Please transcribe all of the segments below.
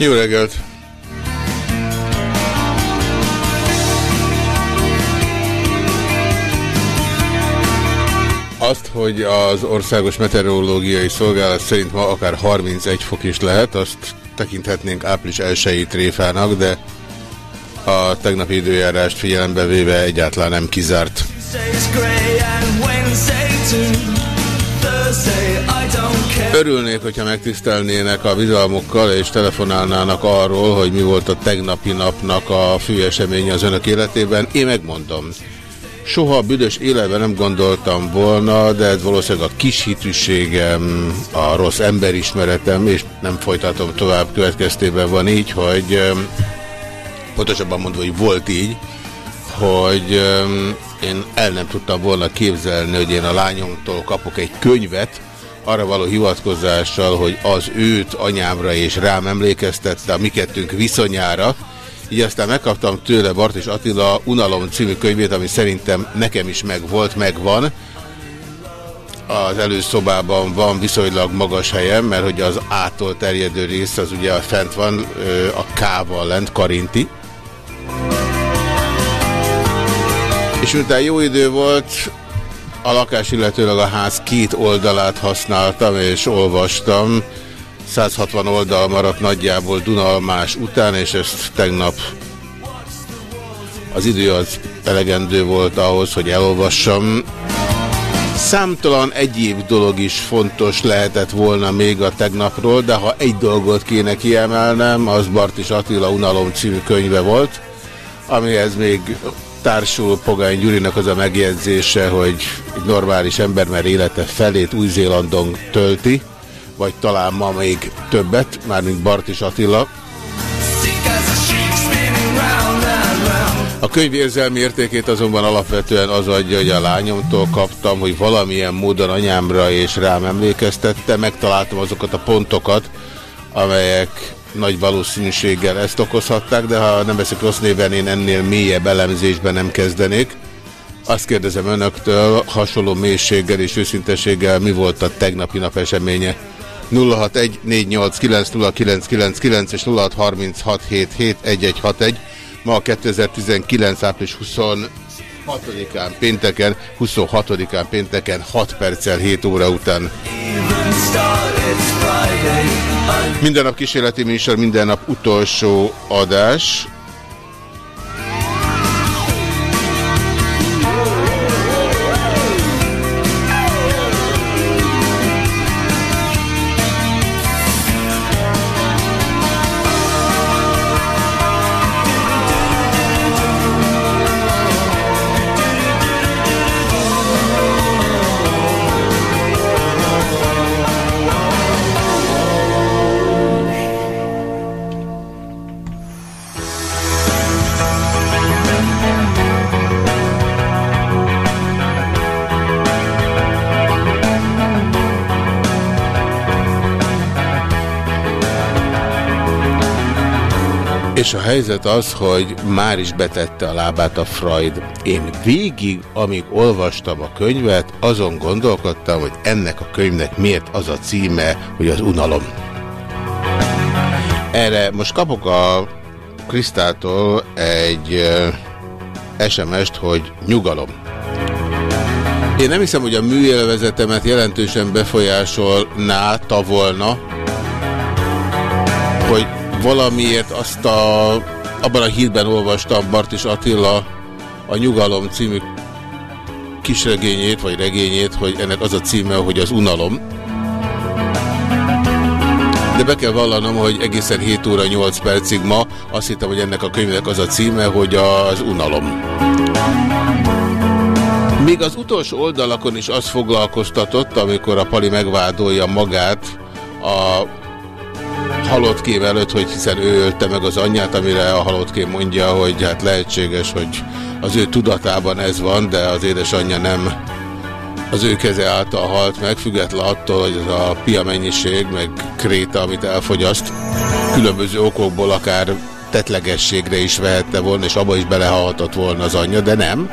Jó reggelt! Azt, hogy az Országos Meteorológiai Szolgálat szerint ma akár 31 fok is lehet, azt tekinthetnénk április 1 tréfának, de a tegnapi időjárást figyelembe véve egyáltalán nem kizárt. Örülnék, hogyha megtisztelnének a bizalmukkal és telefonálnának arról, hogy mi volt a tegnapi napnak a fő eseménye az önök életében. Én megmondom. Soha büdös életben nem gondoltam volna, de ez valószínűleg a kis hitűségem, a rossz emberismeretem, és nem folytatom tovább, következtében van így, hogy pontosabban mondva, hogy volt így, hogy én el nem tudtam volna képzelni, hogy én a lányomtól kapok egy könyvet, arra való hivatkozással, hogy az őt anyámra és rám emlékeztette a mi kettőnk viszonyára. Így aztán megkaptam tőle Bart és Attila Unalom című könyvét, ami szerintem nekem is megvolt, megvan. Az előszobában van viszonylag magas helyem, mert hogy az A-tól terjedő rész az ugye fent van, a K-val lent, Karinti. És miután jó idő volt, a lakás, illetőleg a ház két oldalát használtam és olvastam. 160 oldal maradt nagyjából Dunalmás után, és ezt tegnap az idő az elegendő volt ahhoz, hogy elolvassam. Számtalan egyéb dolog is fontos lehetett volna még a tegnapról, de ha egy dolgot kéne kiemelnem, az Bartis Attila Unalom című könyve volt, amihez még társul Pogány Gyurinak az a megjegyzése, hogy egy normális ember már élete felét Új-Zélandon tölti, vagy talán ma még többet, mármint Bartis Attila. A könyv érzelmi értékét azonban alapvetően az adja, hogy a lányomtól kaptam, hogy valamilyen módon anyámra és rám emlékeztette, megtaláltam azokat a pontokat, amelyek nagy valószínűséggel ezt okozhatták, de ha nem veszik rossz néven, én ennél mélyebb elemzésben nem kezdenék. Azt kérdezem önöktől, hasonló mélységgel és őszintességgel mi volt a tegnapi nap eseménye? 0614890999 és 0636771161. Ma a 2019. április 26-án pénteken, 26-án pénteken 6 perccel 7 óra után. Minden nap kísérleti műsor, minden nap utolsó adás. És a helyzet az, hogy már is betette a lábát a Freud. Én végig, amíg olvastam a könyvet, azon gondolkodtam, hogy ennek a könyvnek miért az a címe, hogy az unalom. Erre most kapok a Krisztától egy SMS-t, hogy nyugalom. Én nem hiszem, hogy a műélvezetemet jelentősen befolyásolná volna, hogy valamiért azt a, abban a hírben olvastam Bartis Attila a Nyugalom című kisregényét, vagy regényét, hogy ennek az a címe, hogy az unalom. De be kell vallanom, hogy egészen 7 óra 8 percig ma azt hittem, hogy ennek a könyvnek az a címe, hogy az unalom. Még az utolsó oldalakon is az foglalkoztatott, amikor a Pali megvádolja magát a halottkém előtt, hogy hiszen ő ölte meg az anyját, amire a halottkém mondja, hogy hát lehetséges, hogy az ő tudatában ez van, de az édesanyja nem az ő keze által halt meg, független attól, hogy az a pia mennyiség, meg kréta, amit elfogyaszt, különböző okokból akár tetlegességre is vehette volna, és abba is belehalhatott volna az anyja, de nem.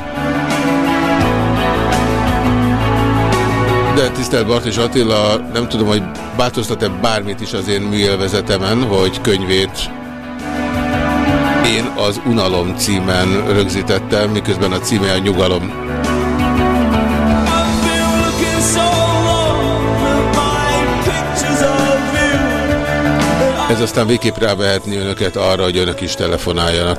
De tisztelt Bart és Attila, nem tudom, hogy változtat-e bármit is az én műélvezetemen, hogy könyvét én az Unalom címen rögzítettem, miközben a címe a Nyugalom. Ez aztán végképp rávehetni önöket arra, hogy önök is telefonáljanak.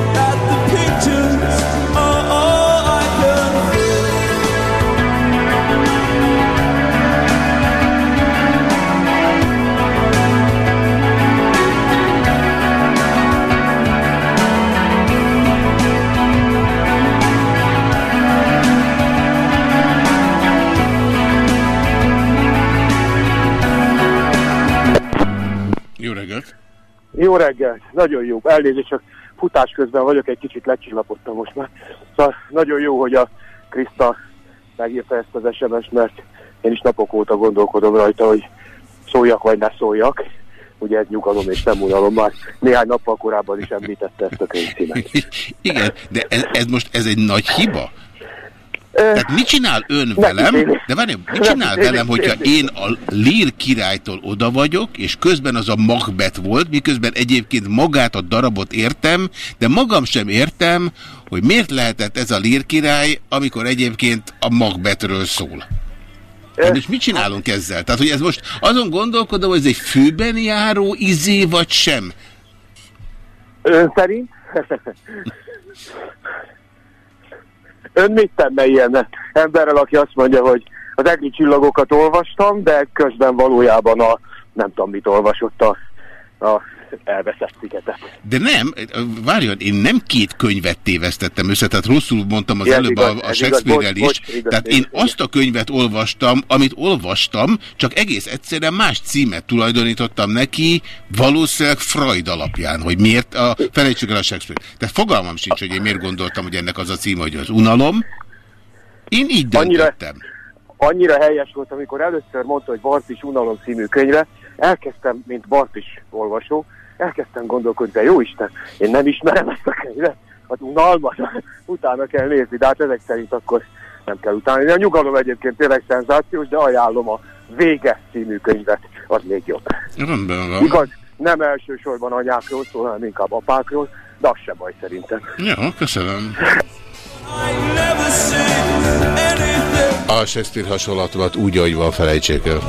Jó reggelt, nagyon jó. Elnézést, csak futás közben vagyok, egy kicsit lecsillapodtam most már. Szóval nagyon jó, hogy a Kriszta megírta ezt az SMS-t, mert én is napok óta gondolkodom rajta, hogy szóljak vagy ne szóljak. Ugye ez nyugalom és nem unalom, már néhány nappal korábban is említette ezt a könyvcímet. Igen, de ez, ez most ez egy nagy hiba? Tehát mit csinál ön velem? De várj, mit csinál velem, hogyha én a Lír királytól oda vagyok, és közben az a Macbeth volt, miközben egyébként magát a darabot értem, de magam sem értem, hogy miért lehetett ez a Lír király, amikor egyébként a Macbethről szól. Hát és mit csinálunk ezzel? Tehát, hogy ez most azon gondolkodom, hogy ez egy főben járó izé, vagy sem? Ön szerint? Ön mit tenne ilyen emberrel, aki azt mondja, hogy az egri csillagokat olvastam, de közben valójában a nem tudom mit olvasott a, a elveszett szigetet. De nem, várjon, én nem két könyvet tévesztettem össze, tehát rosszul mondtam az Ez előbb igaz, a, a Shakespeare-rel is. bocs, igaz, tehát én igaz, igen. azt a könyvet olvastam, amit olvastam, csak egész egyszerűen más címet tulajdonítottam neki, valószínűleg Freud alapján, hogy miért, a, felejtsük el a Shakespeare. Tehát fogalmam sincs, hogy én miért gondoltam, hogy ennek az a címe, hogy az unalom. Én így Annyira- döntöttem. Annyira helyes volt, amikor először mondta, hogy Bartis Unalom című könyve, elkezdtem, mint Bartis olvasó, elkezdtem gondolkodni, de jó Isten, én nem ismerem ezt a könyvet, az unalmat, utána kell nézni, de hát ezek szerint akkor nem kell utána. A nyugalom egyébként tényleg szenzációs, de ajánlom a Vége című könyvet, az még jobb. Rendben van. Igaz, nem elsősorban anyákról szól, hanem inkább apákról, de az se baj szerintem. Jó, köszönöm. A Shakespeare hasonlatomat úgy, ahogy van, felejtsék el.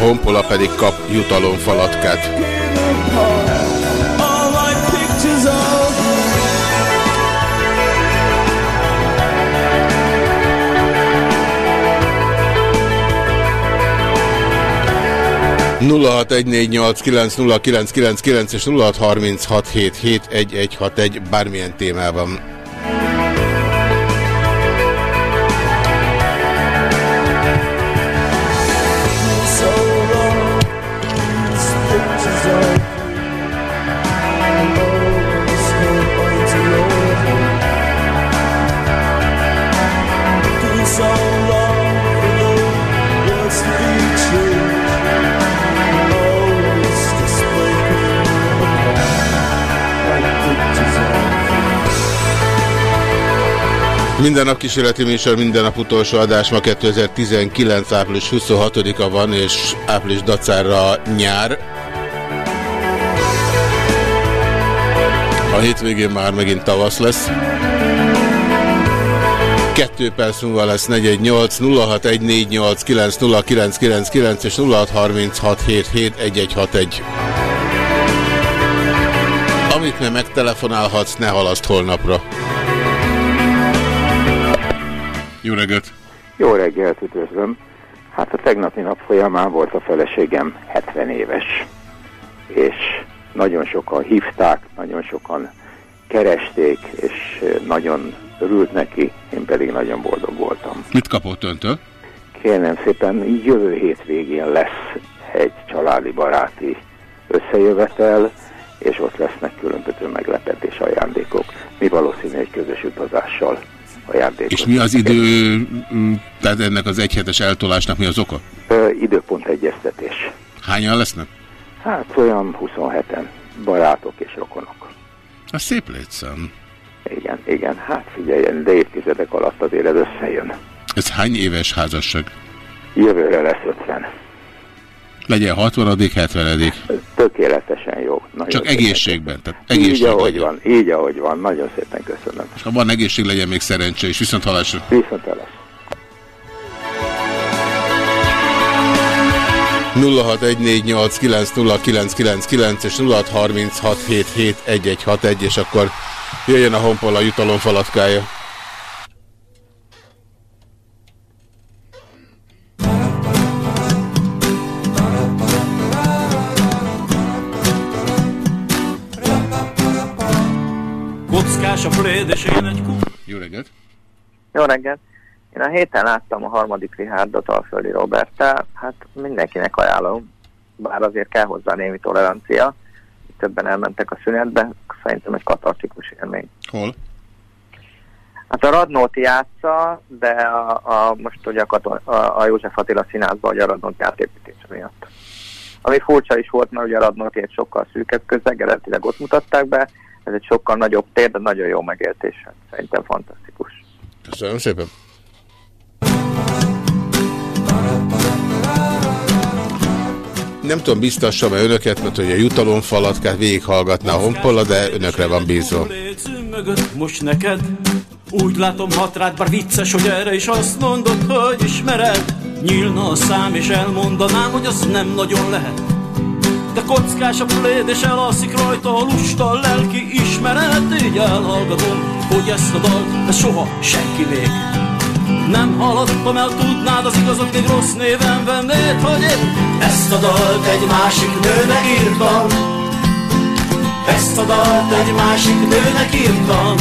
Honpola pedig kap jutalomfalatkát. nulla hat egy négy nyolc kilenc Minden nap kísérleti műsor, minden nap utolsó adás, ma 2019. április 26-a van, és április dacára nyár. A hétvégén már megint tavasz lesz. Kettő perc múlva lesz 418 061489 0999 és 0636771161. Amit nem megtelefonálhatsz, ne halaszt holnapra. Jó reggelt! Jó reggelt, üdvözlöm! Hát a tegnapi nap folyamán volt a feleségem 70 éves, és nagyon sokan hívták, nagyon sokan keresték, és nagyon örült neki, én pedig nagyon boldog voltam. Mit kapott öntől? Kérem szépen, jövő hétvégén lesz egy családi baráti összejövetel, és ott lesznek különböző meglepetés ajándékok. Mi valószínű egy közös utazással ajándékot. És mi az idő, tehát ennek az egyhetes eltolásnak mi az oka? Ö, időpont egyeztetés. Hányan lesznek? Hát olyan 27-en, barátok és rokonok. A szép létszám. Igen, igen, hát figyeljen, de évtizedek alatt azért ez összejön. Ez hány éves házasság? Jövőre lesz 50. Legyen 60 70 Tökéletesen jó. Nagyon Csak egészségben. Tehát egészség így, ahogy legyen. van, így, ahogy van. Nagyon szépen köszönöm. És ha van egészség, legyen még szerencse, és viszont halásra. Viszont halásra. 0614890999 és 0636771161 és akkor jöjjön a honpol a pléd, és én egy kú... Jó reggelt! Jó reggelt! Én a héten láttam a harmadik Rihárdot Alföldi Roberttel, hát mindenkinek ajánlom, bár azért kell hozzá némi tolerancia. Többen elmentek a szünetbe, szerintem egy katartikus élmény. Hol? Hát a Radnóti játsza, de a, a, most ugye a, Katon, a, a József Attila színházban, hogy a Radnóti átépítése miatt. Ami furcsa is volt, mert ugye a Radnóti egy sokkal szűkebb közeg, eredetileg ott mutatták be, ez egy sokkal nagyobb tér, de nagyon jó megéltés. Szerintem fantasztikus. Köszönöm szépen. Nem tudom, biztassam-e önöket, mert hogy a jutalomfalatkát végighallgatná a honpola, de önökre van bízva. Most neked úgy látom hat rád, bár vicces, hogy erre is azt mondod, hogy ismered. Nyílna a szám, és elmondanám, hogy az nem nagyon lehet. De kockás a pléd, és elalszik rajta a lusta a lelki ismeret. Így elhallgatom, hogy ezt a dalt, de soha senki még nem hallottam el, tudnád az igazat, még rossz néven vennéd, hogy én Ezt a dalt egy másik nőnek írtam. Ezt a dalt egy másik nőnek írtam.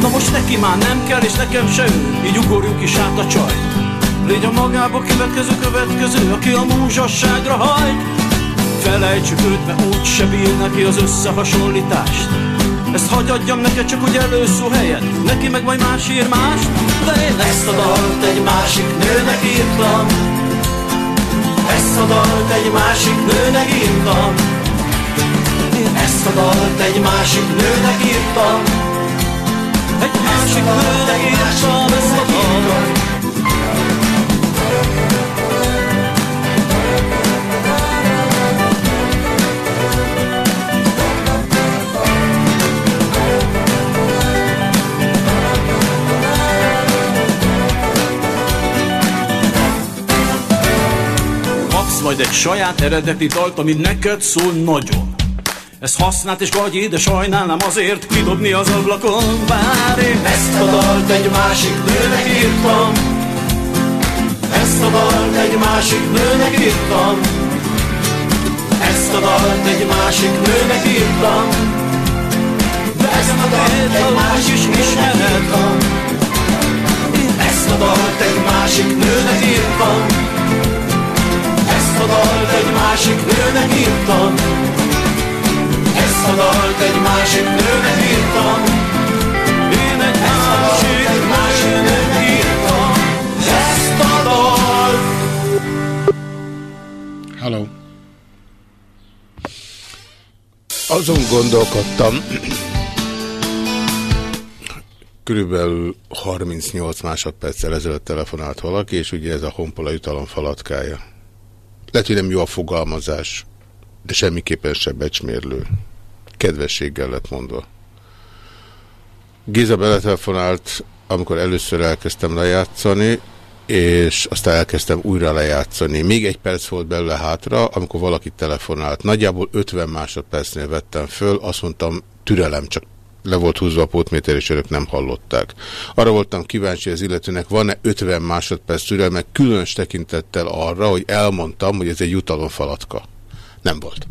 Na most neki már nem kell, és nekem se ő Így ugorjunk is át a csaj Légy a magába következő következő Aki a múzsasságra hajt Felejtsük őt, mert úgy se bír neki az összehasonlítást. Ezt hagyadjam neked csak, hogy előszó helyet. Neki meg majd más ír más De én ezt a dalt egy másik nőnek írtam. Ezt a dalt egy másik nőnek írtam. Én ezt a dalt egy másik nőnek írtam. Egy másik nőnek írtam Ezt a dalt kapsz majd egy saját eredeti dalt, ami neked szól nagyon. Ez használt és gagyi, de sajnálnám azért kidobni az ablakon, bár én ezt a dalt egy másik nőnek írtam. Ezt a dalt egy másik nőnek írtam. Ezt a dalt egy másik nőnek írtam. De ezt a dalt egy másik is ismered. Ezt a dalt egy másik nőnek írtam a dalt egy másik nőnek írtam Ezt a dalt egy másik nőnek írtam Én egy másik, egy másik nőnek írtam Ezt a dalt Hello. Azon gondolkodtam, körülbelül 38 másodperccel ezelőtt telefonált valaki, és ugye ez a honpola jutalom falatkája. Lehet, hogy nem jó a fogalmazás, de semmiképpen sem becsmérlő. Kedvességgel lett mondva. Géza beletelefonált, amikor először elkezdtem lejátszani, és aztán elkezdtem újra lejátszani. Még egy perc volt belőle hátra, amikor valaki telefonált. Nagyjából 50 másodpercnél vettem föl, azt mondtam, türelem, csak le volt húzva a pótméter, és önök nem hallották. Arra voltam kíváncsi az illetőnek, van-e 50 másodperc türelme, különös tekintettel arra, hogy elmondtam, hogy ez egy jutalomfalatka. Nem volt.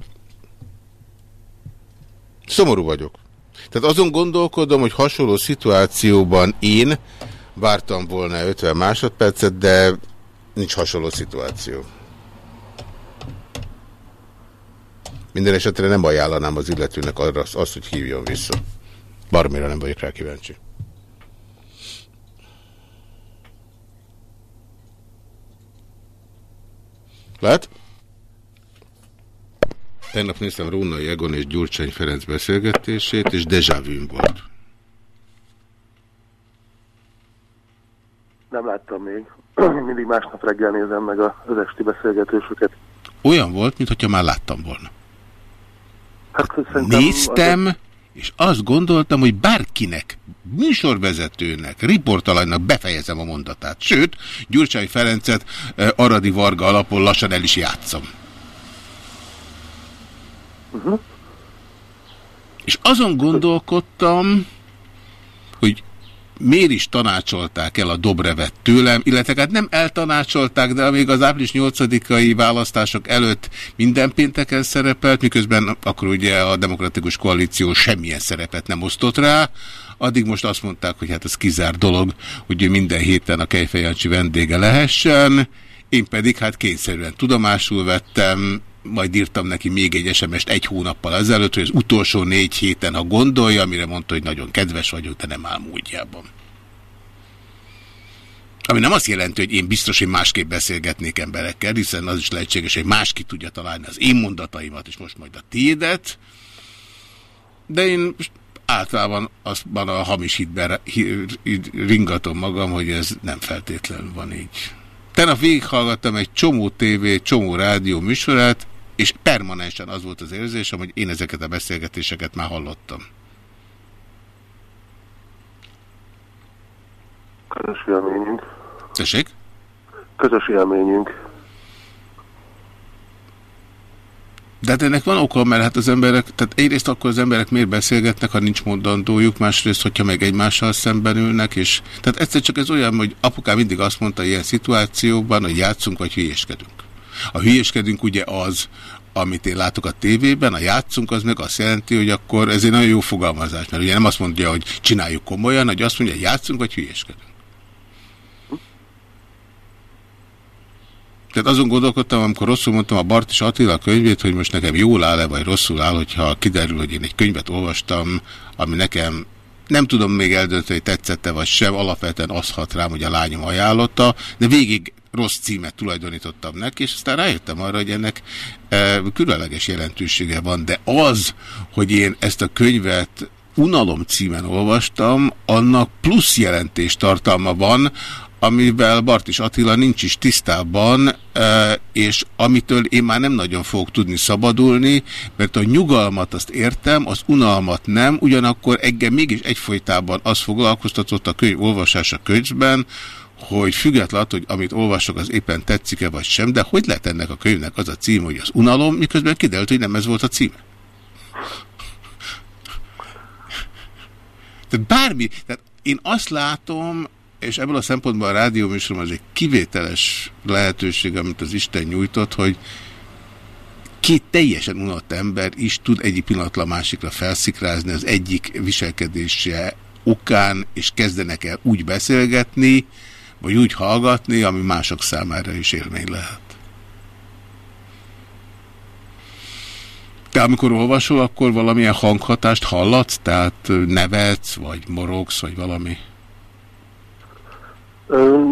Szomorú vagyok. Tehát azon gondolkodom, hogy hasonló szituációban én vártam volna 50 másodpercet, de nincs hasonló szituáció. Minden esetre nem ajánlanám az illetőnek arra azt, hogy hívjon vissza. Barmira nem vagyok rá kíváncsi. Lehet? Tegnap néztem Róna Jegon és Gyurcsány Ferenc beszélgetését, és déjà vu volt. Nem láttam még. Mindig másnap reggel nézem meg az esti beszélgetésüket. Olyan volt, mintha már láttam volna. Hát, Néztem, azért... és azt gondoltam, hogy bárkinek, műsorvezetőnek, riportalanynak befejezem a mondatát. Sőt, Gyurcsány Ferencet eh, Aradi Varga alapon lassan el is játszom. Uh -huh. És azon gondolkodtam, hogy miért is tanácsolták el a Dobrevet tőlem, illetve hát nem eltanácsolták, de még az április 8-ai választások előtt minden pénteken szerepelt, miközben akkor ugye a Demokratikus Koalíció semmilyen szerepet nem osztott rá, addig most azt mondták, hogy hát ez kizár dolog, hogy minden héten a Kejfejancsi vendége lehessen, én pedig hát kényszerűen tudomásul vettem, majd írtam neki még egy SMS-t egy hónappal ezelőtt, hogy az utolsó négy héten, ha gondolja, amire mondta, hogy nagyon kedves vagyok, de nem áll módjában. Ami nem azt jelenti, hogy én biztos, hogy másképp beszélgetnék emberekkel, hiszen az is lehetséges, hogy máski tudja találni az én mondataimat, és most majd a tiédet. De én általában azban a hamis hitben ringatom magam, hogy ez nem feltétlenül van így. Tegnap végighallgattam egy csomó tévé, csomó rádió műsorát, és permanensen az volt az érzésem, hogy én ezeket a beszélgetéseket már hallottam. Közös élményünk. Tessék? Közös élményünk. De hát ennek van oka, mert hát az emberek, tehát egyrészt akkor az emberek miért beszélgetnek, ha nincs mondandójuk, másrészt, hogyha meg egymással szemben ülnek, és tehát egyszer csak ez olyan, hogy apukám mindig azt mondta ilyen szituációban, hogy játszunk vagy hülyéskedünk. A hülyéskedünk ugye az, amit én látok a tévében, a játszunk az meg azt jelenti, hogy akkor ez egy nagyon jó fogalmazás, mert ugye nem azt mondja, hogy csináljuk komolyan, hogy azt mondja, hogy játszunk vagy hülyéskedünk. Tehát azon gondolkodtam, amikor rosszul mondtam a Bart és Attila könyvét, hogy most nekem jól áll-e, vagy rosszul áll, hogyha kiderül, hogy én egy könyvet olvastam, ami nekem nem tudom még eldönteni, hogy tetszette vagy sem, alapvetően az hat rám, hogy a lányom ajánlotta, de végig rossz címet tulajdonítottam neki, és aztán rájöttem arra, hogy ennek e, különleges jelentősége van, de az, hogy én ezt a könyvet Unalom címen olvastam, annak plusz jelentés tartalma van, amivel Bartis Attila nincs is tisztában, e, és amitől én már nem nagyon fogok tudni szabadulni, mert a nyugalmat azt értem, az unalmat nem, ugyanakkor engem mégis egyfolytában az foglalkoztatott a könyv olvasása könyvben, hogy független hogy amit olvasok, az éppen tetszik-e vagy sem, de hogy lett ennek a könyvnek az a cím, hogy az unalom, miközben kiderült, hogy nem ez volt a cím. Tehát bármi, tehát én azt látom, és ebből a szempontból a rádióműsorom az egy kivételes lehetőség, amit az Isten nyújtott, hogy két teljesen unott ember is tud egyik pillanatla másikra felszikrázni az egyik viselkedése okán, és kezdenek el úgy beszélgetni, vagy úgy hallgatni, ami mások számára is élmény lehet. Te amikor olvasol, akkor valamilyen hanghatást hallatsz? Tehát nevetsz, vagy morogsz, vagy valami? Ö,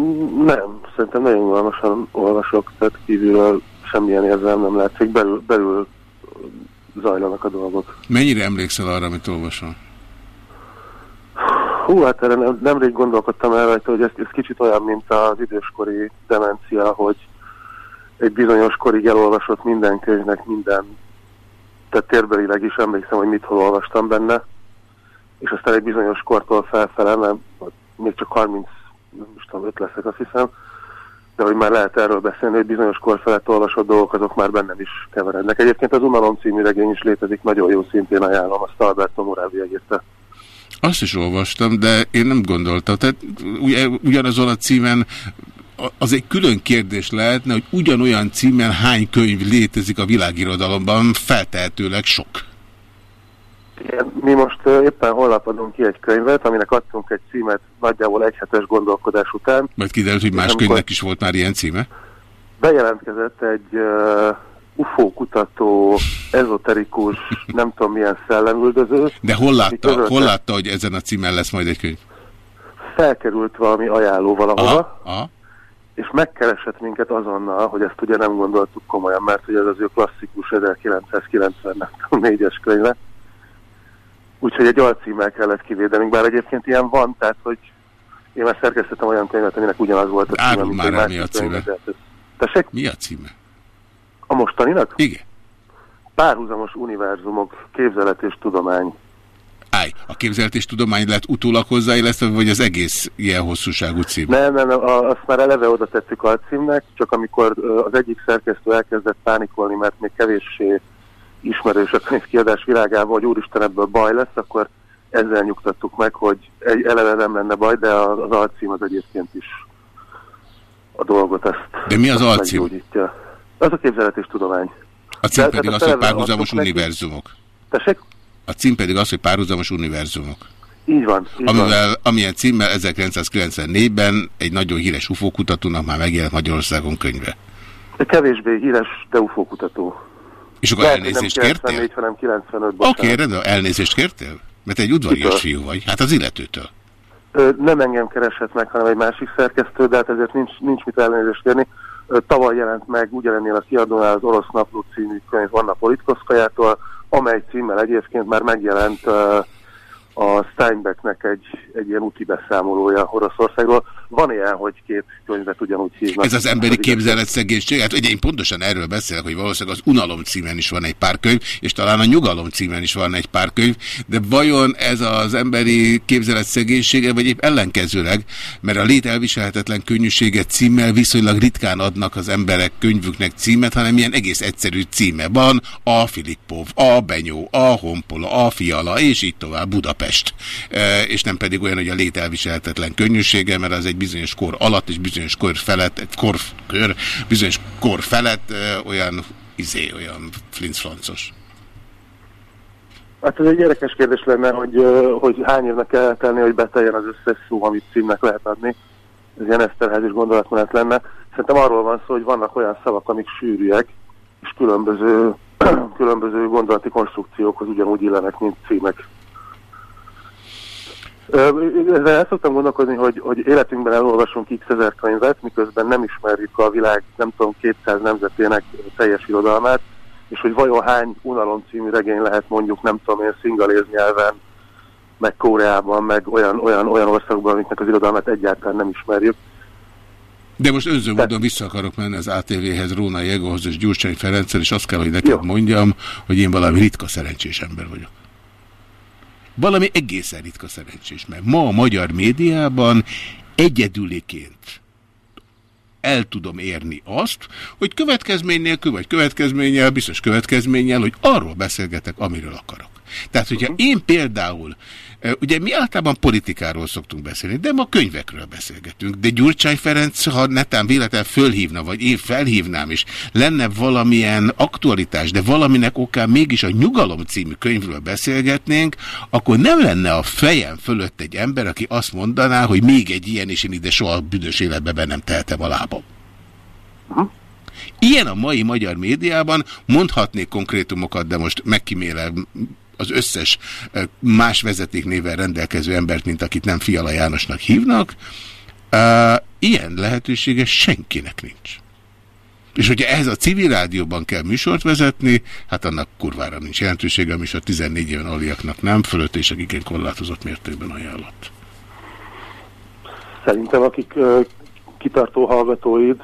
nem, szerintem nagyon unalmasan olvasok, tehát kívülről semmilyen érzelem nem látszik, belül, belül zajlanak a dolgok. Mennyire emlékszel arra, amit olvasol? Hú, hát erre nem, nemrég gondolkodtam el rajta, hogy ez, ez kicsit olyan, mint az időskori demencia, hogy egy bizonyos korig elolvasott minden könyvnek minden, tehát térbelileg is emlékszem, hogy mit hol olvastam benne, és aztán egy bizonyos kortól felfele, mert még csak 30, nem is tudom, 5 leszek azt hiszem, de hogy már lehet erről beszélni, hogy bizonyos kor felett olvasott dolgok, azok már bennem is keverednek. Egyébként az Unalom című regény is létezik, nagyon jó szintén ajánlom, azt Alberto Moravia írta. Azt is olvastam, de én nem gondoltam. Tehát ugyanazon a címen az egy külön kérdés lehetne, hogy ugyanolyan címen hány könyv létezik a világirodalomban, feltehetőleg sok. Mi most éppen holnap adunk ki egy könyvet, aminek adtunk egy címet nagyjából egy hetes gondolkodás után. Majd kiderült, hogy más könyvnek is volt már ilyen címe? Bejelentkezett egy uh, UFO kutató, ezoterikus, nem tudom milyen szellemüldöző. De hol látta, hol látta, hogy ezen a címen lesz majd egy könyv? Felkerült valami ajánló valahova. Aha, aha és megkeresett minket azonnal, hogy ezt ugye nem gondoltuk komolyan, mert hogy ez az ő klasszikus 1994-es könyve. Úgyhogy egy alcímmel kellett kivédenünk, bár egyébként ilyen van, tehát hogy én már szerkesztettem olyan könyvet, aminek ugyanaz volt a címe, mint már mi a címe. Tessék? Mi a címe? A mostaninak? Igen. Párhuzamos univerzumok, képzelet és tudomány. Állj, a képzelt tudomány lett utólag hozzáillesztve, vagy az egész ilyen hosszúságú cím? Nem, nem, nem, azt már eleve oda tettük a címnek, csak amikor az egyik szerkesztő elkezdett pánikolni, mert még kevéssé ismerős a könyvkiadás világában, hogy úristen ebből baj lesz, akkor ezzel nyugtattuk meg, hogy egy eleve nem lenne baj, de az alcím az egyébként is a dolgot ezt. De mi az alcím? Az a képzelet és tudomány. A cím pedig az, hogy párhuzamos univerzumok. Tessék? A cím pedig az, hogy párhuzamos univerzumok. Így van. Így Amivel, van. amilyen címmel 1994-ben egy nagyon híres UFO kutatónak már megjelent Magyarországon könyve. Kevésbé híres, de UFO kutató. És akkor Lehet, elnézést nem 94, kértél? hanem 95, Oké, okay, rendben, elnézést kértél? Mert egy udvarias fiú vagy. Hát az illetőtől. Ö, nem engem keresett meg, hanem egy másik szerkesztő, de hát ezért nincs, nincs mit elnézést kérni. Tavaly jelent meg ugyanennél a kiadónál az Orosz Napló című könyv Vanna Politkovszkajától, amely címmel egyébként már megjelent a Steinbecknek egy, egy ilyen úti beszámolója Oroszországról. Van ilyen, hogy két könyvet ugyanúgy hívnak. Ez az emberi képzeletszegénység? Hát ugye én pontosan erről beszélek, hogy valószínűleg az Unalom címen is van egy pár könyv, és talán a Nyugalom címen is van egy pár könyv, de vajon ez az emberi képzeletszegénysége, vagy épp ellenkezőleg, mert a lét elviselhetetlen könnyűsége címmel viszonylag ritkán adnak az emberek könyvüknek címet, hanem ilyen egész egyszerű címe van, a Filippov, a Benyó, a Honpola, a Fiala, és így tovább Budapest. Budapest, és nem pedig olyan, hogy a lételviselhetetlen könnyűsége, mert az egy bizonyos kor alatt és bizonyos kor felett, egy kor, kör, bizonyos kor felett olyan izé, olyan flincflancos. Hát ez egy érdekes kérdés lenne, hogy, hogy hány évnek kell tenni, hogy beteljen az összes szó, amit címnek lehet adni. Ez ilyen is gondolatmenet lenne. Szerintem arról van szó, hogy vannak olyan szavak, amik sűrűek, és különböző, különböző gondolati konstrukciókhoz ugyanúgy illenek, mint címek. Ezzel el szoktam gondolkodni, hogy, hogy életünkben elolvasunk x ezer könyvet, miközben nem ismerjük a világ, nem tudom, 200 nemzetének teljes irodalmát, és hogy vajon hány unalom című regény lehet mondjuk, nem tudom én, szingaléz nyelven, meg Koreában, meg olyan, olyan, olyan országokban, amiknek az irodalmát egyáltalán nem ismerjük. De most önző módon vissza akarok menni az ATV-hez, Róna Jegóhoz és Gyurcsány Ferenccel, és azt kell, hogy neked mondjam, hogy én valami ritka szerencsés ember vagyok. Valami egészen ritka szerencsés, mert ma a magyar médiában egyedüliként el tudom érni azt, hogy következmény nélkül, vagy következménnyel, biztos következménnyel, hogy arról beszélgetek, amiről akarok. Tehát, hogyha én például Ugye mi általában politikáról szoktunk beszélni, de ma könyvekről beszélgetünk. De Gyurcsány Ferenc, ha netán véletlen fölhívna, vagy én felhívnám is, lenne valamilyen aktualitás, de valaminek okán mégis a Nyugalom című könyvről beszélgetnénk, akkor nem lenne a fejem fölött egy ember, aki azt mondaná, hogy még egy ilyen, és én ide soha büdös életbe be nem tehetem a lábam. Ilyen a mai magyar médiában, mondhatnék konkrétumokat, de most megkímélem az összes más vezetéknével rendelkező embert, mint akit nem Fiala Jánosnak hívnak, ilyen lehetősége senkinek nincs. És hogyha ehhez a civil rádióban kell műsort vezetni, hát annak kurvára nincs jelentősége, a műsor 14 éven aliaknak nem, fölött és akik korlátozott mértékben ajánlott. Szerintem akik uh, kitartó hallgatóid...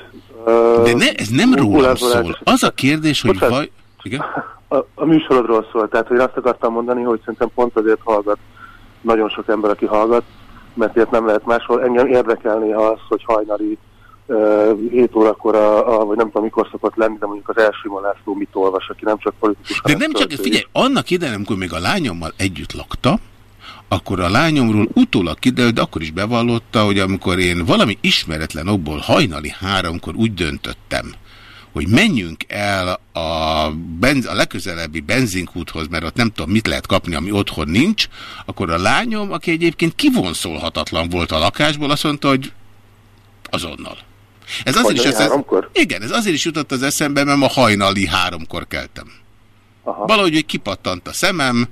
Uh, De ne, ez nem rólam szól. Az a kérdés, hogy vaj... Igen? A, a műsorodról szól, tehát hogy azt akartam mondani, hogy szerintem pont azért hallgat nagyon sok ember, aki hallgat, mert ilyet nem lehet máshol. Engem érdekelni az, hogy hajnali uh, 7 órakor, a, a, vagy nem tudom mikor szokott lenni, de mondjuk az első László mit olvas, aki nem csak politikus, De nem csak, figyelj, annak idején, amikor még a lányommal együtt lakta, akkor a lányomról utólag kiderült, de akkor is bevallotta, hogy amikor én valami ismeretlen okból hajnali háromkor úgy döntöttem, hogy menjünk el a, benz, a legközelebbi benzinkúthoz, mert ott nem tudom, mit lehet kapni, ami otthon nincs, akkor a lányom, aki egyébként kivonszolhatatlan volt a lakásból, azt mondta, hogy azonnal. Ez azért is, ez, igen, ez azért is jutott az eszembe, mert ma hajnali háromkor keltem. Aha. Valahogy hogy kipattant a szemem,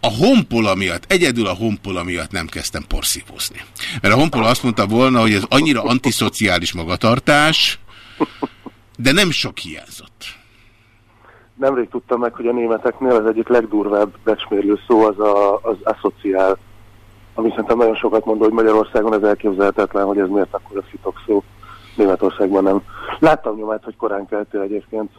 a honpola miatt, egyedül a honpola miatt nem kezdtem porszívózni. Mert a honpola azt mondta volna, hogy ez annyira antiszociális magatartás, de nem sok hiányzott. Nemrég tudtam meg, hogy a németeknél az egyik legdurvább becsmérlő szó az a, az aszociál, ami szerintem nagyon sokat mondó, hogy Magyarországon ez elképzelhetetlen, hogy ez miért akkor a szitok szó. Németországban nem. Láttam nyomát, hogy korán keltél egyébként.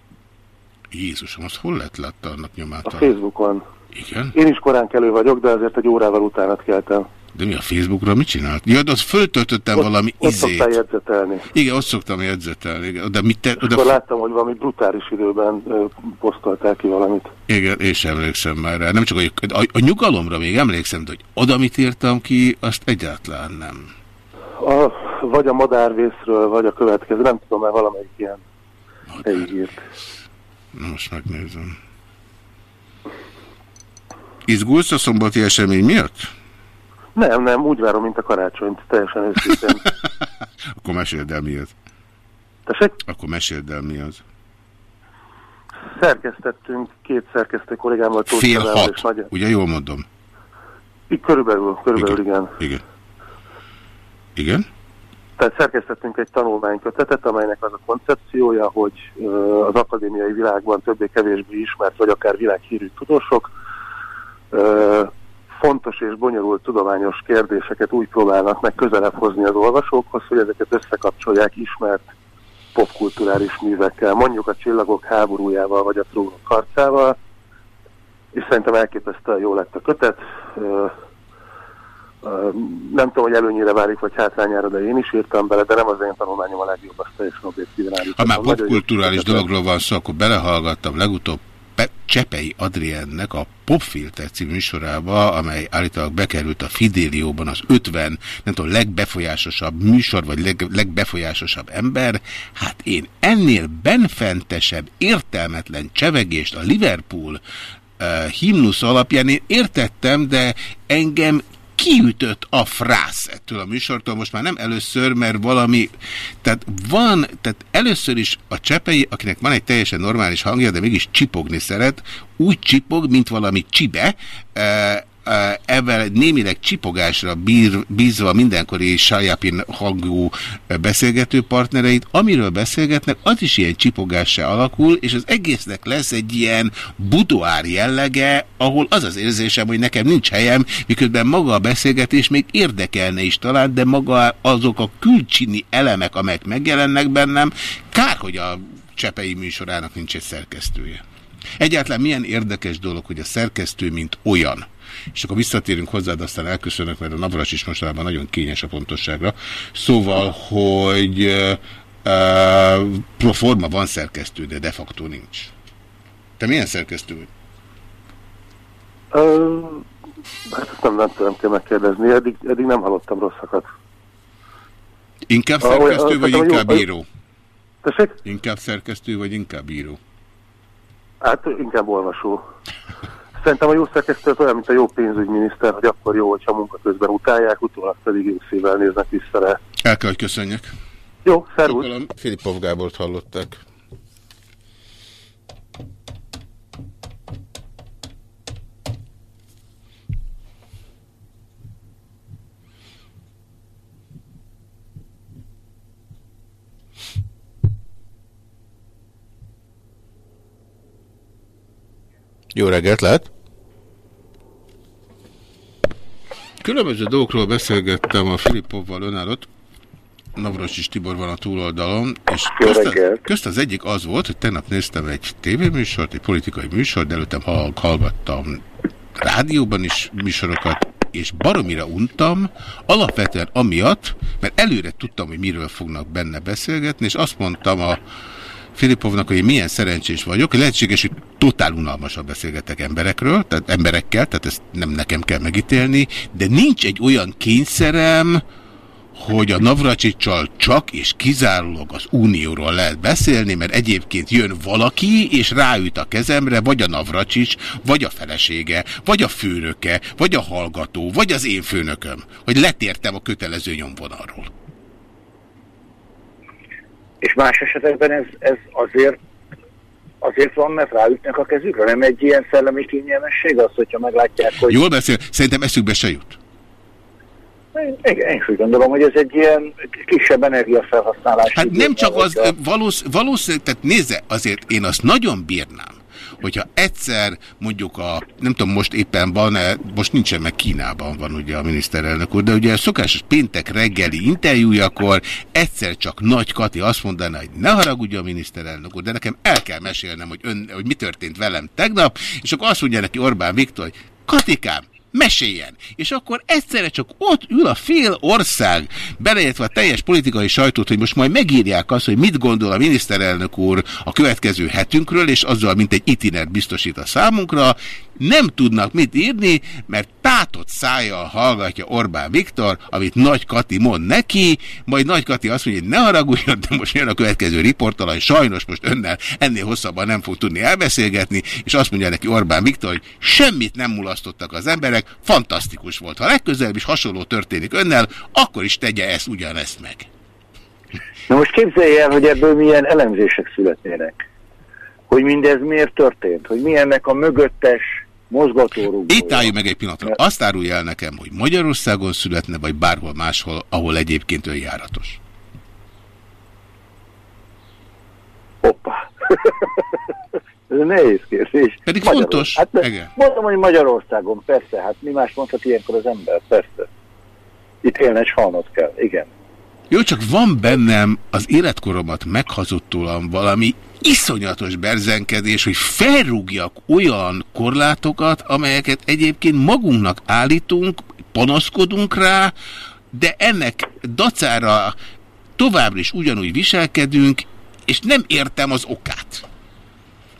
Jézusom, azt hol lett látta annak nyomát? A Facebookon. Igen? Én is korán kelő vagyok, de azért egy órával utánat keltem. De mi a Facebookra mit csinált? Ja, de azt föltöltöttem ott, valami ott izét. Ott jegyzetelni. Igen, ott szoktam jegyzetelni. De mit te, oda... Akkor láttam, hogy valami brutális időben ö, posztoltál ki valamit. Igen, és emlékszem már rá. Nem csak a, a, a nyugalomra még emlékszem, de hogy oda mit írtam ki, azt egyáltalán nem. A, vagy a madárvészről, vagy a következő, nem tudom, mert valamelyik ilyen helyig írt. Na most megnézem. Izgulsz a szombati esemény miatt? Nem, nem, úgy várom, mint a karácsonyt, teljesen őszintén. Akkor meséld el mi az. Tessék? Akkor meséld el mi az. Szerkesztettünk két szerkesztő kollégámmal. Fél hat, és nagy... ugye jól mondom? Így körülbelül, körülbelül igen. Igen. Igen. igen? Tehát szerkesztettünk egy tanulmánykötetet, amelynek az a koncepciója, hogy az akadémiai világban többé-kevésbé ismert, vagy akár világhírű tudósok fontos és bonyolult tudományos kérdéseket úgy próbálnak meg közelebb hozni az olvasókhoz, hogy ezeket összekapcsolják ismert popkulturális művekkel, mondjuk a Csillagok háborújával, vagy a Trónok harcával, és szerintem elképesztően jó lett a kötet. Nem tudom, hogy előnyire válik, vagy hátrányára, de én is írtam bele, de nem az én tanulmányom a legjobb, azt teljesen objektíven Ha már popkulturális dologról van szó, akkor belehallgattam legutóbb Csepei Adriennek a Popfilter című műsorába, amely állítólag bekerült a Fidélióban az 50, nem tudom, legbefolyásosabb műsor, vagy leg, legbefolyásosabb ember, hát én ennél benfentesebb, értelmetlen csevegést a Liverpool uh, himnusz alapján én értettem, de engem kiütött a frász ettől a műsortól, most már nem először, mert valami, tehát van, tehát először is a Csepei, akinek van egy teljesen normális hangja, de mégis csipogni szeret, úgy csipog, mint valami csibe, e ezzel némileg csipogásra bír, bízva mindenkori Sajapin hangú beszélgető partnereit, amiről beszélgetnek, az is ilyen csipogássá alakul, és az egésznek lesz egy ilyen budoár jellege, ahol az az érzésem, hogy nekem nincs helyem, miközben maga a beszélgetés még érdekelne is talán, de maga azok a külcsini elemek, amelyek megjelennek bennem, kár, hogy a Csepei műsorának nincs egy szerkesztője. Egyáltalán milyen érdekes dolog, hogy a szerkesztő, mint olyan, és akkor visszatérünk hozzá, de aztán elköszönök, mert a Navras is mostanában nagyon kényes a pontosságra. Szóval, hogy uh, proforma van szerkesztő, de de facto nincs. Te milyen szerkesztő vagy? Uh, hát nem, nem tudom, kell megkérdezni. Eddig, eddig nem hallottam rosszakat. Inkább szerkesztő, uh, vagy inkább bíró? Tessék? Inkább szerkesztő, vagy inkább bíró? Hát inkább olvasó. Szerintem a jó szerkesztő olyan, mint a jó pénzügyminiszter, hogy akkor jó, hogyha munka közben utálják, utólag pedig jó szívvel néznek vissza rá. El kell, hogy köszönjek. Jó, szervusz. Filipov Gábort hallották. Jó reggelt, lehet? Különböző dolgokról beszélgettem a Filipovval önállott, Navras Tibor van a túloldalon, és közt, a, közt az egyik az volt, hogy tegnap néztem egy tévéműsort, egy politikai műsort, de előttem hallgattam rádióban is műsorokat, és baromira untam, alapvetően amiatt, mert előre tudtam, hogy miről fognak benne beszélgetni, és azt mondtam a Filipovnak, hogy milyen szerencsés vagyok, lehetséges, hogy totál unalmasan beszélgetek emberekről, tehát emberekkel, tehát ezt nem nekem kell megítélni, de nincs egy olyan kényszerem, hogy a Navracsicsal csak és kizárólag az Unióról lehet beszélni, mert egyébként jön valaki, és ráüt a kezemre, vagy a Navracsics, vagy a felesége, vagy a főnöke, vagy a hallgató, vagy az én főnököm, hogy letértem a kötelező nyomvonalról. És más esetekben ez, ez azért azért van, mert ráütnek a kezükre? Nem egy ilyen szellemi kényelmesség az, hogyha meglátják, hogy... Jól beszél, szerintem eszükbe se jut. Én, én is úgy gondolom, hogy ez egy ilyen kisebb energiafelhasználás. Hát nem csak az, valósz, valószínűleg, tehát nézze, azért én azt nagyon bírnám, hogyha egyszer mondjuk a, nem tudom most éppen van -e, most nincsen meg Kínában van ugye a miniszterelnök úr, de ugye a szokásos péntek reggeli interjújakor egyszer csak Nagy Kati azt mondaná, hogy ne haragudjon a miniszterelnök úr, de nekem el kell mesélnem, hogy, ön, hogy mi történt velem tegnap, és akkor azt mondja neki Orbán Viktor, hogy Katikám, meséljen. És akkor egyszerre csak ott ül a fél ország, beleértve a teljes politikai sajtót, hogy most majd megírják azt, hogy mit gondol a miniszterelnök úr a következő hetünkről, és azzal, mint egy itinert biztosít a számunkra, nem tudnak mit írni, mert tátott szájjal hallgatja Orbán Viktor, amit Nagy Kati mond neki, majd Nagy Kati azt mondja, hogy ne haragudjon, de most jön a következő riportalany, sajnos most önnel ennél hosszabban nem fog tudni elbeszélgetni, és azt mondja neki Orbán Viktor, hogy semmit nem mulasztottak az emberek, fantasztikus volt. Ha legközelebb is hasonló történik önnel, akkor is tegye ezt ugyanezt meg. Na most képzelje el, hogy ebből milyen elemzések születnének. Hogy mindez miért történt, hogy milyennek a mögöttes mozgatórugója. Itt álljunk meg egy pillanatra. Azt árulja el nekem, hogy Magyarországon születne, vagy bárhol máshol, ahol egyébként önjáratos. Hoppá. Ez nehéz kérdés. Pedig fontos. Hát, mondom, hogy Magyarországon, persze, hát mi más mondhat ilyenkor az ember, persze. Itt élne és halnod kell, igen. Jó, csak van bennem az életkoromat meghazudtulan valami iszonyatos berzenkedés, hogy felrúgjak olyan korlátokat, amelyeket egyébként magunknak állítunk, panaszkodunk rá, de ennek dacára továbbra is ugyanúgy viselkedünk, és nem értem az okát.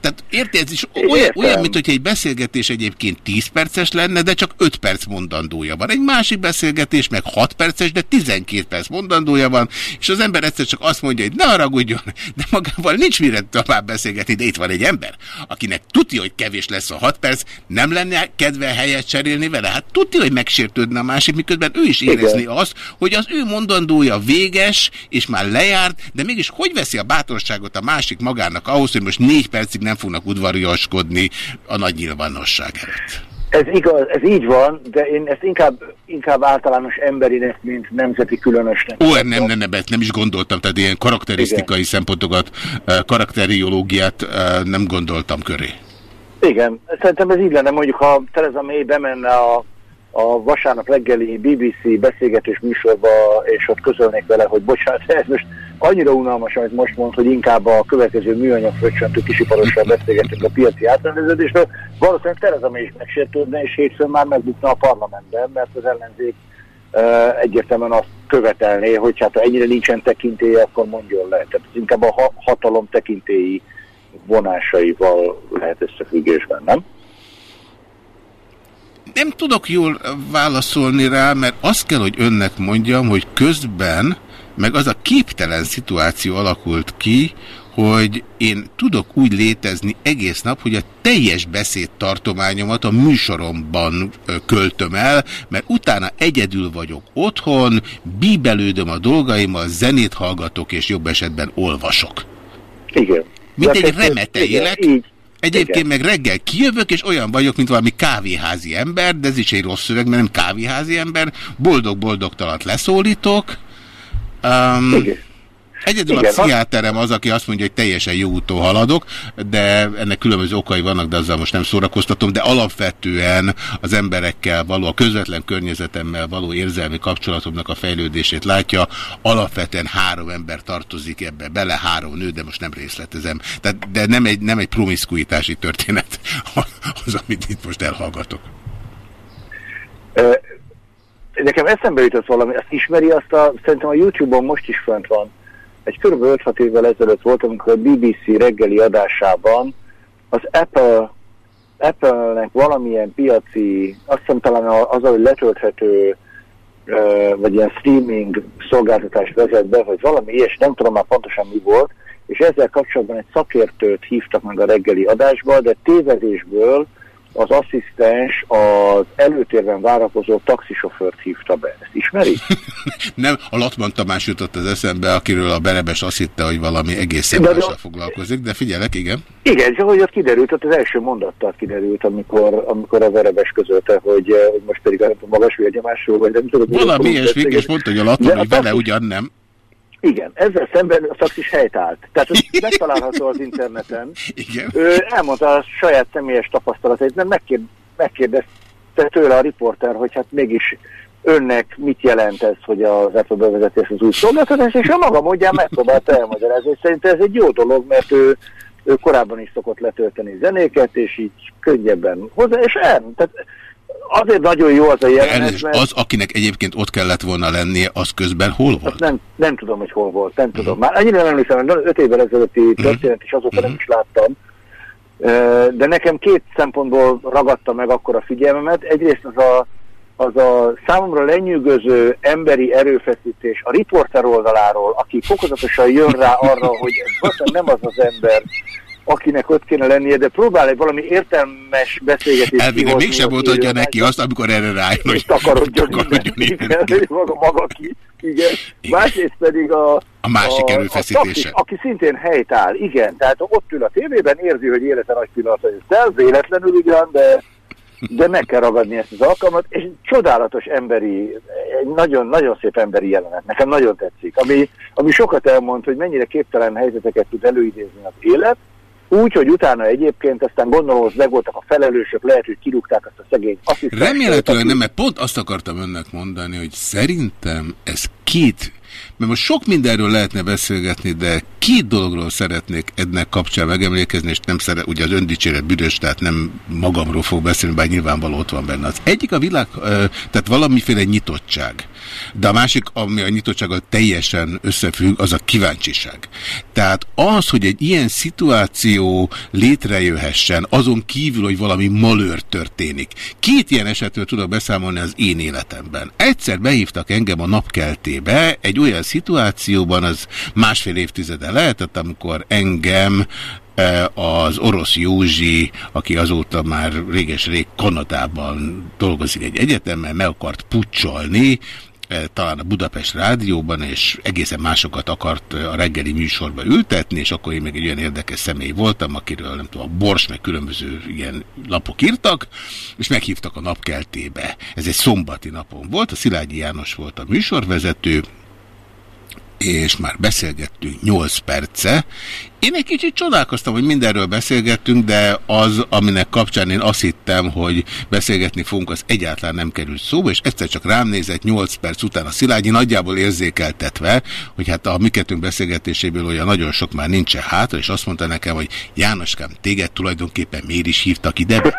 Tehát érted, ez is olyan, olyan, mint hogyha egy beszélgetés egyébként 10 perces lenne, de csak 5 perc mondandója van. Egy másik beszélgetés meg 6 perces, de 12 perc mondandója van, és az ember egyszer csak azt mondja, hogy ne haragudjon, de magával nincs mire tovább beszélgetni, de itt van egy ember, akinek tudja, hogy kevés lesz a 6 perc, nem lenne kedve helyet cserélni vele? Hát tudja, hogy megsértődne a másik, miközben ő is érezni Igen. azt, hogy az ő mondandója véges, és már lejárt, de mégis hogy veszi a bátorságot a másik magának ahhoz, hogy most 4 percig nem fognak udvariaskodni a nagy nyilvánosság előtt. Ez igaz, ez így van, de én ezt inkább, inkább általános emberinek, mint nemzeti különösnek. Ó, nem, nem, nem, nem is gondoltam, tehát ilyen karakterisztikai Igen. szempontokat, eh, karakteriológiát eh, nem gondoltam köré. Igen, szerintem ez így lenne, mondjuk ha Tereza May bemenne a, a vasárnap reggeli BBC beszélgetés műsorba, és ott közölnék vele, hogy bocsánat, ez most annyira unalmas, amit most mond, hogy inkább a következő műanyag fröccsöntő kisiparossal beszélgetünk a piaci átrendeződésről, valószínűleg Tereza is megsértődne, és hétfőn már megbukna a parlamentben, mert az ellenzék uh, egyértelműen azt követelné, hogy hát ha ennyire nincsen tekintélye, akkor mondjon le. Tehát inkább a hatalom tekintélyi vonásaival lehet összefüggésben, nem? Nem tudok jól válaszolni rá, mert azt kell, hogy önnek mondjam, hogy közben meg az a képtelen szituáció alakult ki, hogy én tudok úgy létezni egész nap, hogy a teljes beszédtartományomat a műsoromban költöm el, mert utána egyedül vagyok otthon, bíbelődöm a dolgaimmal, zenét hallgatok, és jobb esetben olvasok. Igen. Mint egy remete élek. Egyébként Igen. meg reggel kijövök, és olyan vagyok, mint valami kávéházi ember, de ez is egy rossz szöveg, mert nem kávéházi ember, boldog-boldogtalat leszólítok, Um, Igen. Egyedül Igen, a pszichiáterem az, aki azt mondja, hogy teljesen jó úton haladok, de ennek különböző okai vannak, de azzal most nem szórakoztatom, de alapvetően az emberekkel való, a közvetlen környezetemmel való érzelmi kapcsolatomnak a fejlődését látja. Alapvetően három ember tartozik ebbe bele, három nő, de most nem részletezem. Tehát, de nem egy, nem egy promiszkuitási történet az, amit itt most elhallgatok. nekem eszembe jutott valami, azt ismeri, azt a, szerintem a Youtube-on most is fönt van. Egy kb. 5-6 évvel ezelőtt volt, amikor a BBC reggeli adásában az Apple Apple-nek valamilyen piaci, azt hiszem talán az, hogy letölthető vagy ilyen streaming szolgáltatást vezet be, vagy valami ilyes, nem tudom már pontosan mi volt, és ezzel kapcsolatban egy szakértőt hívtak meg a reggeli adásba, de tévedésből az asszisztens az előtérben várakozó taxisofőrt hívta be. Ezt ismeri? Nem, a Latman Tamás jutott az eszembe, akiről a Berebes azt hitte, hogy valami egészen de, mással foglalkozik, de figyelek, igen. Igen, csak hogy ott kiderült, ott az első mondattal kiderült, amikor, amikor a Verebes közölte, hogy, hogy most pedig a magas vérnyomásról, vagy nem tudom. Valami ilyesmi, és mondta, hogy a Latman, hogy vele ugyan nem. Igen, ezzel szemben a taxis helytált. Tehát ez megtalálható az interneten. Igen. Ő elmondta a saját személyes tapasztalatait, nem megkér, megkérdezte tőle a riporter, hogy hát mégis önnek mit jelent ez, hogy az Apple bevezeti ezt az új szolgáltatás, és a maga módján megpróbálta elmagyarázni, szerintem ez egy jó dolog, mert ő, ő korábban is szokott letölteni zenéket, és így könnyebben hozzá, és el, tehát azért nagyon jó az a jelenet, mert... Az, akinek egyébként ott kellett volna lennie, az közben hol volt? Nem, nem tudom, hogy hol volt, nem tudom. Már annyira nem emlékszem, hogy öt évvel ezelőtti uh mhm. -huh. történet is azóta uh -huh. nem mhm. is láttam. De nekem két szempontból ragadta meg akkor a figyelmemet. Egyrészt az a, az a számomra lenyűgöző emberi erőfeszítés a riporter oldaláról, aki fokozatosan jön rá arra, hogy ez nem az az ember, akinek ott kéne lennie, de próbál egy valami értelmes beszélgetést Elvégre mégsem adja neki azt, amikor erre rájön, hogy takarodjon, takarodjon igen, igen, maga, maga ki. Igen. igen. Másrészt pedig a, a másik erőfeszítése. A, aki szintén helyt áll, igen. Tehát ott ül a tévében, érzi, hogy élete nagy pillanat, hogy ez véletlenül ugyan, de de meg kell ragadni ezt az alkalmat, és csodálatos emberi, egy nagyon-nagyon szép emberi jelenet. Nekem nagyon tetszik. Ami, ami sokat elmond, hogy mennyire képtelen helyzeteket tud előidézni az élet, úgy, hogy utána egyébként aztán gondolom, hogy megvoltak a felelősök, lehet, hogy kirúgták azt a szegény Remélhetőleg nem, mert pont azt akartam önnek mondani, hogy szerintem ez két mert most sok mindenről lehetne beszélgetni, de két dologról szeretnék ennek kapcsán megemlékezni, és nem szeret, ugye az öndicséret büdös, tehát nem magamról fog beszélni, bár nyilvánvaló ott van benne. Az egyik a világ, tehát valamiféle nyitottság. De a másik, ami a nyitottsággal teljesen összefügg, az a kíváncsiság. Tehát az, hogy egy ilyen szituáció létrejöhessen, azon kívül, hogy valami malőr történik. Két ilyen esetről tudok beszámolni az én életemben. Egyszer behívtak engem a napkeltébe, egy olyan szituációban, az másfél évtizede lehetett, amikor engem e, az orosz Józsi, aki azóta már réges-rég Kanadában dolgozik egy egyetemen, meg akart pucsolni, e, talán a Budapest rádióban, és egészen másokat akart a reggeli műsorba ültetni, és akkor én még egy olyan érdekes személy voltam, akiről nem tudom, a Bors, meg különböző ilyen lapok írtak, és meghívtak a napkeltébe. Ez egy szombati napon volt, a Szilágyi János volt a műsorvezető, és már beszélgettünk 8 perce. Én egy kicsit csodálkoztam, hogy mindenről beszélgettünk, de az, aminek kapcsán én azt hittem, hogy beszélgetni fogunk, az egyáltalán nem került szóba, és egyszer csak rám nézett 8 perc után a Szilágyi nagyjából érzékeltetve, hogy hát a mi kettőnk beszélgetéséből olyan nagyon sok már nincsen hátra, és azt mondta nekem, hogy Jánoskám, téged tulajdonképpen miért is hívtak ide?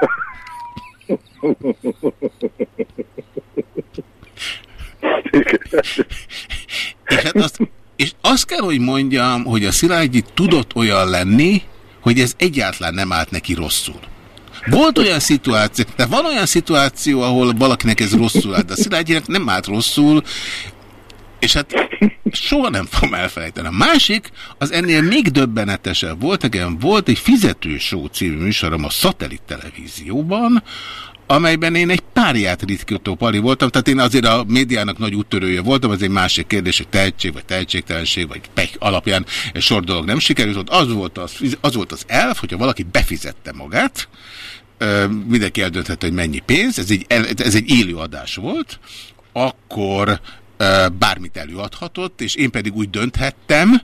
és, hát azt, és azt kell, hogy mondjam, hogy a Szilágyi tudott olyan lenni, hogy ez egyáltalán nem állt neki rosszul. Volt olyan szituáció, de van olyan szituáció, ahol valakinek ez rosszul állt, de a Szilágyinek nem állt rosszul, és hát soha nem fogom elfelejteni. A másik, az ennél még döbbenetesebb volt, nekem volt egy fizetősó című műsorom a szatellit televízióban, amelyben én egy párját ritkító pari voltam, tehát én azért a médiának nagy úttörője voltam, az egy másik kérdés, hogy tehetség, vagy tehetségtelenség, vagy pech alapján egy sor dolog nem sikerült, az volt az, az volt az elf, hogyha valaki befizette magát, mindenki eldönthette, hogy mennyi pénz, ez egy, ez egy élő adás volt, akkor bármit előadhatott, és én pedig úgy dönthettem,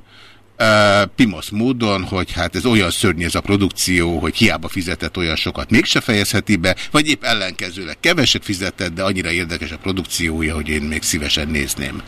uh, módon, hogy hát ez olyan szörnyű ez a produkció, hogy hiába fizetett olyan sokat, mégse fejezheti be, vagy épp ellenkezőleg keveset fizetett, de annyira érdekes a produkciója, hogy én még szívesen nézném.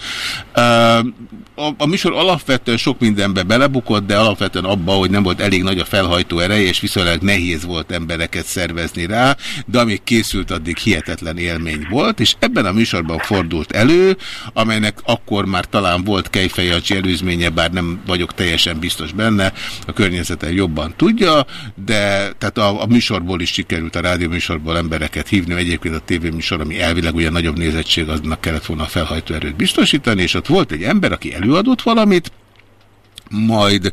A, a műsor alapvetően sok mindenbe belebukott, de alapvetően abba, hogy nem volt elég nagy a felhajtó ereje, és viszonylag nehéz volt embereket szervezni rá, de amíg készült, addig hihetetlen élmény volt, és ebben a műsorban fordult elő, amelynek akkor már talán volt Kejfejancsi előzménye, bár nem vagyok teljesen biztos benne, a környezeten jobban tudja, de tehát a, a műsorból is sikerült a rádió műsorból embereket hívni, egyébként a tévéműsor, ami elvileg ugye nagyobb nézettség, aznak kellett volna a felhajtó erőt biztosítani, és ott volt egy ember, aki előadott valamit, majd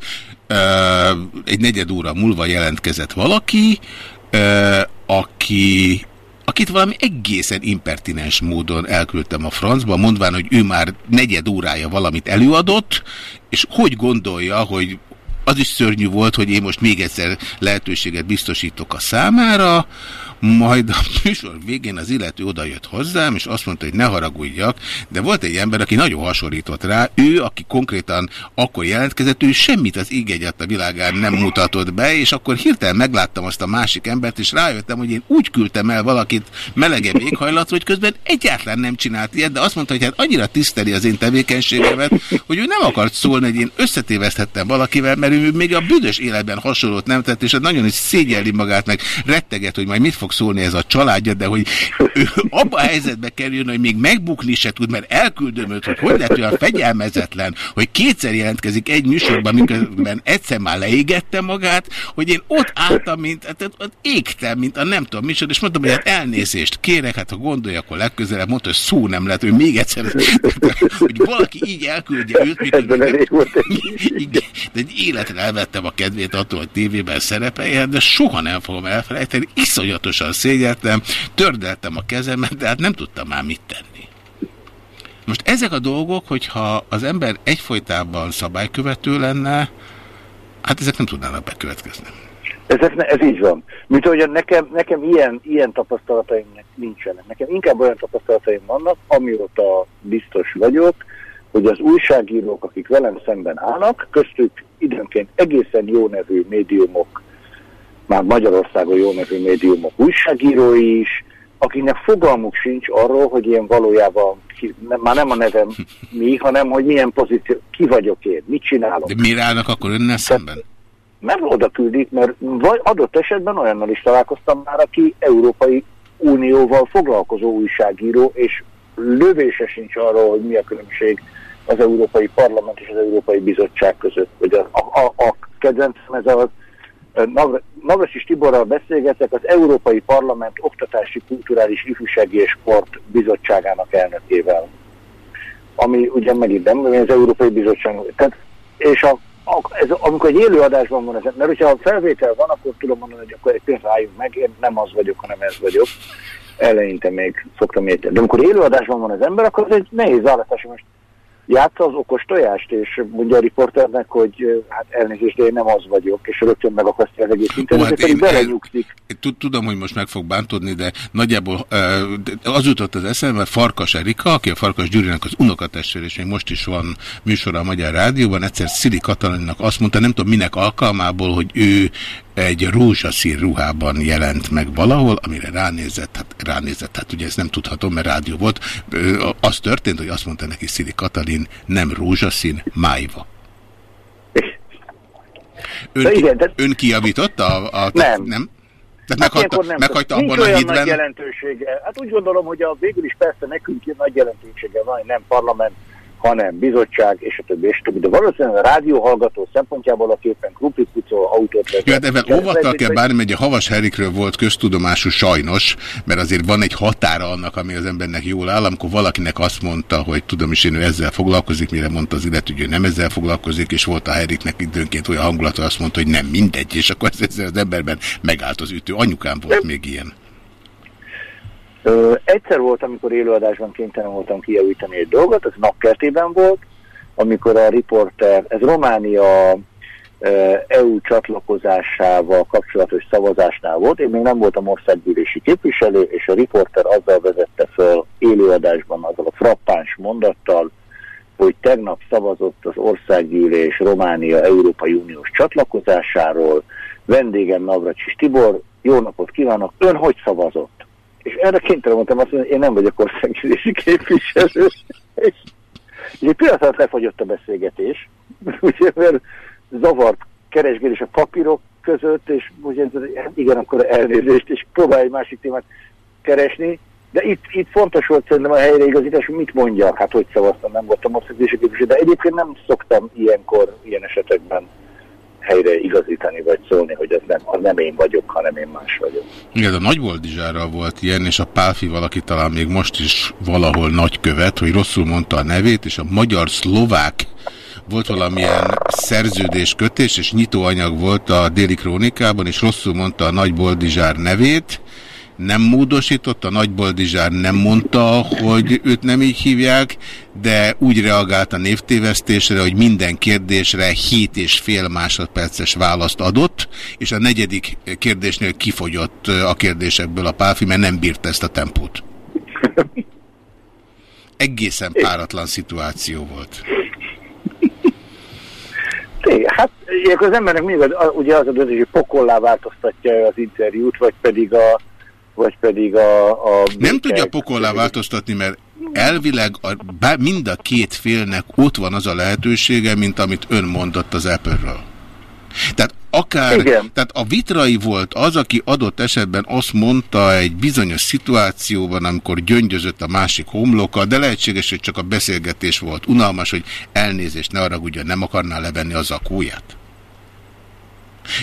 uh, egy negyed óra múlva jelentkezett valaki, uh, aki akit valami egészen impertinens módon elküldtem a francba, mondván, hogy ő már negyed órája valamit előadott, és hogy gondolja, hogy az is szörnyű volt, hogy én most még egyszer lehetőséget biztosítok a számára, majd a műsor végén az illető odajött hozzám, és azt mondta, hogy ne haragudjak, de volt egy ember, aki nagyon hasonlított rá, ő, aki konkrétan akkor jelentkezett, ő semmit az ég a világán nem mutatott be, és akkor hirtelen megláttam azt a másik embert, és rájöttem, hogy én úgy küldtem el valakit melegebb éghajlat, hogy közben egyáltalán nem csinált ilyet, de azt mondta, hogy hát annyira tiszteli az én tevékenységemet, hogy ő nem akart szólni, hogy én összetéveszthettem valakivel, mert ő még a büdös életben hasonlót nem tett, és nagyon is szégyelli magát, meg retteget, hogy majd mit fog szólni ez a családja, de hogy ő abba a helyzetbe kerüljön, hogy még megbukni se tud, mert elküldöm őt, hogy hogy lehet olyan fegyelmezetlen, hogy kétszer jelentkezik egy műsorban, miközben egyszer már leégette magát, hogy én ott álltam, mint, hát, ott égtem, mint a nem tudom micsoda, és mondtam, hogy hát elnézést kérek, hát ha gondolja, akkor legközelebb mondta, hogy szó nem lehet, hogy még egyszer, hogy valaki így elküldje őt, miközben nem, igen, de egy életre elvettem a kedvét attól, hogy tévében szerepeljen, de soha nem fogom elfelejteni, iszonyatosan szégyeltem, tördeltem a kezemet, de hát nem tudtam már mit tenni. Most ezek a dolgok, hogyha az ember egyfolytában szabálykövető lenne, hát ezek nem tudnának bekövetkezni. Ezek, ez így van. Mint hogy nekem, nekem ilyen, ilyen tapasztalataim nincsenek. Nekem inkább olyan tapasztalataim vannak, amióta biztos vagyok, hogy az újságírók, akik velem szemben állnak, köztük időnként egészen jó nevű médiumok már Magyarországon jó nevű médiumok újságírói is, akiknek fogalmuk sincs arról, hogy ilyen valójában, ki, nem, már nem a nevem mi, hanem hogy milyen pozíció, ki vagyok én, mit csinálok. De miért állnak akkor önnel szemben? Mert oda küldik, mert vagy adott esetben olyannal is találkoztam már, aki Európai Unióval foglalkozó újságíró, és lövése sincs arról, hogy mi a különbség az Európai Parlament és az Európai Bizottság között. Hogy a, a, a, a kedvencem ez az Navrasis Tiborral beszélgetek, az Európai Parlament Oktatási, Kulturális, Ifjúsági és Sport Bizottságának elnökével. Ami ugye megint nem, az Európai Bizottság. Tehát, és a, a, ez, amikor egy élőadásban van ez, mert hogyha a felvétel van, akkor tudom mondani, hogy akkor egy pillanat álljunk meg, én nem az vagyok, hanem ez vagyok. Eleinte még szoktam érteni. De amikor élőadásban van az ember, akkor ez egy nehéz választás. Most játsza az okos tojást, és mondja a riporternek, hogy hát elnézést, de én nem az vagyok, és rögtön megakasztja az egész internetet, hát pedig belenyugszik. Tudom, hogy most meg fog bántodni, de nagyjából az jutott az eszembe, Farkas Erika, aki a Farkas Gyurinak az unokatestvér, és még most is van műsora a Magyar Rádióban, egyszer Szili Katalinnak azt mondta, nem tudom minek alkalmából, hogy ő egy rózsaszín ruhában jelent meg valahol, amire ránézett, hát ránézett, hát ugye ezt nem tudhatom, mert rádió volt. Az történt, hogy azt mondta neki Szili Katalin, nem rózsaszín, májva. Ön, igen, de... ön kijavította a... a nem. nem? Tehát hát meghagyta, nem meghagyta abban a hitben... nagy jelentősége. Hát úgy gondolom, hogy a végül is persze nekünk nagy jelentősége van, nem parlament hanem bizottság, és a többi, és a többi. De valószínűleg a rádióhallgató szempontjából, a képen krumplikpucó autót vezet. Jó, de ebben óvattal kell bármi, hogy a Havas Herikről volt köztudomású sajnos, mert azért van egy határa annak, ami az embernek jól áll, amikor valakinek azt mondta, hogy tudom is én, ő ezzel foglalkozik, mire mondta az illető, hogy nem ezzel foglalkozik, és volt a Heriknek időnként olyan hangulata, azt mondta, hogy nem mindegy, és akkor ezzel az emberben megállt az ütő. Anyukám volt de... még ilyen. Ö, egyszer volt, amikor élőadásban kénytelen voltam kijavítani egy dolgot, ez napkertében volt, amikor a riporter, ez Románia EU csatlakozásával kapcsolatos szavazásnál volt. Én még nem voltam országgyűlési képviselő, és a riporter azzal vezette föl élőadásban azzal a frappáns mondattal, hogy tegnap szavazott az országgyűlés Románia Európai Uniós csatlakozásáról, vendégem Navracsis Tibor, jó napot kívánok, ön hogy szavazott? És erre kénytelen mondtam azt, hogy én nem vagyok országgyűlési képviselő, és, és egy pillanat alatt lefagyott a beszélgetés, ugye, mert zavart keresgélés a papírok között, és ugye, hát igen, akkor elnézést, és próbálj egy másik témát keresni, de itt, itt fontos volt szerintem a helyreigazítás, mit mondjak, hát hogy szavaztam, nem voltam országgyűlési képviselő, de egyébként nem szoktam ilyenkor, ilyen esetekben helyre igazítani, vagy szólni, hogy az nem, az nem én vagyok, hanem én más vagyok. Igen, a Nagyboldizsárral volt ilyen, és a Pálfi valaki talán még most is valahol nagykövet, hogy rosszul mondta a nevét, és a magyar-szlovák volt valamilyen szerződéskötés, és nyitóanyag volt a déli krónikában, és rosszul mondta a Nagyboldizsár nevét, nem módosított, a Nagyboldizsár nem mondta, hogy őt nem így hívják, de úgy reagált a névtévesztésre, hogy minden kérdésre 7 és fél másodperces választ adott, és a negyedik kérdésnél kifogyott a kérdésekből a pálfi, mert nem bírt ezt a tempót. Egészen páratlan szituáció volt. Té, hát ilyenkor az embernek mindig ugye az a döntés, hogy pokollá változtatja az interjút, vagy pedig a vagy pedig a... a nem tudja pokollá változtatni, mert elvileg a, bár mind a két félnek ott van az a lehetősége, mint amit ön mondott az Apple-ről. Tehát akár, Igen. tehát a vitrai volt az, aki adott esetben azt mondta egy bizonyos szituációban, amikor gyöngyözött a másik homloka, de lehetséges, hogy csak a beszélgetés volt unalmas, hogy elnézést ne arra ugye nem akarná levenni az akóját.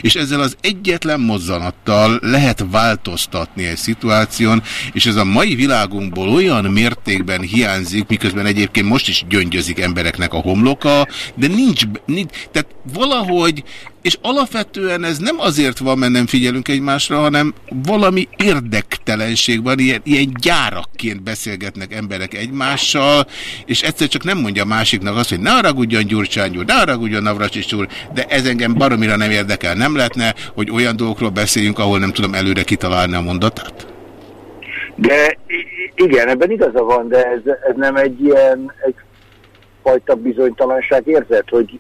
És ezzel az egyetlen mozzanattal lehet változtatni egy szituáción, és ez a mai világunkból olyan mértékben hiányzik, miközben egyébként most is gyöngyözik embereknek a homloka, de nincs, nincs tehát valahogy és alapvetően ez nem azért van, mert nem figyelünk egymásra, hanem valami érdektelenség van, ilyen, ilyen gyárakként beszélgetnek emberek egymással, és egyszer csak nem mondja másiknak azt, hogy ne haragudjon Gyurcsány úr, ne haragudjon Navracsics úr, de ez engem baromira nem érdekel. Nem lehetne, hogy olyan dolgokról beszéljünk, ahol nem tudom előre kitalálni a mondatát? De igen, ebben igaza van, de ez, ez nem egy ilyen egy fajta bizonytalanság érzet, hogy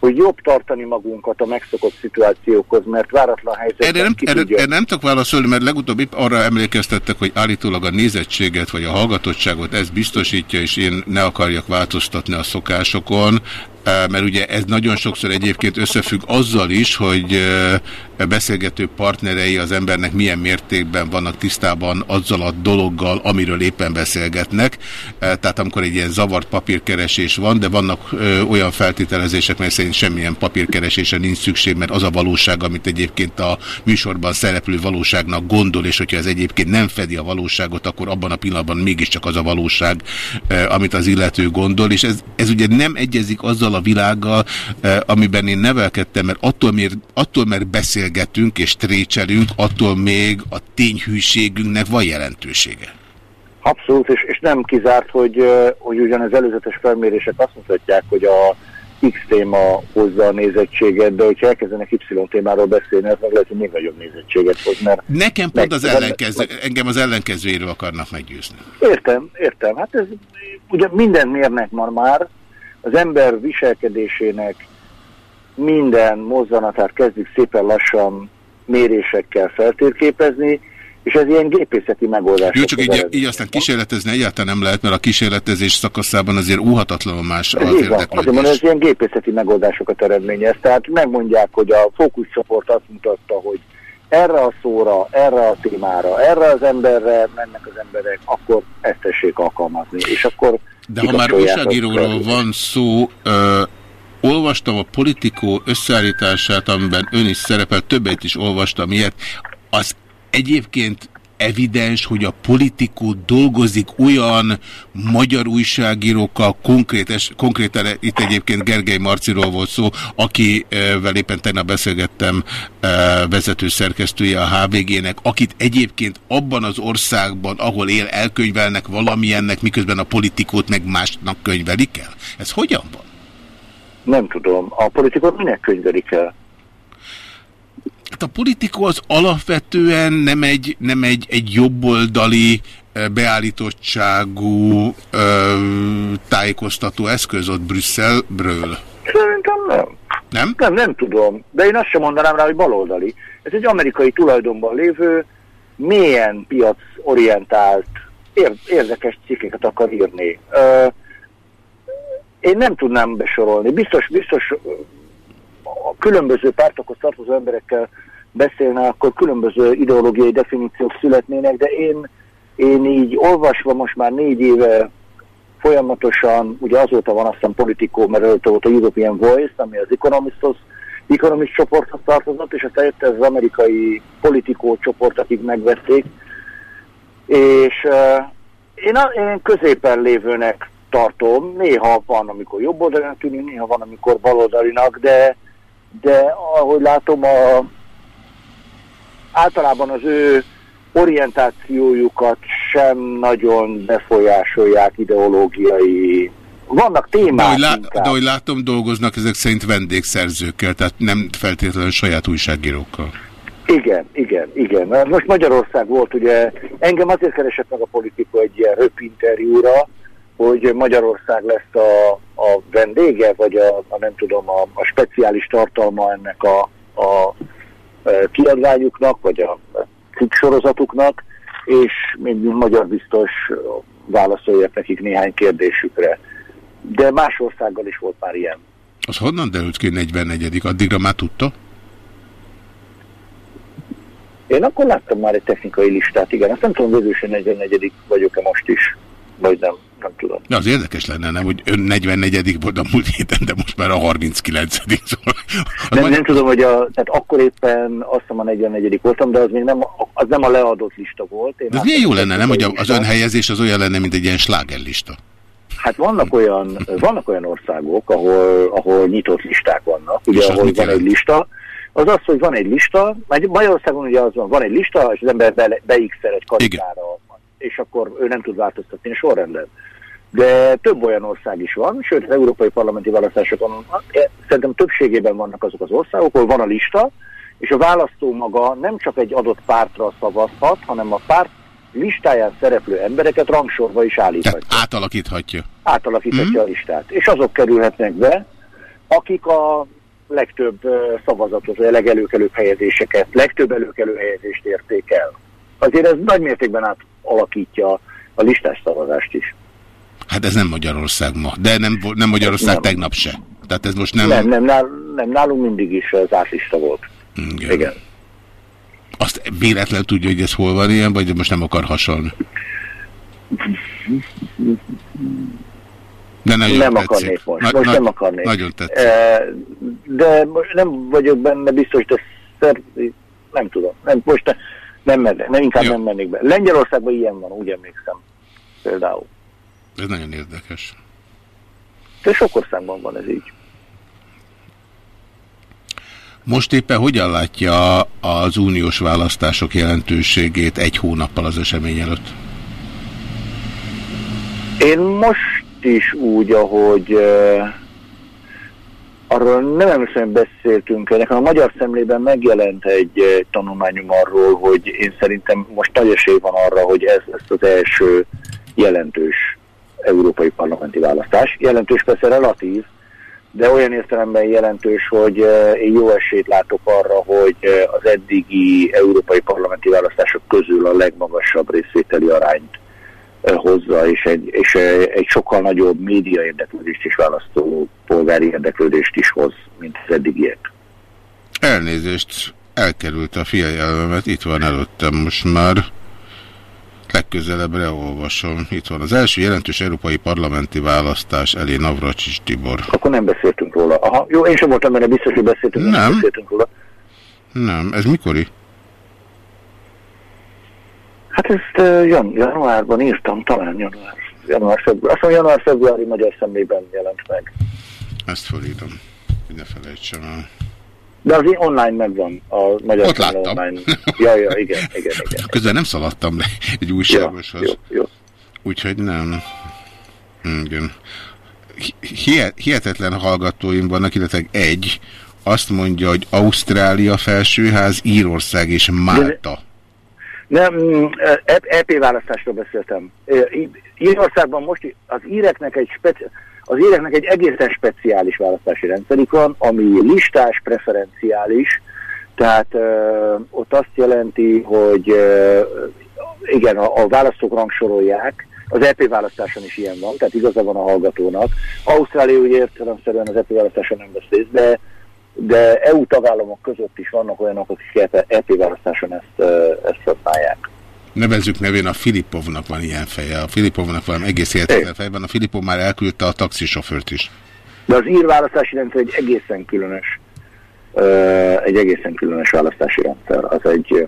hogy jobb tartani magunkat a megszokott szituációkhoz, mert váratlan helyzetben erre nem, erre, erre nem tudok válaszolni, mert legutóbb arra emlékeztettek, hogy állítólag a nézettséget vagy a hallgatottságot ez biztosítja, és én ne akarjak változtatni a szokásokon mert ugye ez nagyon sokszor egyébként összefügg azzal is, hogy beszélgető partnerei az embernek milyen mértékben vannak tisztában azzal a dologgal, amiről éppen beszélgetnek. Tehát amikor egy ilyen zavart papírkeresés van, de vannak olyan feltételezések, mert szerint semmilyen papírkeresésre nincs szükség, mert az a valóság, amit egyébként a műsorban szereplő valóságnak gondol, és hogyha ez egyébként nem fedi a valóságot, akkor abban a pillanatban mégiscsak az a valóság, amit az illető gondol, és ez, ez ugye nem egyezik azzal, azzal a világgal, eh, amiben én nevelkedtem, mert attól, mert, attól, mert beszélgetünk és trécselünk, attól még a tényhűségünknek van jelentősége. Abszolút, és, és nem kizárt, hogy, eh, hogy ugyan az előzetes felmérések azt mutatják, hogy a X téma hozza a nézettséget, de hogyha elkezdenek Y témáról beszélni, az meg lehet, hogy még nagyobb nézettséget hoz. Mert Nekem pont az ellenkező, engem az ellenkezőjéről akarnak meggyőzni. Értem, értem. Hát ez ugye minden mérnek már már, az ember viselkedésének minden mozzanatát kezdjük szépen lassan mérésekkel feltérképezni, és ez ilyen gépészeti megoldás. Jó, csak így, így aztán kísérletezni egyáltalán nem lehet, mert a kísérletezés szakaszában azért óhatatlanul más az érdeklődés. Azért mondom, ez ilyen gépészeti megoldásokat eredményez. Tehát megmondják, hogy a fókuszcsoport azt mutatta, hogy erre a szóra, erre a témára, erre az emberre mennek az emberek, akkor ezt tessék alkalmazni. És akkor de ha már újságíróról van szó, ö, olvastam a politikó összeállítását, amiben ön is szerepel, többet is olvastam ilyet. Az egyébként evidens, hogy a politikó dolgozik olyan magyar újságírókkal, konkrét, konkrétan itt egyébként Gergely Marciról volt szó, akivel éppen tegnap beszélgettem vezető szerkesztője a HVG-nek, akit egyébként abban az országban, ahol él, elkönyvelnek valamilyennek, miközben a politikót meg másnak könyvelik el. Ez hogyan van? Nem tudom. A politikot minek könyvelik el? Hát a politikó az alapvetően nem egy, nem egy, egy jobboldali beállítottságú ö, tájékoztató eszköz ott Brüsszelbről? Szerintem nem. Nem? Nem, nem tudom. De én azt sem mondanám rá, hogy baloldali. Ez egy amerikai tulajdonban lévő, mélyen piacorientált, ér érdekes cikkeket akar írni. Ö, én nem tudnám besorolni. Biztos, biztos a különböző pártokhoz tartozó emberekkel beszélne, akkor különböző ideológiai definíciók születnének, de én, én így olvasva most már négy éve folyamatosan, ugye azóta van aztán politikó, mert előtte volt a European Voice, ami az Economisthoz, Economist csoporthoz tartozott, és aztán jött ez az amerikai politikó csoport, akik megvették, és uh, én, a, én középen lévőnek tartom, néha van, amikor jobb oldalán tűnik, néha van, amikor baloldalinak, de, de ahogy látom, a, általában az ő orientációjukat sem nagyon befolyásolják ideológiai vannak témák de, hogy lá- de hogy látom, dolgoznak ezek szerint vendégszerzőkkel, tehát nem feltétlenül saját újságírókkal. Igen, igen, igen. Most Magyarország volt, ugye engem azért keresett meg a politikó egy ilyen röpinterjúra, hogy Magyarország lesz a, a vendége, vagy a, a nem tudom, a, a speciális tartalma ennek a, a kiadványuknak, vagy a sorozatuknak, és mint magyar biztos válaszoljak nekik néhány kérdésükre. De más országgal is volt már ilyen. Az honnan derült ki 44 Addigra már tudta? Én akkor láttam már egy technikai listát, igen. Azt nem tudom, végül 44 vagyok-e most is, vagy nem, nem tudom. De az érdekes lenne, nem, hogy ön 44 volt a múlt héten, de most már a 39 szóval. Nem, majd... nem tudom, hogy a, tehát akkor éppen azt hiszem a 44 voltam, de az még nem, az nem a leadott lista volt. Én de ez milyen jó lenne, nem, hogy az önhelyezés az olyan lenne, mint egy ilyen slágerlista? Hát vannak olyan, vannak olyan országok, ahol, ahol nyitott listák vannak, ugye ahol van jelent? egy lista, az az, hogy van egy lista, Magyarországon ugye az van, van egy lista, és az ember be, beixel egy karikára, és akkor ő nem tud változtatni a sorrendet. De több olyan ország is van, sőt az európai parlamenti választásokon szerintem többségében vannak azok az országok, ahol van a lista, és a választó maga nem csak egy adott pártra szavazhat, hanem a párt listáján szereplő embereket rangsorba is állíthatja. Tehát átalakíthatja. Átalakíthatja mm. a listát. És azok kerülhetnek be, akik a legtöbb szavazatot, vagy a legelőkelőbb helyezéseket, legtöbb előkelő helyezést érték el. Azért ez nagy mértékben átalakítja a listás szavazást is. Hát ez nem Magyarország ma, de nem, nem Magyarország nem. tegnap se. Tehát ez most nem... Nem, nem, nál, nem nálunk mindig is az átlista volt. Igen. Igen. Azt véletlen tudja, hogy ez hol van ilyen, vagy most nem akar hasonlni? De nagyon nem tetszik. akarnék most. Na, most na, nem akarnék. Nagyon tetszik. De most nem vagyok benne biztos, de szer... nem tudom. Nem, most nem, mennek, nem inkább Jó. nem mennék be. Lengyelországban ilyen van, úgy emlékszem. Például. Ez nagyon érdekes. De sok országban van ez így. Most éppen hogyan látja az uniós választások jelentőségét egy hónappal az esemény előtt? Én most is úgy, ahogy uh, arról nem emlékszem, beszéltünk, nekem a Magyar Szemlében megjelent egy uh, tanulmányom arról, hogy én szerintem most nagy esély van arra, hogy ez lesz az első jelentős európai parlamenti választás. Jelentős persze relatív, de olyan értelemben jelentős, hogy én jó esélyt látok arra, hogy az eddigi európai parlamenti választások közül a legmagasabb részvételi arányt hozza, és egy, és egy sokkal nagyobb média érdeklődést is választó polgári érdeklődést is hoz, mint az eddigiek. Elnézést, elkerült a fiajelmemet, itt van előttem most már. Legközelebb leolvasom. Itt van az első jelentős európai parlamenti választás elé Navracsis Tibor. Akkor nem beszéltünk róla. Aha, jó, én sem voltam benne biztos, hogy beszéltünk, nem. nem beszéltünk róla. Nem, ez mikori? Hát ezt uh, jan januárban írtam, talán január. Január, február. Azt mondom, január-februári magyar szemlében jelent meg. Ezt fölírom, hogy ne felejtsem el. De az online megvan, a magyar Ott láttam. online. Ja, ja, igen, igen, igen. Közben nem szaladtam le egy újságoshoz. Ja, jó, jó. Úgyhogy nem. Igen. Hihetetlen hallgatóim vannak, illetve egy, azt mondja, hogy Ausztrália felsőház, Írország és Málta. Nem, mm, E- EP választásról beszéltem. Írországban most az íreknek egy speci- az íreknek egy egészen speciális választási rendszerük van, ami listás, preferenciális, tehát ö, ott azt jelenti, hogy ö, igen, a, a választók rangsorolják, az EP választáson is ilyen van, tehát igaza van a hallgatónak. Ausztrália ugye értelemszerűen az EP választáson nem vesz részt, de, de EU tagállamok között is vannak olyanok, akik EP, EP választáson ezt, ezt használják. Nevezzük nevén a Filipovnak van ilyen feje. A Filipovnak van egész életlen fejben. A Filipov már elküldte a taxisofőrt is. De az ír választási rendszer egy egészen különös, egy egészen különös választási rendszer. Az egy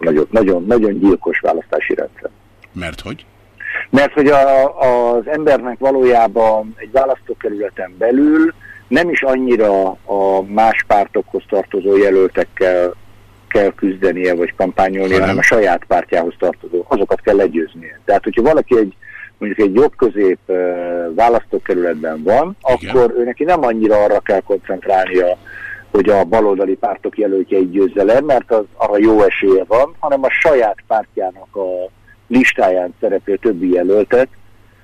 nagyon, nagyon, nagyon gyilkos választási rendszer. Mert hogy? Mert hogy a, az embernek valójában egy választókerületen belül nem is annyira a más pártokhoz tartozó jelöltekkel kell küzdenie vagy kampányolnia, hanem a saját pártjához tartozó, azokat kell legyőznie. Tehát, hogyha valaki egy mondjuk egy jobb-közép választókerületben van, akkor ő neki nem annyira arra kell koncentrálnia, hogy a baloldali pártok jelöltjeit győzze le, mert az arra jó esélye van, hanem a saját pártjának a listáján szereplő többi jelöltet,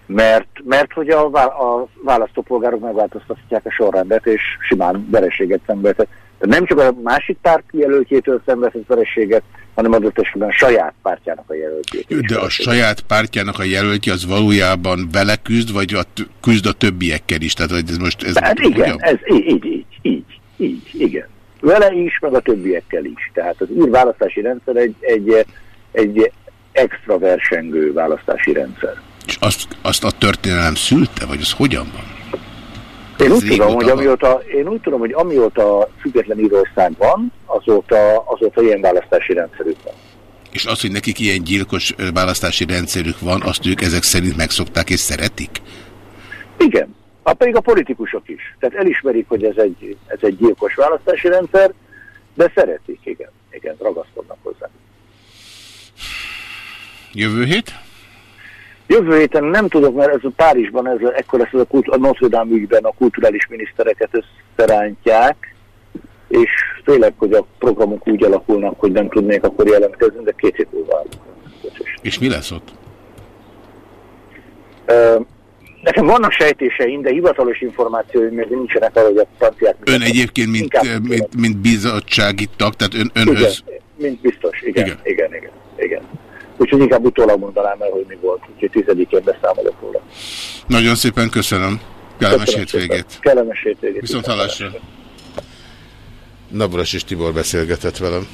mert, mert hogy a, a választópolgárok megváltoztatják a sorrendet, és simán vereséget szenvedhet. Tehát nem csak a másik párt jelöltjétől szenvedhet vereséget, hanem adott esetben a saját pártjának a jelöltjét. De a saját pártjának a jelöltje az valójában vele küzd, vagy a küzd a többiekkel is? Tehát ez most... Ez Hát igen, ez így, így, így, így, így, igen. Vele is, meg a többiekkel is. Tehát az ír választási rendszer egy, egy, egy extra versengő választási rendszer. És azt, azt a történelem szülte, vagy az hogyan van? Én úgy, tudom, hogy amióta, én úgy tudom, hogy amióta független Írország van, azóta, azóta ilyen választási rendszerük van. És az, hogy nekik ilyen gyilkos választási rendszerük van, azt ők ezek szerint megszokták és szeretik? Igen, a pedig a politikusok is. Tehát elismerik, hogy ez egy, ez egy gyilkos választási rendszer, de szeretik, igen. Igen, ragaszkodnak hozzá. Jövő hét? Jövő héten nem tudok, mert ez a Párizsban, ez ekkor ezt a, kult, a Notre Dame ügyben a kulturális minisztereket összerántják, és félek, hogy a programok úgy alakulnak, hogy nem tudnék akkor jelentkezni, de két hét múlva. És mi lesz ott? Ö, Nekem vannak sejtéseim, de hivatalos információim még nincsenek arra, hogy a franciák... Ön egyébként, mint, ö, mint, mint bizottsági tag, tehát ön, önhöz... Igen, mint biztos, igen, igen, igen, igen. igen. Úgyhogy inkább utólag mondanám el, hogy mi volt, úgyhogy tizedikén beszámolok róla. Nagyon szépen köszönöm. Kellemes Köszönöm hétvégét. szépen. Kellemes hétvégét. Viszont hallásra. Navras és Tibor beszélgetett velem.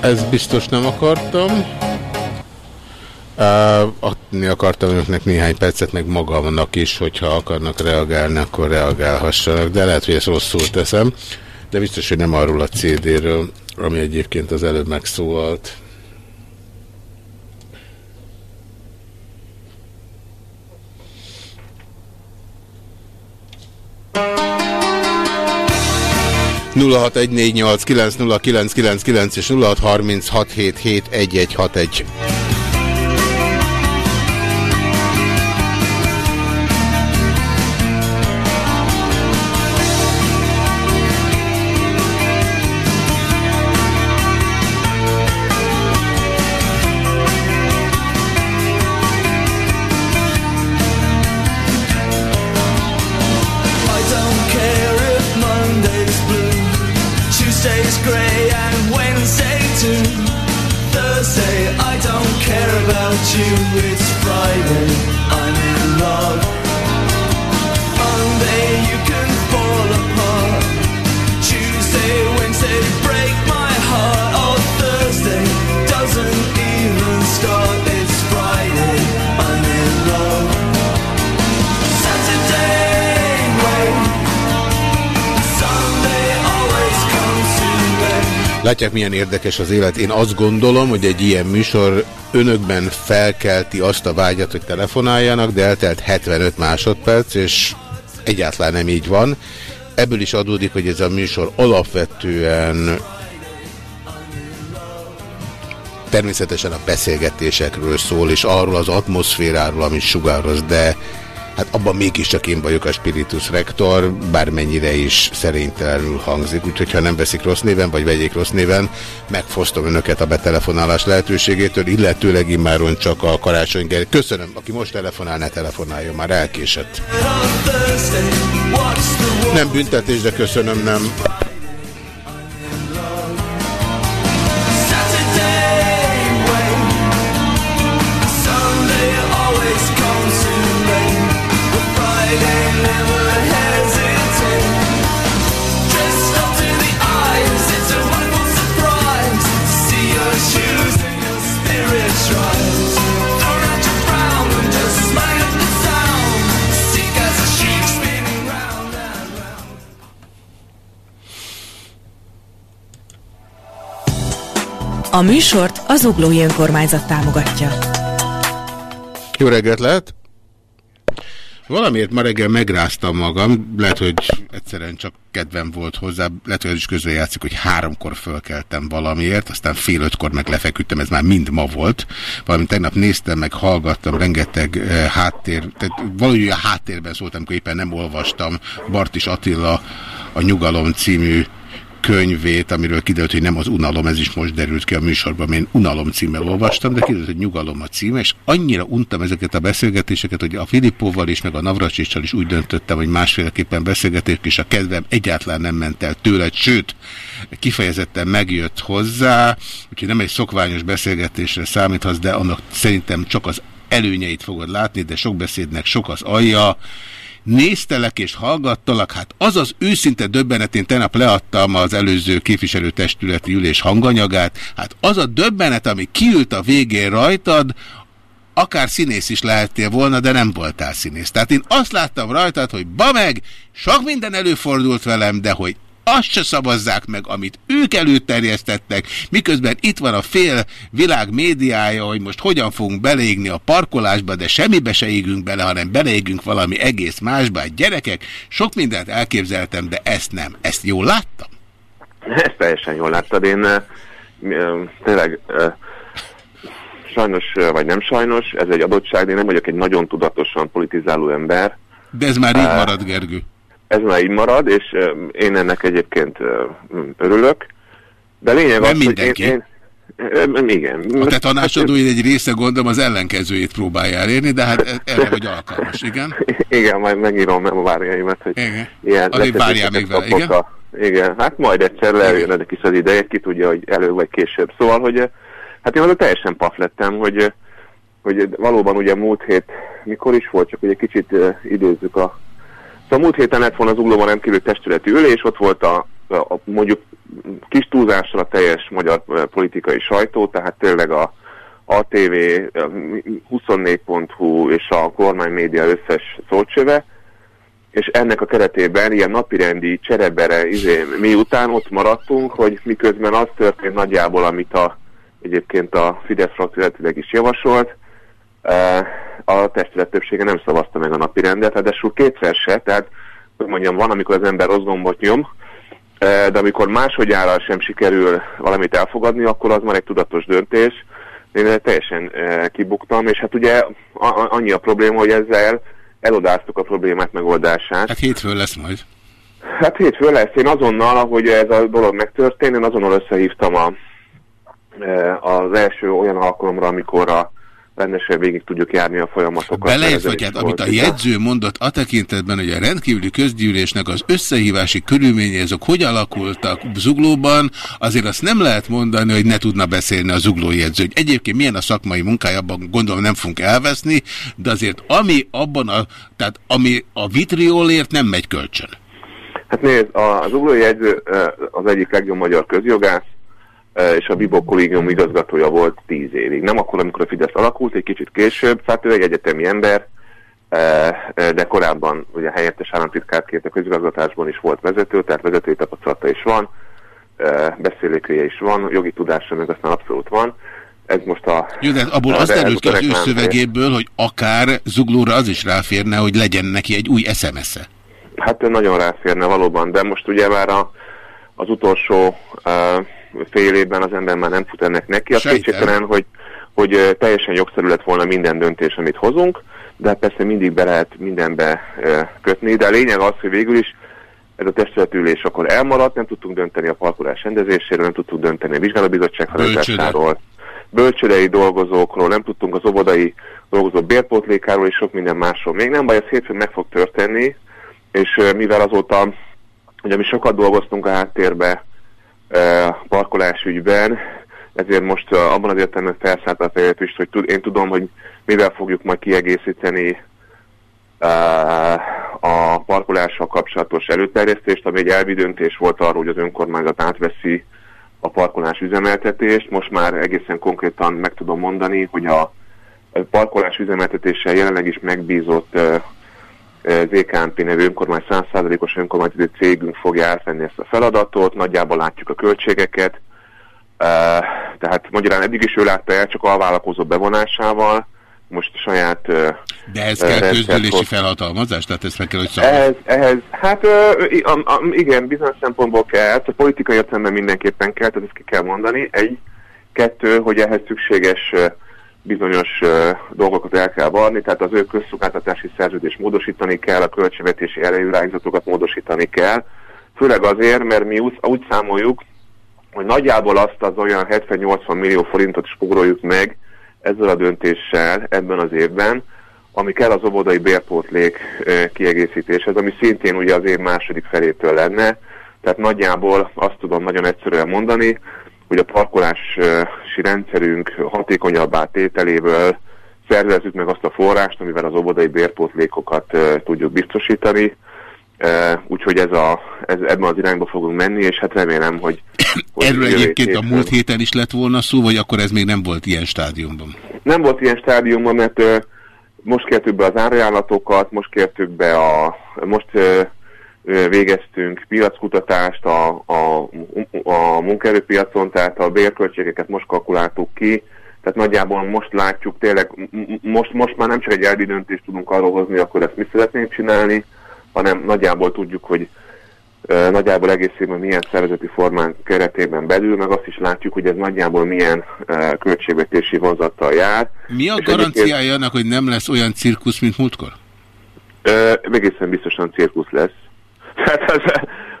Ez biztos nem akartam. Uh, adni akartam önöknek néhány percet, meg magamnak is, hogyha akarnak reagálni, akkor reagálhassanak, de lehet, hogy ezt rosszul teszem. De biztos, hogy nem arról a CD-ről, ami egyébként az előbb megszólalt. és 0636771161. Látják, milyen érdekes az élet. Én azt gondolom, hogy egy ilyen műsor önökben felkelti azt a vágyat, hogy telefonáljanak, de eltelt 75 másodperc, és egyáltalán nem így van. Ebből is adódik, hogy ez a műsor alapvetően természetesen a beszélgetésekről szól, és arról az atmoszféráról, amit sugároz, de Hát abban mégiscsak én vagyok a spiritus rector, bármennyire is szerénytelenül hangzik, úgyhogy ha nem veszik rossz néven, vagy vegyék rossz néven, megfosztom önöket a betelefonálás lehetőségétől, illetőleg immáron csak a karácsony. Köszönöm, aki most telefonál, ne telefonáljon, már elkésett. Nem büntetés, de köszönöm, nem. A műsort az Uglói Önkormányzat támogatja. Jó reggelt lehet! Valamiért ma reggel megráztam magam, lehet, hogy egyszerűen csak kedvem volt hozzá, lehet, hogy ez is közben játszik, hogy háromkor fölkeltem valamiért, aztán fél ötkor meg lefeküdtem, ez már mind ma volt. Valamint tegnap néztem, meg hallgattam rengeteg eh, háttér, tehát valahogy a háttérben szóltam, amikor éppen nem olvastam Bartis Attila a Nyugalom című könyvét, amiről kiderült, hogy nem az unalom, ez is most derült ki a műsorban, én unalom címmel olvastam, de kiderült, hogy nyugalom a címe, és annyira untam ezeket a beszélgetéseket, hogy a Filippóval is, meg a Navracsicsal is úgy döntöttem, hogy másféleképpen beszélgetés, és a kedvem egyáltalán nem ment el tőle, sőt, kifejezetten megjött hozzá, úgyhogy nem egy szokványos beszélgetésre számíthatsz, de annak szerintem csak az előnyeit fogod látni, de sok beszédnek sok az alja, néztelek és hallgattalak, hát az az őszinte döbbenet, én tegnap leadtam az előző képviselőtestületi ülés hanganyagát, hát az a döbbenet, ami kiült a végén rajtad, akár színész is lehettél volna, de nem voltál színész. Tehát én azt láttam rajtad, hogy ba meg, sok minden előfordult velem, de hogy azt se szavazzák meg, amit ők előterjesztettek, miközben itt van a fél világ médiája, hogy most hogyan fogunk beleégni a parkolásba, de semmibe se égünk bele, hanem beleégünk valami egész másba. Hát gyerekek, sok mindent elképzeltem, de ezt nem. Ezt jól láttam? Ezt teljesen jól láttad. Én eh, eh, tényleg eh, sajnos, vagy nem sajnos, ez egy adottság, de én nem vagyok egy nagyon tudatosan politizáló ember. De ez már így marad, Gergő ez már így marad, és én ennek egyébként örülök. De lényeg Nem az, mindenki. hogy én, én, igen. A te tanácsadóid egy része gondolom az ellenkezőjét próbálja elérni, de hát e- erre vagy alkalmas, igen? Igen, majd megírom a várjaimat, hogy igen. ilyen Azért várjál még vele, igen? A, igen, hát majd egyszer lejön ennek is az ideje, ki tudja, hogy elő vagy később. Szóval, hogy hát én azon teljesen paf lettem, hogy, hogy valóban ugye múlt hét, mikor is volt, csak egy kicsit idézzük a Szóval múlt héten lett volna az Uglóban rendkívül testületi ülés, ott volt a, a mondjuk kis túlzással a teljes magyar politikai sajtó, tehát tényleg a ATV, 24.hu és a kormány média összes szócsöve, és ennek a keretében ilyen napirendi cserebere izé, mi után ott maradtunk, hogy miközben az történt nagyjából, amit a, egyébként a Fidesz frakció is javasolt, a testület többsége nem szavazta meg a napi rendet, ráadásul kétszer se, tehát hogy mondjam, van, amikor az ember rossz gombot nyom, de amikor másodjára sem sikerül valamit elfogadni, akkor az már egy tudatos döntés. Én teljesen kibuktam, és hát ugye annyi a probléma, hogy ezzel elodáztuk a problémát megoldását. Hát hétfőn lesz majd. Hát hétfőn lesz. Én azonnal, ahogy ez a dolog megtörtént, én azonnal összehívtam a, az első olyan alkalomra, amikor a rendesen végig tudjuk járni a folyamatokat. Beleértve, amit a jegyző mondott a tekintetben, hogy a rendkívüli közgyűlésnek az összehívási körülményei azok hogy alakultak zuglóban, azért azt nem lehet mondani, hogy ne tudna beszélni a zugló jegyző. Hogy egyébként milyen a szakmai munkája, abban gondolom nem fogunk elveszni, de azért ami abban a, tehát ami a vitriolért nem megy kölcsön. Hát nézd, az zugló jegyző az egyik legjobb magyar közjogász, és a Bibó kollégium igazgatója volt tíz évig. Nem akkor, amikor a Fidesz alakult, egy kicsit később, hát ő egy egyetemi ember, de korábban ugye helyettes államtitkárként a közigazgatásban is volt vezető, tehát vezetői tapasztalata is van, beszélőköje is van, jogi tudása meg aztán abszolút van. Ez most a... Jó, de abból az derült ki az ő szövegéből, hogy akár zuglóra az is ráférne, hogy legyen neki egy új SMS-e. Hát nagyon ráférne valóban, de most ugye már a, az utolsó uh, fél évben az ember már nem fut ennek neki. Az kétségtelen, hogy, hogy teljesen jogszerű lett volna minden döntés, amit hozunk, de hát persze mindig be lehet mindenbe kötni, de a lényeg az, hogy végül is ez a testületülés akkor elmaradt, nem tudtunk dönteni a parkolás rendezéséről, nem tudtunk dönteni a vizsgálóbizottság feladásáról, bölcsődei dolgozókról, nem tudtunk az óvodai dolgozó bérpótlékáról és sok minden másról. Még nem baj, ez hétfőn meg fog történni, és mivel azóta, ugye mi sokat dolgoztunk a háttérbe parkolás ügyben, ezért most abban az értelemben felszállt a fejletést, hogy tud, én tudom, hogy mivel fogjuk majd kiegészíteni a parkolással kapcsolatos előterjesztést, ami egy elvi döntés volt arról, hogy az önkormányzat átveszi a parkolás üzemeltetést. Most már egészen konkrétan meg tudom mondani, hogy a parkolás üzemeltetéssel jelenleg is megbízott ZKNP nevű önkormány 100%-os önkormányzati cégünk fogja átvenni ezt a feladatot, nagyjából látjuk a költségeket, uh, tehát magyarán eddig is ő látta el, csak a vállalkozó bevonásával, most saját... Uh, De ez kell közgyűlési felhatalmazás? Tehát ezt meg kell, hogy ehhez, ehhez, hát uh, igen, bizonyos szempontból kell, a politikai értelemben mindenképpen kell, tehát ezt ki kell mondani. Egy, kettő, hogy ehhez szükséges uh, bizonyos dolgokat el kell varni, tehát az ő közszolgáltatási szerződést módosítani kell, a költségvetési erejűrányzatokat módosítani kell, főleg azért, mert mi úgy, számoljuk, hogy nagyjából azt az olyan 70-80 millió forintot spóroljuk meg ezzel a döntéssel ebben az évben, ami kell az óvodai bérpótlék kiegészítéshez, ami szintén ugye az év második felétől lenne, tehát nagyjából azt tudom nagyon egyszerűen mondani, hogy a parkolási rendszerünk hatékonyabbá tételéből szervezzük meg azt a forrást, amivel az óvodai bérpótlékokat tudjuk biztosítani. Úgyhogy ez a, ez, ebben az irányba fogunk menni, és hát remélem, hogy... hogy Erről egyébként a héten- múlt héten is lett volna szó, vagy akkor ez még nem volt ilyen stádiumban? Nem volt ilyen stádiumban, mert most kértük be az árajánlatokat, most kértük be a, most végeztünk piackutatást a, a, a munkaerőpiacon, tehát a bérköltségeket most kalkuláltuk ki, tehát nagyjából most látjuk tényleg, most, most már nem csak egy elvi döntést tudunk arról hozni, akkor ezt mi szeretnénk csinálni, hanem nagyjából tudjuk, hogy ö, nagyjából egész évben milyen szervezeti formán keretében belül, meg azt is látjuk, hogy ez nagyjából milyen ö, költségvetési vonzattal jár. Mi a És garanciája annak, hogy nem lesz olyan cirkusz, mint múltkor? Ö, egészen biztosan cirkusz lesz. Tehát az,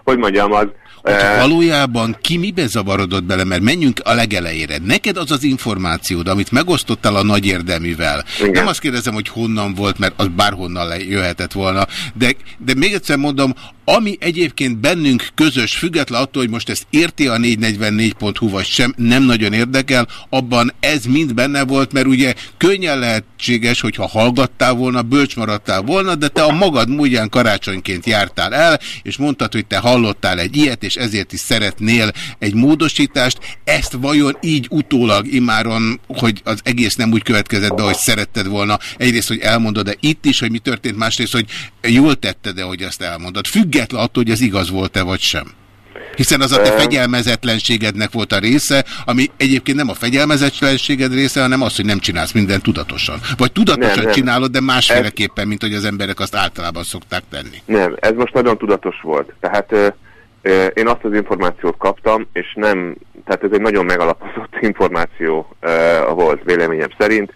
hogy mondjam, az... Hogyha valójában ki mibe zavarodott bele, mert menjünk a legelejére. Neked az az információd, amit megosztottál a nagy érdeművel. Igen. Nem azt kérdezem, hogy honnan volt, mert az bárhonnan jöhetett volna, de, de még egyszer mondom, ami egyébként bennünk közös, független attól, hogy most ezt érti a 444.hu vagy sem, nem nagyon érdekel, abban ez mind benne volt, mert ugye könnyen lehetséges, hogyha hallgattál volna, bölcs maradtál volna, de te a magad módján karácsonyként jártál el, és mondtad, hogy te hallottál egy ilyet, és ezért is szeretnél egy módosítást. Ezt vajon így utólag imáron, hogy az egész nem úgy következett be, hogy szeretted volna, egyrészt, hogy elmondod, de itt is, hogy mi történt, másrészt, hogy jól tetted-e, hogy azt elmondod. Független attól, hogy ez igaz volt-e, vagy sem. Hiszen az a te fegyelmezetlenségednek volt a része, ami egyébként nem a fegyelmezetlenséged része, hanem az, hogy nem csinálsz mindent tudatosan. Vagy tudatosan Nem, nem. csinálod, de másféleképpen, mint hogy az emberek azt általában szokták tenni. Nem, ez most nagyon tudatos volt. Tehát ö, ö, én azt az információt kaptam, és nem, tehát ez egy nagyon megalapozott információ ö, volt véleményem szerint,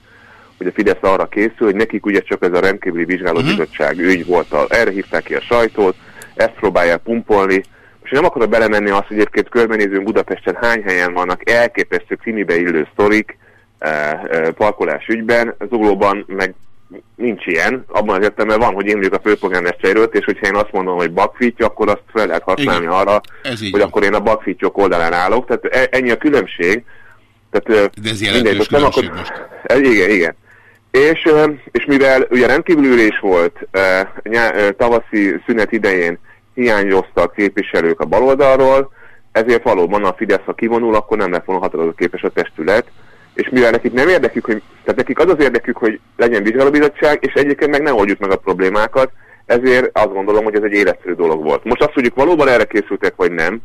hogy a Fidesz arra készül, hogy nekik ugye csak ez a rendkívüli vizsgálóbizottság ügy volt, a, erre hívták ki a sajtót, ezt próbálják pumpolni, és én nem akarok belemenni azt, hogy egyébként körbenézünk Budapesten hány helyen vannak elképesztő krimibe illő sztorik eh, eh, parkolás ügyben, zuglóban meg nincs ilyen, abban az értelemben van, hogy én vagyok a főpolgármesterről, és hogyha én azt mondom, hogy bakfitty, akkor azt fel lehet használni Igen. arra, hogy van. akkor én a bakfittyok oldalán állok. Tehát e- ennyi a különbség. Tehát, ö, De ez mindegy, most nem akar- most. Ez, igen, igen. És, és mivel ugye rendkívül ülés volt nyá, tavaszi szünet idején hiányoztak a képviselők a baloldalról, ezért valóban a Fidesz, ha kivonul, akkor nem lett volna határozóképes a testület, és mivel nekik nem érdekük, hogy, tehát nekik az az érdekük, hogy legyen vizsgálóbizottság, és egyébként meg ne oldjuk meg a problémákat, ezért azt gondolom, hogy ez egy életszerű dolog volt. Most azt, ők valóban erre készültek, vagy nem,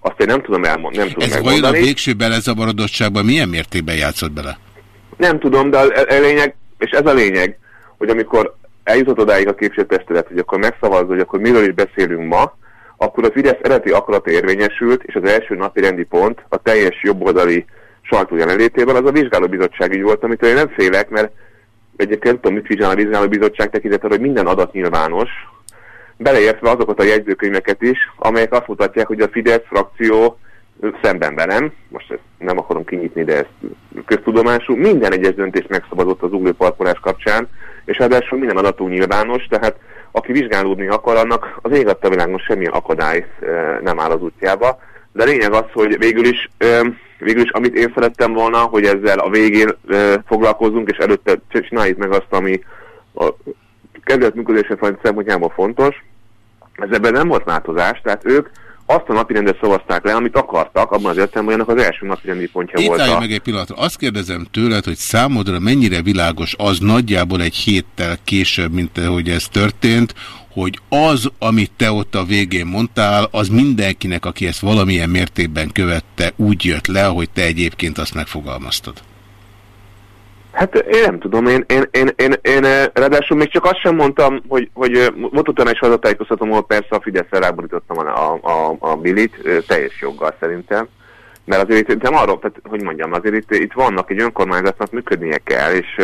azt én nem tudom elmondani, nem tudom Ez vajon a végső belezavarodottságban milyen mértékben játszott bele? Nem tudom, de a lényeg, és ez a lényeg, hogy amikor eljutott odáig a képviselőtestület, hogy akkor megszavazza, hogy akkor miről is beszélünk ma, akkor a Fidesz eredeti akarata érvényesült, és az első napi rendi pont a teljes jobboldali sajtó jelenlétében az a vizsgálóbizottság ügy volt, amitől én nem félek, mert egyébként nem tudom, mit vizsgál a vizsgáló bizottság tekintetben, hogy minden adat nyilvános, beleértve azokat a jegyzőkönyveket is, amelyek azt mutatják, hogy a Fidesz frakció szemben velem, most ezt nem akarom kinyitni, de ez köztudomású, minden egyes döntés megszabadott az uglóparkolás kapcsán, és ráadásul minden adatú nyilvános, tehát aki vizsgálódni akar, annak az ég a világon semmilyen akadály nem áll az útjába. De a lényeg az, hogy végül is, végül is amit én szerettem volna, hogy ezzel a végén foglalkozunk, és előtte csináljuk meg azt, ami a kedvezett működése szempontjából fontos, ez ebben nem volt változás, tehát ők azt a napirendet szavazták le, amit akartak, abban az értelemben, hogy annak az első napirendi pontja Itt volt. állj A... meg egy pillanatra. Azt kérdezem tőled, hogy számodra mennyire világos az nagyjából egy héttel később, mint hogy ez történt, hogy az, amit te ott a végén mondtál, az mindenkinek, aki ezt valamilyen mértékben követte, úgy jött le, hogy te egyébként azt megfogalmaztad. Hát én nem tudom, én, én, én, én, én ráadásul még csak azt sem mondtam, hogy, hogy volt utána egy hazatájékoztatom, ahol persze a fidesz ráborítottam a, a, a, eh, teljes joggal szerintem. Mert azért itt nem arról, tehát, hogy mondjam, azért itt, itt vannak egy önkormányzatnak működnie kell, és,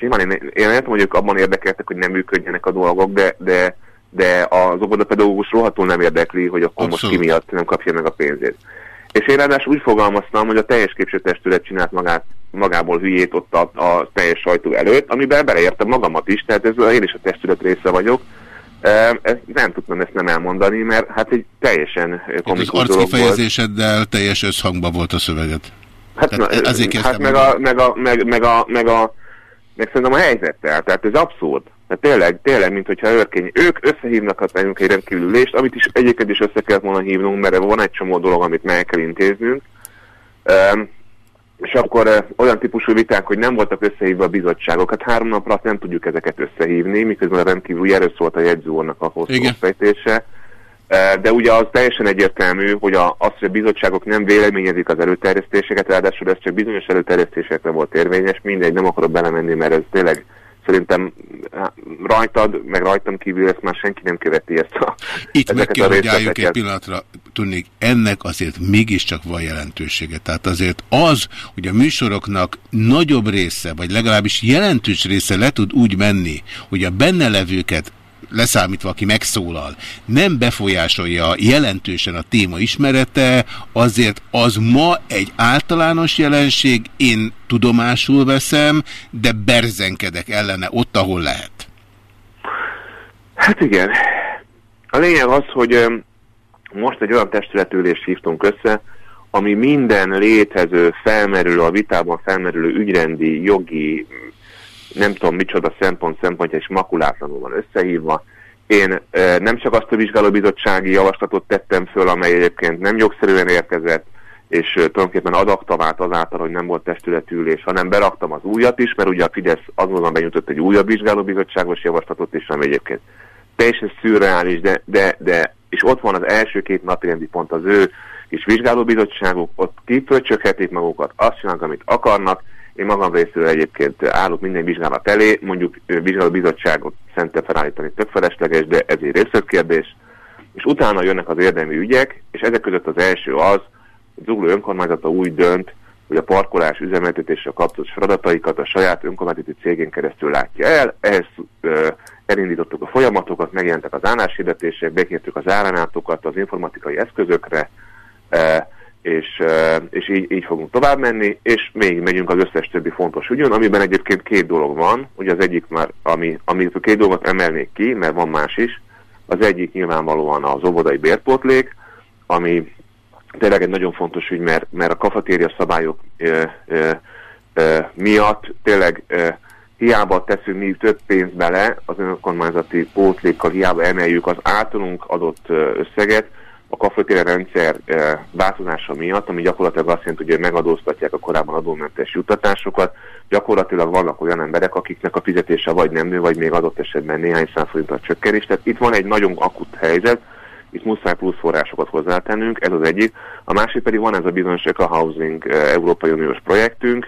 nyilván én, én hogy ők abban érdekeltek, hogy nem működjenek a dolgok, de, de, de az óvodapedagógus rohadtul nem érdekli, hogy akkor most ki miatt nem kapja meg a pénzét. És én ráadásul úgy fogalmaztam, hogy a teljes képzőtestület csinált magát, magából hülyét ott a, a teljes sajtó előtt, amiben beleértem magamat is, tehát ez, én is a testület része vagyok. Ezt nem tudtam ezt nem elmondani, mert hát egy teljesen Az komikus volt. arckifejezéseddel teljes összhangban volt a szöveget. Hát, Tehát na, ezért hát meg a, meg, a, meg, meg, a, meg a, meg szerintem a helyzettel, tehát ez abszurd. Tehát tényleg, tényleg, mint hogyha őrkény. Ők összehívnak a nekünk egy rendkívül ülést, amit is egyébként is össze kellett volna hívnunk, mert van egy csomó dolog, amit meg kell intéznünk. Um, és akkor uh, olyan típusú viták, hogy nem voltak összehívva a bizottságok. Hát három napra azt nem tudjuk ezeket összehívni, miközben a rendkívül erről szólt a jegyzőornak a hosszú fejtése. Uh, de ugye az teljesen egyértelmű, hogy a, az, hogy a bizottságok nem véleményezik az előterjesztéseket, ráadásul ez csak bizonyos előterjesztésekre volt érvényes, mindegy, nem akarok belemenni, mert ez tényleg szerintem rajtad, meg rajtam kívül ezt már senki nem követi ezt a Itt meg kell, hogy álljunk egy pillanatra, tudnék, ennek azért mégiscsak van jelentősége. Tehát azért az, hogy a műsoroknak nagyobb része, vagy legalábbis jelentős része le tud úgy menni, hogy a benne levőket leszámítva, aki megszólal, nem befolyásolja jelentősen a téma ismerete, azért az ma egy általános jelenség, én tudomásul veszem, de berzenkedek ellene ott, ahol lehet. Hát igen. A lényeg az, hogy most egy olyan testületülést hívtunk össze, ami minden létező, felmerülő, a vitában felmerülő ügyrendi, jogi, nem tudom micsoda szempont szempontja és makulátlanul van összehívva. Én nem csak azt a vizsgálóbizottsági javaslatot tettem föl, amely egyébként nem jogszerűen érkezett, és tulajdonképpen adakta vált azáltal, hogy nem volt testületülés, hanem beraktam az újat is, mert ugye a Fidesz azonnal benyújtott egy újabb vizsgálóbizottságos javaslatot is, ami egyébként teljesen szürreális, de, de, de, és ott van az első két napirendi pont az ő kis vizsgálóbizottságuk, ott kipöcsöghetik magukat, azt csinálnak, amit akarnak, én magam részéről egyébként állok minden vizsgálat elé, mondjuk ö, vizsgálóbizottságot szente felállítani tök felesleges, de ez egy részletkérdés, és utána jönnek az érdemi ügyek, és ezek között az első az, hogy Zugló önkormányzata úgy dönt, hogy a parkolás üzemeltetéssel kapcsolatos feladataikat a saját önkormányzati cégén keresztül látja el. Ehhez ö, elindítottuk a folyamatokat, megjelentek az álláshirdetések, bekértük az áranátokat az informatikai eszközökre, e, és, és így, így fogunk tovább menni, és még megyünk az összes többi fontos ügyön, amiben egyébként két dolog van, ugye az egyik már, ami, amit a két dolgot emelnék ki, mert van más is, az egyik nyilvánvalóan az óvodai bérpótlék, ami tényleg egy nagyon fontos ügy, mert, mert a kafatéria szabályok ö, ö, ö, miatt tényleg ö, hiába teszünk mi több pénzt bele az önkormányzati pótlékkal, hiába emeljük az általunk adott összeget, a kafatéria rendszer ö, változása miatt, ami gyakorlatilag azt jelenti, hogy megadóztatják a korábban adómentes juttatásokat, gyakorlatilag vannak olyan emberek, akiknek a fizetése vagy nem nő, vagy még adott esetben néhány számforinttal csökkenés. Tehát itt van egy nagyon akut helyzet, itt muszáj plusz forrásokat hozzátennünk, ez az egyik. A másik pedig van ez a bizonyos Eka Housing eh, Európai Uniós projektünk,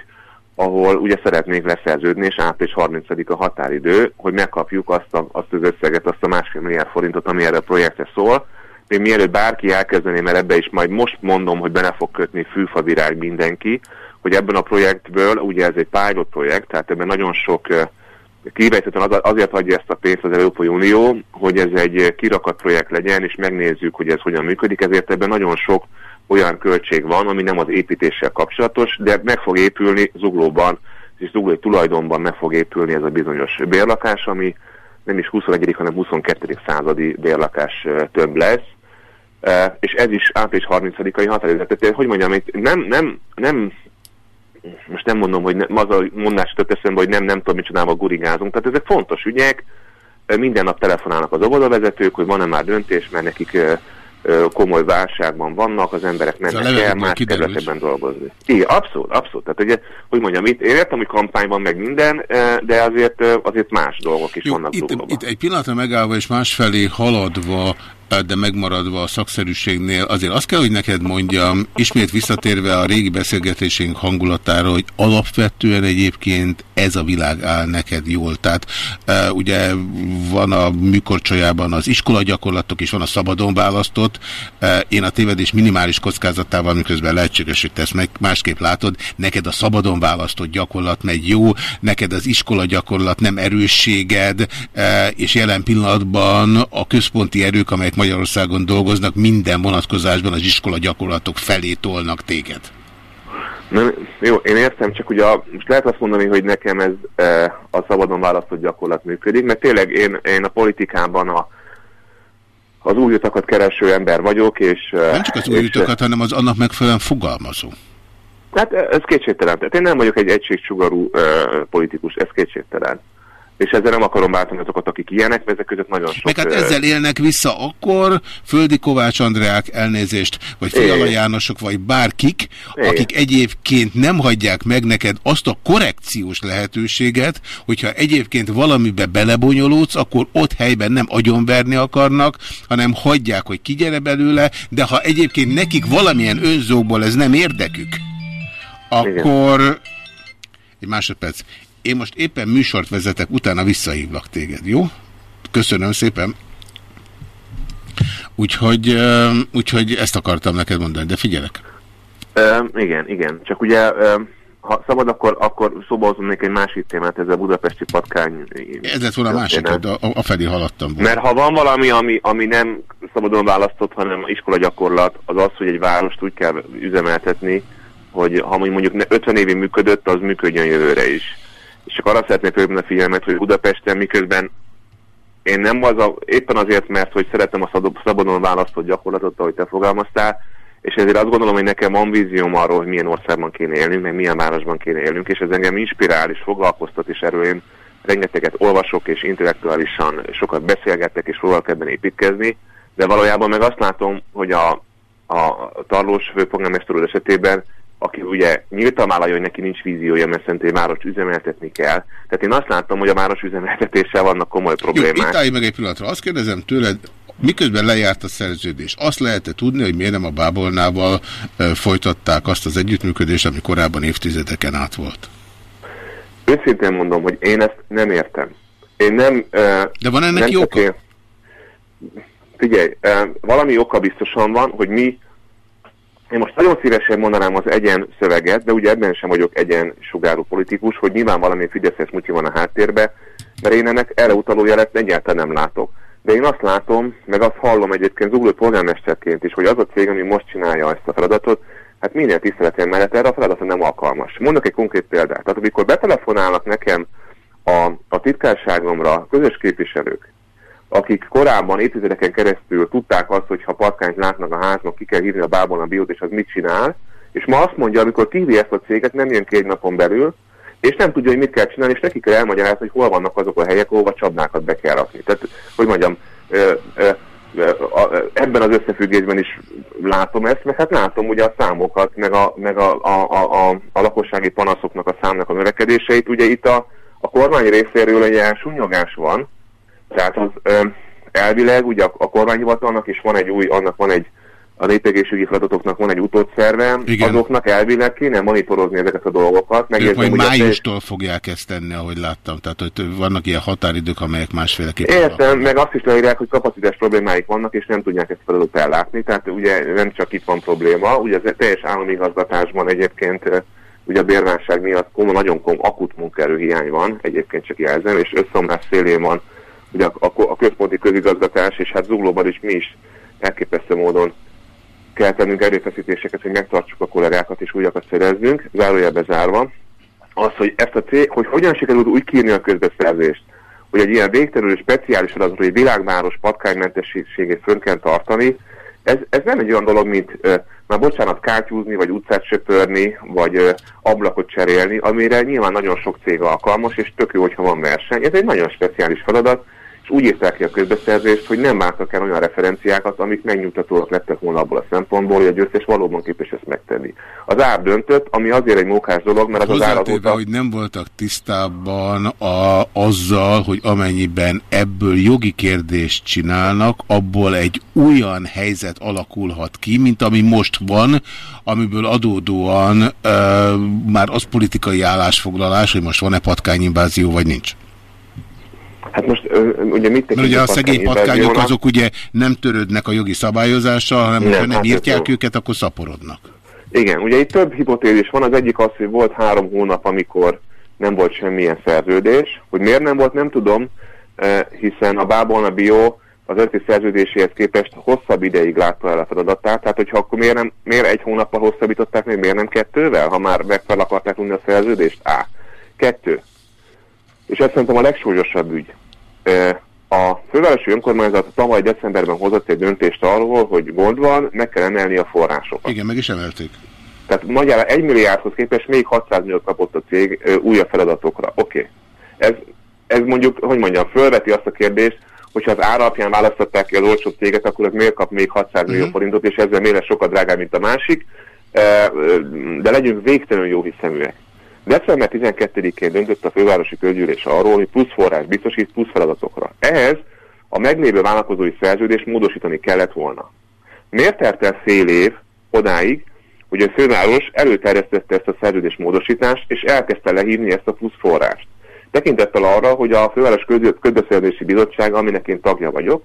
ahol ugye szeretnénk leszerződni, és április 30 a határidő, hogy megkapjuk azt, a, azt az összeget, azt a másfél milliárd forintot, ami erre a projektre szól. Még mielőtt bárki elkezdené, mert ebbe is majd most mondom, hogy bele fog kötni fűfavirág mindenki, hogy ebben a projektből, ugye ez egy pilot projekt, tehát ebben nagyon sok, eh, kifejezetten az, azért adja ezt a pénzt az Európai Unió, hogy ez egy kirakat projekt legyen, és megnézzük, hogy ez hogyan működik, ezért ebben nagyon sok olyan költség van, ami nem az építéssel kapcsolatos, de meg fog épülni zuglóban, és zuglói tulajdonban meg fog épülni ez a bizonyos bérlakás, ami nem is 21. hanem 22. századi bérlakás ö, több lesz, és ez is április 30-ai határidő. Tehát, hogy mondjam, itt nem, nem, nem most nem mondom, hogy nem, az a mondás tök eszembe, hogy nem, nem tudom, mit csinálva gurigázunk. Tehát ezek fontos ügyek, E, minden nap telefonálnak az óvodavezetők, hogy van-e már döntés, mert nekik e, e, komoly válságban vannak, az emberek mennek el más területekben dolgozni. Igen, abszolút, abszolút. Tehát ugye, hogy mondjam, itt én értem, hogy kampány van meg minden, e, de azért, e, azért más dolgok is vannak Itt, itt egy pillanatra megállva és másfelé haladva, de megmaradva a szakszerűségnél, azért azt kell, hogy neked mondjam, ismét visszatérve a régi beszélgetésénk hangulatára, hogy alapvetően egyébként ez a világ áll neked jól. Tehát e, ugye van a műkorcsolyában az iskola gyakorlatok, és van a szabadon választott. E, én a tévedés minimális kockázatával, miközben lehetséges, hogy te ezt meg másképp látod, neked a szabadon választott gyakorlat megy jó, neked az iskola gyakorlat nem erősséged, e, és jelen pillanatban a központi erők, amelyek Magyarországon dolgoznak, minden vonatkozásban az iskola gyakorlatok felé tolnak téged. Nem, jó, én értem, csak ugye a, most lehet azt mondani, hogy nekem ez e, a szabadon választott gyakorlat működik, mert tényleg én, én a politikában a, az új utakat kereső ember vagyok, és... e, Nem csak az új utakat, hanem az annak megfelelően fogalmazó. Hát e, ez kétségtelen. Tehát én nem vagyok egy egységsugarú e, politikus, ez kétségtelen. És ezzel nem akarom bántani azokat, akik ilyenek, mert ezek között nagyon sok... Meg hát ezzel élnek vissza akkor Földi Kovács Andreák elnézést, vagy Fiala Igen. Jánosok, vagy bárkik, Igen. akik egyébként nem hagyják meg neked azt a korrekciós lehetőséget, hogyha egyébként valamibe belebonyolódsz, akkor ott helyben nem agyonverni akarnak, hanem hagyják, hogy kigyere belőle, de ha egyébként nekik valamilyen önzókból ez nem érdekük, akkor... Egy másodperc. Én most éppen műsort vezetek, utána visszahívlak téged, jó? Köszönöm szépen. Úgyhogy, ö, úgyhogy ezt akartam neked mondani, de figyelek. E, igen, igen. Csak ugye, e, ha szabad, akkor, akkor szóba hozom még egy másik témát, ez a budapesti patkány. Ez lett volna a másik, de a, a felé haladtam volna. Mert ha van valami, ami, ami nem szabadon választott, hanem iskola gyakorlat, az az, hogy egy várost úgy kell üzemeltetni, hogy ha mondjuk ne- 50 évig működött, az működjön jövőre is. És csak arra szeretnék felhívni a figyelmet, hogy Budapesten miközben én nem az a, éppen azért, mert hogy szeretem a szabadon választott gyakorlatot, ahogy te fogalmaztál, és ezért azt gondolom, hogy nekem van vízióm arról, hogy milyen országban kéne élnünk, meg milyen városban kéne élnünk, és ez engem inspirál és foglalkoztat, és erről én rengeteget olvasok, és intellektuálisan sokat beszélgetek, és próbálok ebben építkezni, de valójában meg azt látom, hogy a, a tarlós főpolgármester úr esetében, aki ugye nyíltan vállalja, hogy neki nincs víziója, mert szerint egy várost üzemeltetni kell. Tehát én azt látom, hogy a város üzemeltetéssel vannak komoly Jó, problémák. itt állj meg egy pillanatra. Azt kérdezem tőled, miközben lejárt a szerződés, azt lehet-e tudni, hogy miért nem a Bábolnával folytatták azt az együttműködést, ami korábban évtizedeken át volt? Őszintén mondom, hogy én ezt nem értem. Én nem... De van ennek nem csak oka? Én... Figyelj, valami oka biztosan van, hogy mi... Én most nagyon szívesen mondanám az egyen szöveget, de ugye ebben sem vagyok egyen sugárú politikus, hogy nyilván valami Fideszes mutyi van a háttérbe, mert én ennek erre utaló jelet egyáltalán nem látok. De én azt látom, meg azt hallom egyébként zugló polgármesterként is, hogy az a cég, ami most csinálja ezt a feladatot, hát minden tiszteletem mellett erre a feladatra nem alkalmas. Mondok egy konkrét példát. Tehát amikor betelefonálnak nekem a, a titkárságomra közös képviselők, akik korábban évtizedeken keresztül tudták azt, hogy ha patkányt látnak a háznak, ki kell hívni a bábon a biót, és az mit csinál, és ma azt mondja, amikor kihívja ezt a céget, nem jön ki egy napon belül, és nem tudja, hogy mit kell csinálni, és neki kell elmagyarázni, hogy hol vannak azok a helyek, ahova csapdákat be kell rakni. Tehát, hogy mondjam, ö, a- ö, ebben az összefüggésben is látom ezt, mert hát látom ugye a számokat, meg a, meg a, a, a, a, a lakossági panaszoknak a számnak a növekedéseit. Ugye itt a, a kormány részéről egy ilyen sunyogás van, tehát az ö, elvileg ugye a, a kormányhivatalnak is van egy új, annak van egy a népegészségügyi feladatoknak van egy utódszerve, Igen. azoknak elvileg kéne monitorozni ezeket a dolgokat. Ők Megérzem, majd májustól fogják ezt tenni, ahogy láttam. Tehát, hogy vannak ilyen határidők, amelyek másféleképpen Értem, meg azt is leírják, hogy kapacitás problémáik vannak, és nem tudják ezt feladatot ellátni. Tehát ugye nem csak itt van probléma, ugye az teljes állami igazgatásban egyébként ugye a bérválság miatt komoly, nagyon kom, akut munkaerőhiány van, egyébként csak jelzem, és összeomlás szélén van ugye a, a, a központi közigazgatás, és hát Zuglóban is mi is elképesztő módon kell tennünk erőfeszítéseket, hogy megtartsuk a kollégákat és újakat szerezzünk, zárójelbe zárva. Az, hogy ezt a cég, hogy hogyan sikerült úgy kírni a közbeszerzést, hogy egy ilyen végtelenül speciális adatról egy világváros patkánymentességét fönn kell tartani, ez, ez nem egy olyan dolog, mint már bocsánat, kátyúzni, vagy utcát söpörni, vagy ö, ablakot cserélni, amire nyilván nagyon sok cég alkalmas, és tök jó, hogyha van verseny. Ez egy nagyon speciális feladat, úgy írták ki a közbeszerzést, hogy nem vártak el olyan referenciákat, amik megnyugtatóak lettek volna abból a szempontból, hogy a győztes valóban képes ezt megtenni. Az ár döntött, ami azért egy mókás dolog, mert az az Hozzátéve, azóta... hogy nem voltak tisztában a, azzal, hogy amennyiben ebből jogi kérdést csinálnak, abból egy olyan helyzet alakulhat ki, mint ami most van, amiből adódóan ö, már az politikai állásfoglalás, hogy most van-e patkányinvázió, vagy nincs. Hát most ugye mit Mert ugye a szegény patkányok azok ugye nem törődnek a jogi szabályozással, hanem Nem, ha nem hát írtják őket, akkor szaporodnak. Igen, ugye itt több hipotézis van, az egyik az, hogy volt három hónap, amikor nem volt semmilyen szerződés. Hogy miért nem volt, nem tudom, eh, hiszen a Bábolna Bio az eredeti szerződéséhez képest hosszabb ideig látta el a feladatát, tehát hogyha akkor miért, nem, miért egy hónappal hosszabbították meg, miért nem kettővel, ha már meg fel akarták a szerződést? A. Kettő. És ez szerintem a legsúlyosabb ügy. A fővárosi önkormányzat tavaly decemberben hozott egy döntést arról, hogy gond van, meg kell emelni a forrásokat. Igen, meg is emelték. Tehát magyarán 1 milliárdhoz képest még 600 milliót kapott a cég ö, újabb feladatokra. Oké. Okay. Ez, ez mondjuk, hogy mondjam, fölveti azt a kérdést, hogyha az ára alapján választották ki az olcsó céget, akkor az miért kap még 600 millió Mhm. forintot, és ezzel miért sokkal drágább, mint a másik. De legyünk végtelenül jó hiszeműek. December 12-én döntött a fővárosi közgyűlés arról, hogy plusz forrás biztosít plusz feladatokra. Ehhez a meglévő vállalkozói szerződést módosítani kellett volna. Miért telt el fél év odáig, hogy a főváros előterjesztette ezt a szerződés módosítást, és elkezdte lehívni ezt a plusz forrást. Tekintettel arra, hogy a főváros közbeszerzési bizottság, aminek én tagja vagyok,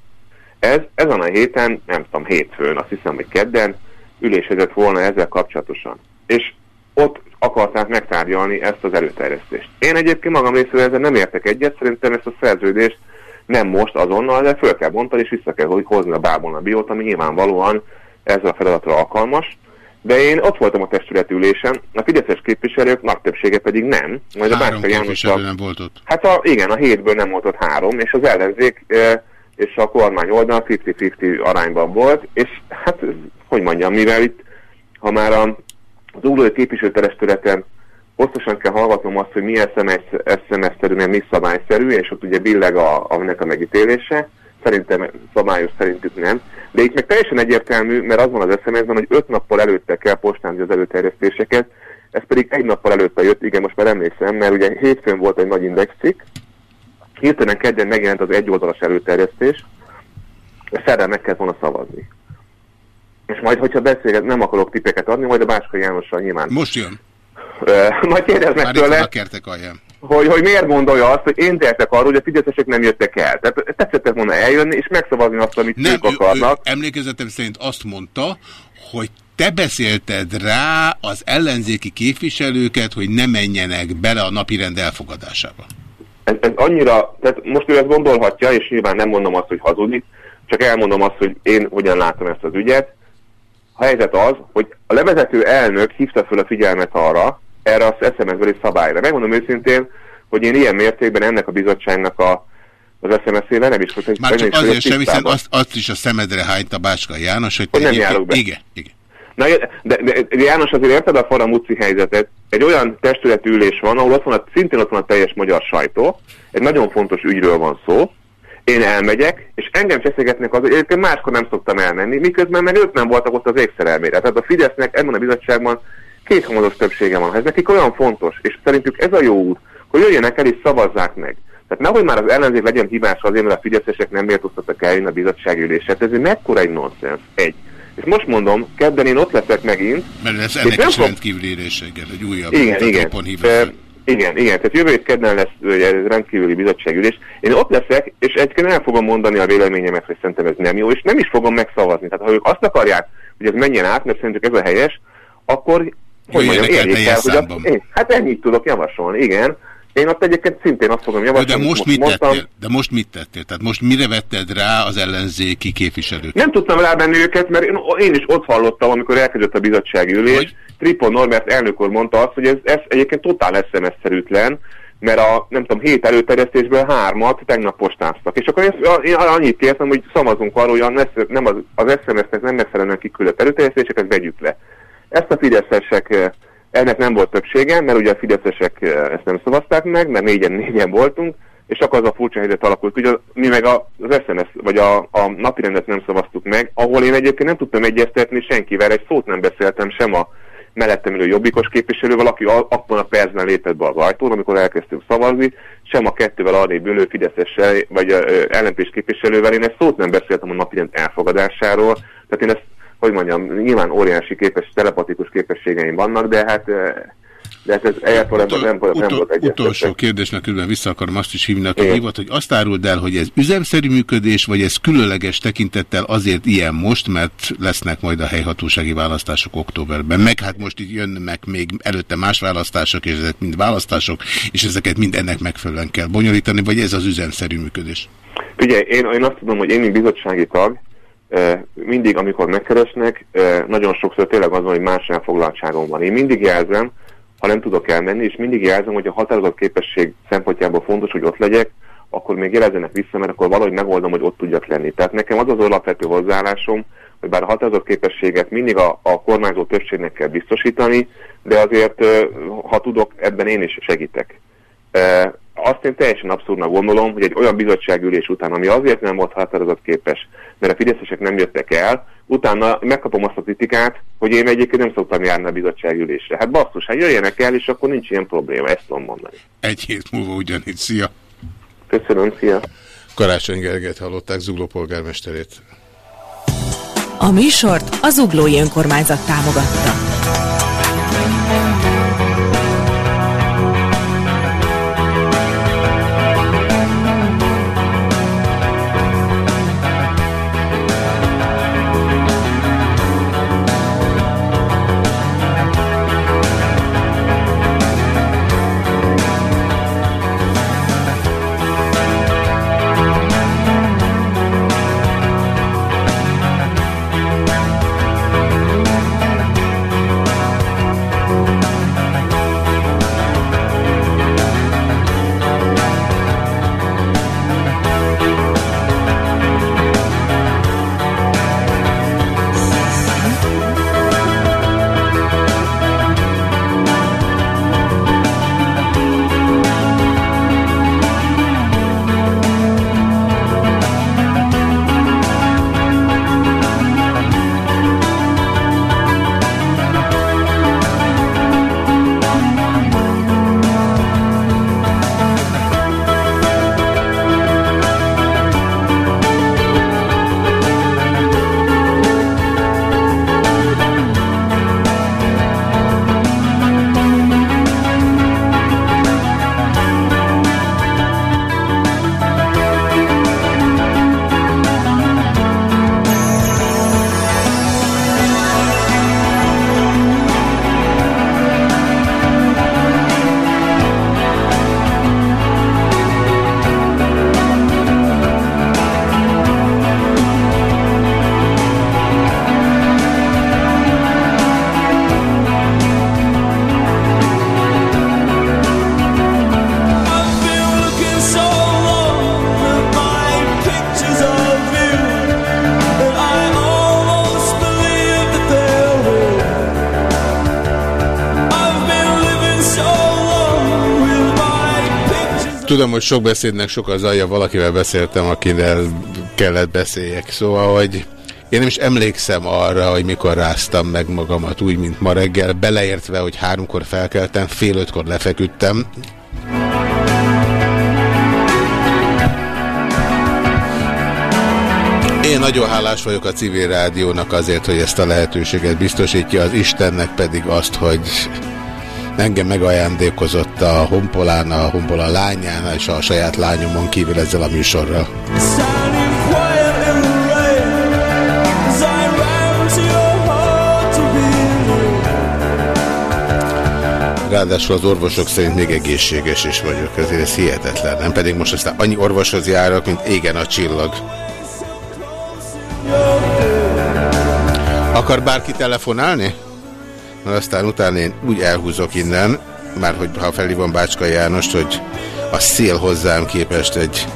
ez ezen a héten, nem tudom, hétfőn, azt hiszem, hogy kedden ülésezett volna ezzel kapcsolatosan. És ott akarták megtárgyalni ezt az előterjesztést. Én egyébként magam részéről ezzel nem értek egyet, szerintem ezt a szerződést nem most azonnal, de föl kell bontani, és vissza kell hozni a bábon a biót, ami nyilvánvalóan ezzel a feladatra alkalmas. De én ott voltam a testületi ülésen, a fideszes képviselők nagy többsége pedig nem. Majd a Három Bánka János nem volt ott. Hát a, igen, a hétből nem volt ott három, és az ellenzék e, és a kormány oldal 50-50 arányban volt, és hát, hogy mondjam, mivel itt, ha már a, az uglói képviselőterestületen pontosan kell hallgatnom azt, hogy milyen szemeszterű, milyen mi szabályszerű, és ott ugye billeg a, a, ennek a megítélése, szerintem szabályos szerintük nem, de itt meg teljesen egyértelmű, mert az van az SMS-ben, hogy öt nappal előtte kell postázni az előterjesztéseket, ez pedig egy nappal előtte jött, igen, most már emlékszem, mert ugye hétfőn volt egy nagy indexcikk, hirtelen kedden megjelent az egyoldalas előterjesztés, és szerdán meg kellett volna szavazni. És majd, hogyha beszélget, nem akarok tippeket adni, majd a Báska Jánossal nyilván. Most jön. Ö, majd kérdezd meg tőle, hogy, hogy miért gondolja azt, hogy én tehetek arról, hogy a fideszesek nem jöttek el. Tehát tetszettek volna eljönni, és megszavazni azt, amit Nem, ők ő, ő, akarnak. emlékezetem szerint azt mondta, hogy te beszélted rá az ellenzéki képviselőket, hogy ne menjenek bele a napirend elfogadásába. Ez, ez annyira, tehát most ő ezt gondolhatja, és nyilván nem mondom azt, hogy hazudik, csak elmondom azt, hogy én hogyan látom ezt az ügyet. Helyzet az, hogy a levezető elnök hívta fel a figyelmet arra, erre az SMS-beli szabályra. Megmondom őszintén, hogy én ilyen mértékben ennek a bizottságnak a, az SMS-ével nem is voltam. Már csak azért sem, hiszen azt, azt is a szemedre hányt a Bácska János, hogy Hogy nem járok be. Igen, igen. Na, de, de, de János, azért érted a faramúci helyzetet? Egy olyan testületi ülés van, ahol ott van a, szintén ott van a teljes magyar sajtó, egy nagyon fontos ügyről van szó, én elmegyek, és engem cseszegetnek az, hogy egyébként máskor nem szoktam elmenni, miközben meg ők nem voltak ott az ékszerelmére. Tehát a Fidesznek ebben a bizottságban kéthamodos többsége van. Ez nekik olyan fontos, és szerintük ez a jó út, hogy jöjjenek el és szavazzák meg. Tehát nehogy már az ellenzék legyen hibás azért, mert a fideszesek nem méltóztattak eljönni a bizottsági ülésre. Hát ez egy mekkora egy nonsens. Egy. És most mondom, kedden én ott leszek megint. Mert ez ennek is fog- rendkívüli érése, igen, egy újabb igen, igen. Igen, igen. Tehát jövő hét kedden lesz egy rendkívüli bizottságülés. Én ott leszek, és egyébként el fogom mondani a véleményemet, hogy szerintem ez nem jó, és nem is fogom megszavazni. Tehát ha ők azt akarják, hogy ez menjen át, mert szerintük ez a helyes, akkor hogy mondjam, érjék el, hogy a, én, hát ennyit tudok javasolni, igen. Én ott egyébként szintén azt fogom De javasolni. most mit mondtam, tettél? De most mit tettél? Tehát most mire vetted rá az ellenzéki képviselőt? Nem tudtam rávenni őket, mert én, én is ott hallottam, amikor elkezdett a bizottsági ülés. Tripon Norbert elnök mondta azt, hogy ez, ez egyébként totál SMS-szerűtlen, mert a, nem tudom, hét előterjesztésből hármat tegnap postáztak. És akkor én, én annyit kértem, hogy szavazunk arról, hogy a, nem az, az SMS-nek nem megfelelően kiküldött előterjesztéseket vegyük le. Ezt a fideszesek, eh, ennek nem volt többsége, mert ugye a fideszesek eh, ezt nem szavazták meg, mert négyen, négyen voltunk, és akkor az a furcsa helyzet alakult. Ugye mi meg az SMS, vagy a, a napirendet nem szavaztuk meg, ahol én egyébként nem tudtam egyeztetni senkivel, egy szót nem beszéltem sem a mellettem ülő jobbikos képviselővel, aki a, abban a percben lépett be az ajtón, amikor elkezdtünk szavazni, sem a kettővel arrébb ülő Fideszessel, vagy ellenpés képviselővel, én egy szót nem beszéltem a napirend elfogadásáról, tehát én ezt, hogy mondjam, nyilván óriási képes, telepatikus képességeim vannak, de hát de hát ez egyáltalán nem, nem, nem volt egyeztetve. Utolsó kérdésnek különben vissza akarom azt is hívni, aki hívott, hogy azt áruld el, hogy ez üzemszerű működés, vagy ez különleges tekintettel azért ilyen most, mert lesznek majd a helyhatósági választások októberben. Meg hát most itt jönnek még előtte más választások, és ezek mind választások, és ezeket mind ennek megfelelően kell bonyolítani, vagy ez az üzemszerű működés? Figyelj, én, én azt tudom, hogy én, mint bizottsági tag, mindig, amikor megkeresnek, nagyon sokszor tényleg az van, hogy más elfoglaltságom van. Én mindig jelzem, ha nem tudok elmenni, és mindig jelzem, hogy a határozott képesség szempontjából fontos, hogy ott legyek, akkor még jelezzenek vissza, mert akkor valahogy megoldom, hogy ott tudjak lenni. Tehát nekem az az alapvető hozzáállásom, hogy bár a határozott képességet mindig a, a kormányzó többségnek kell biztosítani, de azért, ha tudok, ebben én is segítek. Azt én teljesen abszurdnak gondolom, hogy egy olyan bizottságülés után, ami azért nem volt határozott képes, mert a fideszesek nem jöttek el, utána megkapom azt a kritikát, hogy én egyébként nem szoktam járni a bizottságülésre. Hát basszus, hát jöjjenek el, és akkor nincs ilyen probléma, ezt tudom mondani. Egy hét múlva ugyanígy. Szia! Köszönöm, szia! Karácsony Gergelyt hallották, Zugló polgármesterét. A műsort az Uglói Önkormányzat támogatta. Tudom, hogy sok beszédnek sok az alja, valakivel beszéltem, akivel kellett beszéljek. Szóval, hogy én nem is emlékszem arra, hogy mikor ráztam meg magamat úgy, mint ma reggel, beleértve, hogy háromkor felkeltem, fél ötkor lefeküdtem. Én nagyon hálás vagyok a civil rádiónak azért, hogy ezt a lehetőséget biztosítja, az Istennek pedig azt, hogy engem megajándékozott a Honpolán, a Honpola lányán és a saját lányomon kívül ezzel a műsorral. Ráadásul az orvosok szerint még egészséges is vagyok, ezért ez hihetetlen. Nem pedig most aztán annyi orvoshoz járok, mint égen a csillag. Akar bárki telefonálni? Mert aztán utána én úgy elhúzok innen, már hogy ha felhívom Bácska Jánost, hogy a szél hozzám képest egy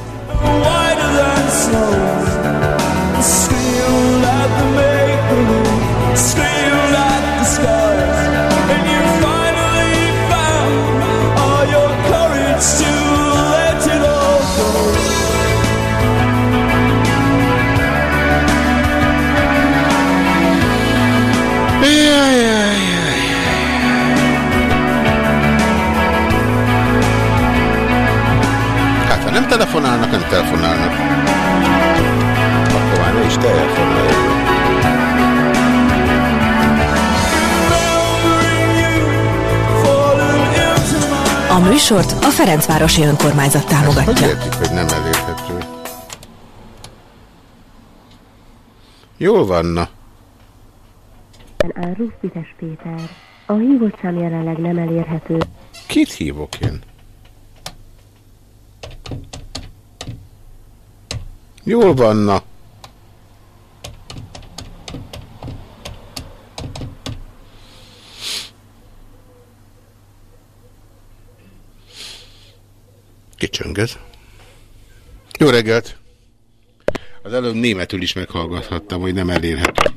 műsort a Ferencvárosi Önkormányzat Hogy támogatja. értik, hogy nem elérhető? Jól vanna. Pites Péter. A hívott szám jelenleg nem elérhető. Kit hívok én? Jól vanna. Kicsöngez. Jó reggelt! Az előbb németül is meghallgathattam, hogy nem elérhető.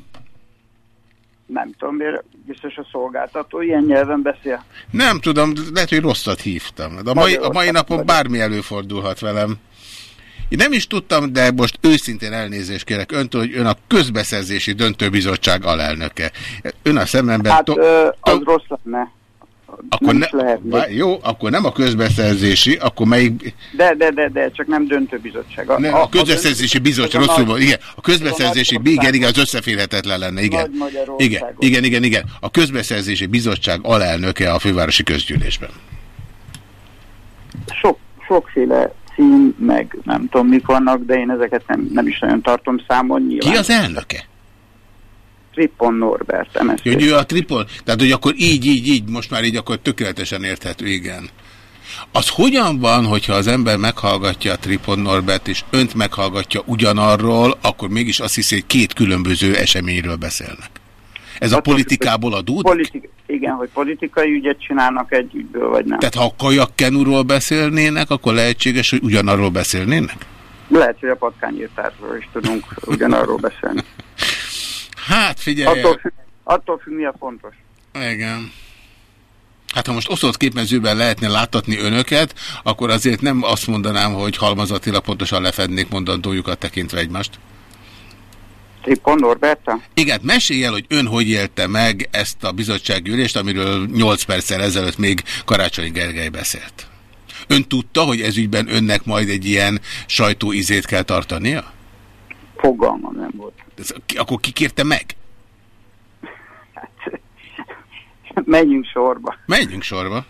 Nem tudom, miért biztos a szolgáltató ilyen nyelven beszél. Nem tudom, lehet, hogy rosszat hívtam. De a mai, a mai napon bármi előfordulhat velem. Én nem is tudtam, de most őszintén elnézést kérek öntől, hogy ön a közbeszerzési döntőbizottság alelnöke. Ön a szememben... Hát ö, az rossz lenne. Akkor nem ne, lehetnék. Vá- jó, akkor nem a közbeszerzési, akkor melyik... De, de, de, de, csak nem döntőbizottság. A, Ne, a közbeszerzési bizottság, a rosszul van, igen. A közbeszerzési, igen, igen, az összeférhetetlen lenne, igen. Igen, igen, igen, igen. A közbeszerzési bizottság alelnöke a fővárosi közgyűlésben. Sok, sokféle cím, meg nem tudom mik vannak, de én ezeket nem, nem is nagyon tartom számon nyilván. Ki az elnöke? Trippon Norbert, MSZP. Hogy ő a tripol, tehát hogy akkor így, így, így, most már így akkor tökéletesen érthető, igen. Az hogyan van, hogyha az ember meghallgatja a Tripon Norbert, és önt meghallgatja ugyanarról, akkor mégis azt hiszi, hogy két különböző eseményről beszélnek. Ez a politikából adódik? Politik, igen, hogy politikai ügyet csinálnak egy ügyből, vagy nem. Tehát ha a kajakkenúról beszélnének, akkor lehetséges, hogy ugyanarról beszélnének? Lehet, hogy a patkányírtásról is tudunk ugyanarról beszélni. Hát figyelj! Attól attól függ, mi a fontos. Igen. Hát ha most osztott képmezőben lehetne láttatni önöket, akkor azért nem azt mondanám, hogy halmazatilag pontosan lefednék mondandójukat tekintve egymást. Trippon Norberta? Igen, mesélj el, hogy ön hogy élte meg ezt a bizottsággyűlést, amiről 8 perccel ezelőtt még Karácsony Gergely beszélt. Ön tudta, hogy ez ügyben önnek majd egy ilyen sajtóizét kell tartania? Fogalmam nem volt. Akkor ki kérte meg? Menjünk sorba. Menjünk sorba.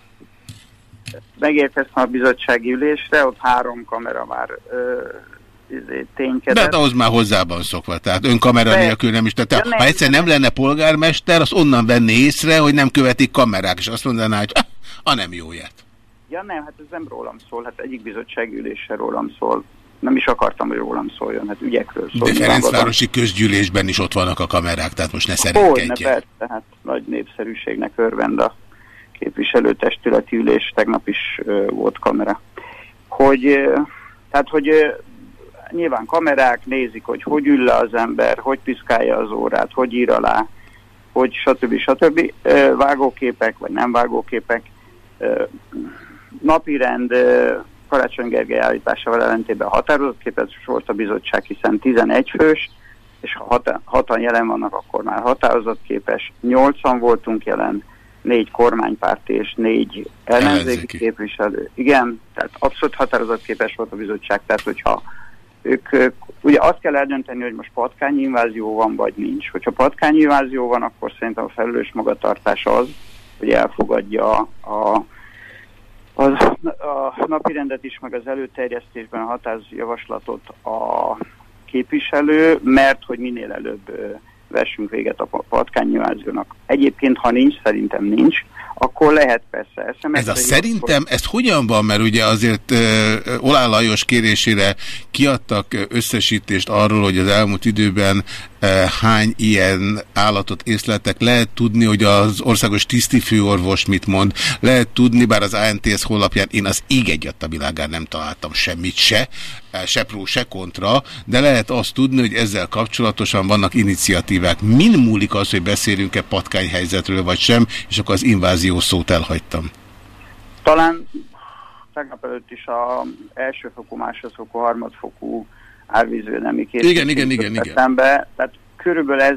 Megérkeztem a bizottsági ülésre, ott három kamera már ö, izé, De ténykedett. hát ahhoz már hozzában szokva, tehát ön kamera De- nélkül nem is. Tehát De ha egyszer nem lenne polgármester, az onnan venné észre, hogy nem követik kamerák, és azt mondaná, hogy ah, a nem jóját. Ja nem, hát ez nem rólam szól, hát egyik bizottsági ülése rólam szól. Nem is akartam, hogy rólam szóljon, hát ügyekről szól. De Ferencvárosi közgyűlésben is ott vannak a kamerák, tehát most ne Hogyne, szerenkedjen. persze, hát nagy népszerűségnek örvend a képviselőtestületi ülés, tegnap is ö, volt kamera. Hogy, ö, tehát, hogy ö, nyilván kamerák nézik, hogy hogy ül le az ember, hogy piszkálja az órát, hogy ír alá, hogy stb. stb. Vágóképek, vagy nem vágóképek. Napirend Karácsony Gergely állításával ellentétben határozatképes volt a bizottság, hiszen 11 fős, és ha hat, hatan jelen vannak, akkor már határozatképes. Nyolcan voltunk jelen, négy kormánypárti és négy ellenzéki Ellenzéki. képviselő. Igen, tehát abszolút határozatképes volt a bizottság, tehát hogyha ők, ők ugye azt kell eldönteni, hogy most patkányinvázió van, vagy nincs. Hogyha patkányinvázió van, akkor szerintem a felelős magatartás az, hogy elfogadja a, az, a napirendet is, meg az előterjesztésben a határjavaslatot a képviselő, mert hogy minél előbb vessünk véget a pa- patkányinváziónak. Egyébként, ha nincs, szerintem nincs, akkor lehet persze. SMS Ez a szerintem, ez hogyan van, mert ugye azért uh, Olá Lajos kérésére kiadtak összesítést arról, hogy az elmúlt időben hány ilyen állatot észletek. Lehet tudni, hogy az országos tisztifőorvos mit mond. Lehet tudni, bár az ANTS honlapján én az ég egyat a világán nem találtam semmit se, se pró, se kontra, de lehet azt tudni, hogy ezzel kapcsolatosan vannak iniciatívák. Min múlik az, hogy beszélünk-e patkányhelyzetről vagy sem, és akkor az invázió szót elhagytam. Talán tegnap előtt is a elsőfokú, másodfokú, harmadfokú árvízvédelmi Igen, igen, igen, igen. Be. Tehát körülbelül ez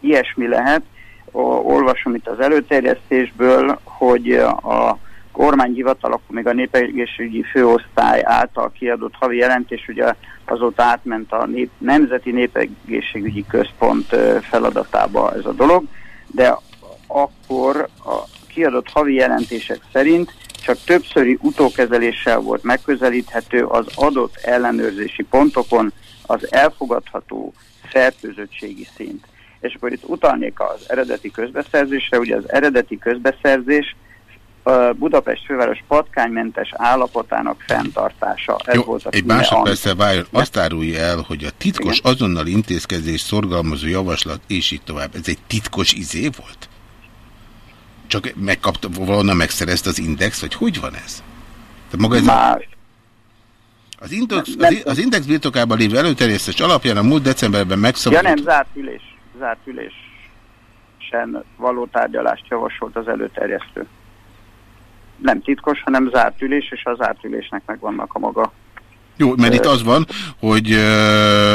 ilyesmi lehet. O, olvasom itt az előterjesztésből, hogy a kormányhivatal, akkor még a népegészségügyi főosztály által kiadott havi jelentés, ugye azóta átment a nép, Nemzeti Népegészségügyi Központ feladatába ez a dolog, de akkor a kiadott havi jelentések szerint csak többszöri utókezeléssel volt megközelíthető az adott ellenőrzési pontokon az elfogadható fertőzöttségi szint. És akkor itt utalnék az eredeti közbeszerzésre, ugye az eredeti közbeszerzés Budapest főváros patkánymentes állapotának fenntartása. Ez Jó, volt a egy másodperccel várjon. Azt árulja el, hogy a titkos Igen? azonnal intézkedés szorgalmazó javaslat, és így tovább. Ez egy titkos izé volt? Csak megkapta, volna megszerezte az index, vagy hogy van ez? Tehát maga ez Már... a... Az index, az, az index birtokában lévő előterjesztés alapján a múlt decemberben megszabadult... Ja nem, zárt ülés. Zárt ülés sem való tárgyalást javasolt az előterjesztő nem titkos, hanem zárt ülés, és az zárt ülésnek megvannak a maga jó, mert itt az van, hogy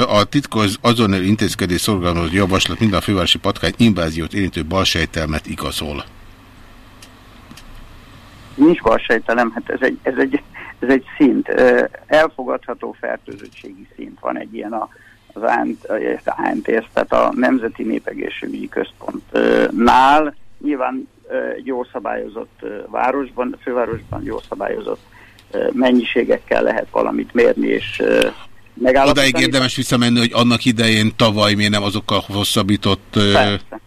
a titkos azonnal intézkedés szorgalmazó javaslat minden a fővárosi patkány inváziót érintő balsejtelmet igazol. Nincs balsejtelem, hát ez egy, ez egy, ez egy szint. Elfogadható fertőzöttségi szint van egy ilyen a, az ANTS, tehát a Nemzeti Népegészségügyi Központnál. Nyilván jól szabályozott városban, fővárosban jól szabályozott mennyiségekkel lehet valamit mérni, és megállapítani. Odaig érdemes visszamenni, hogy annak idején tavaly miért nem azokkal hosszabbított... Persze.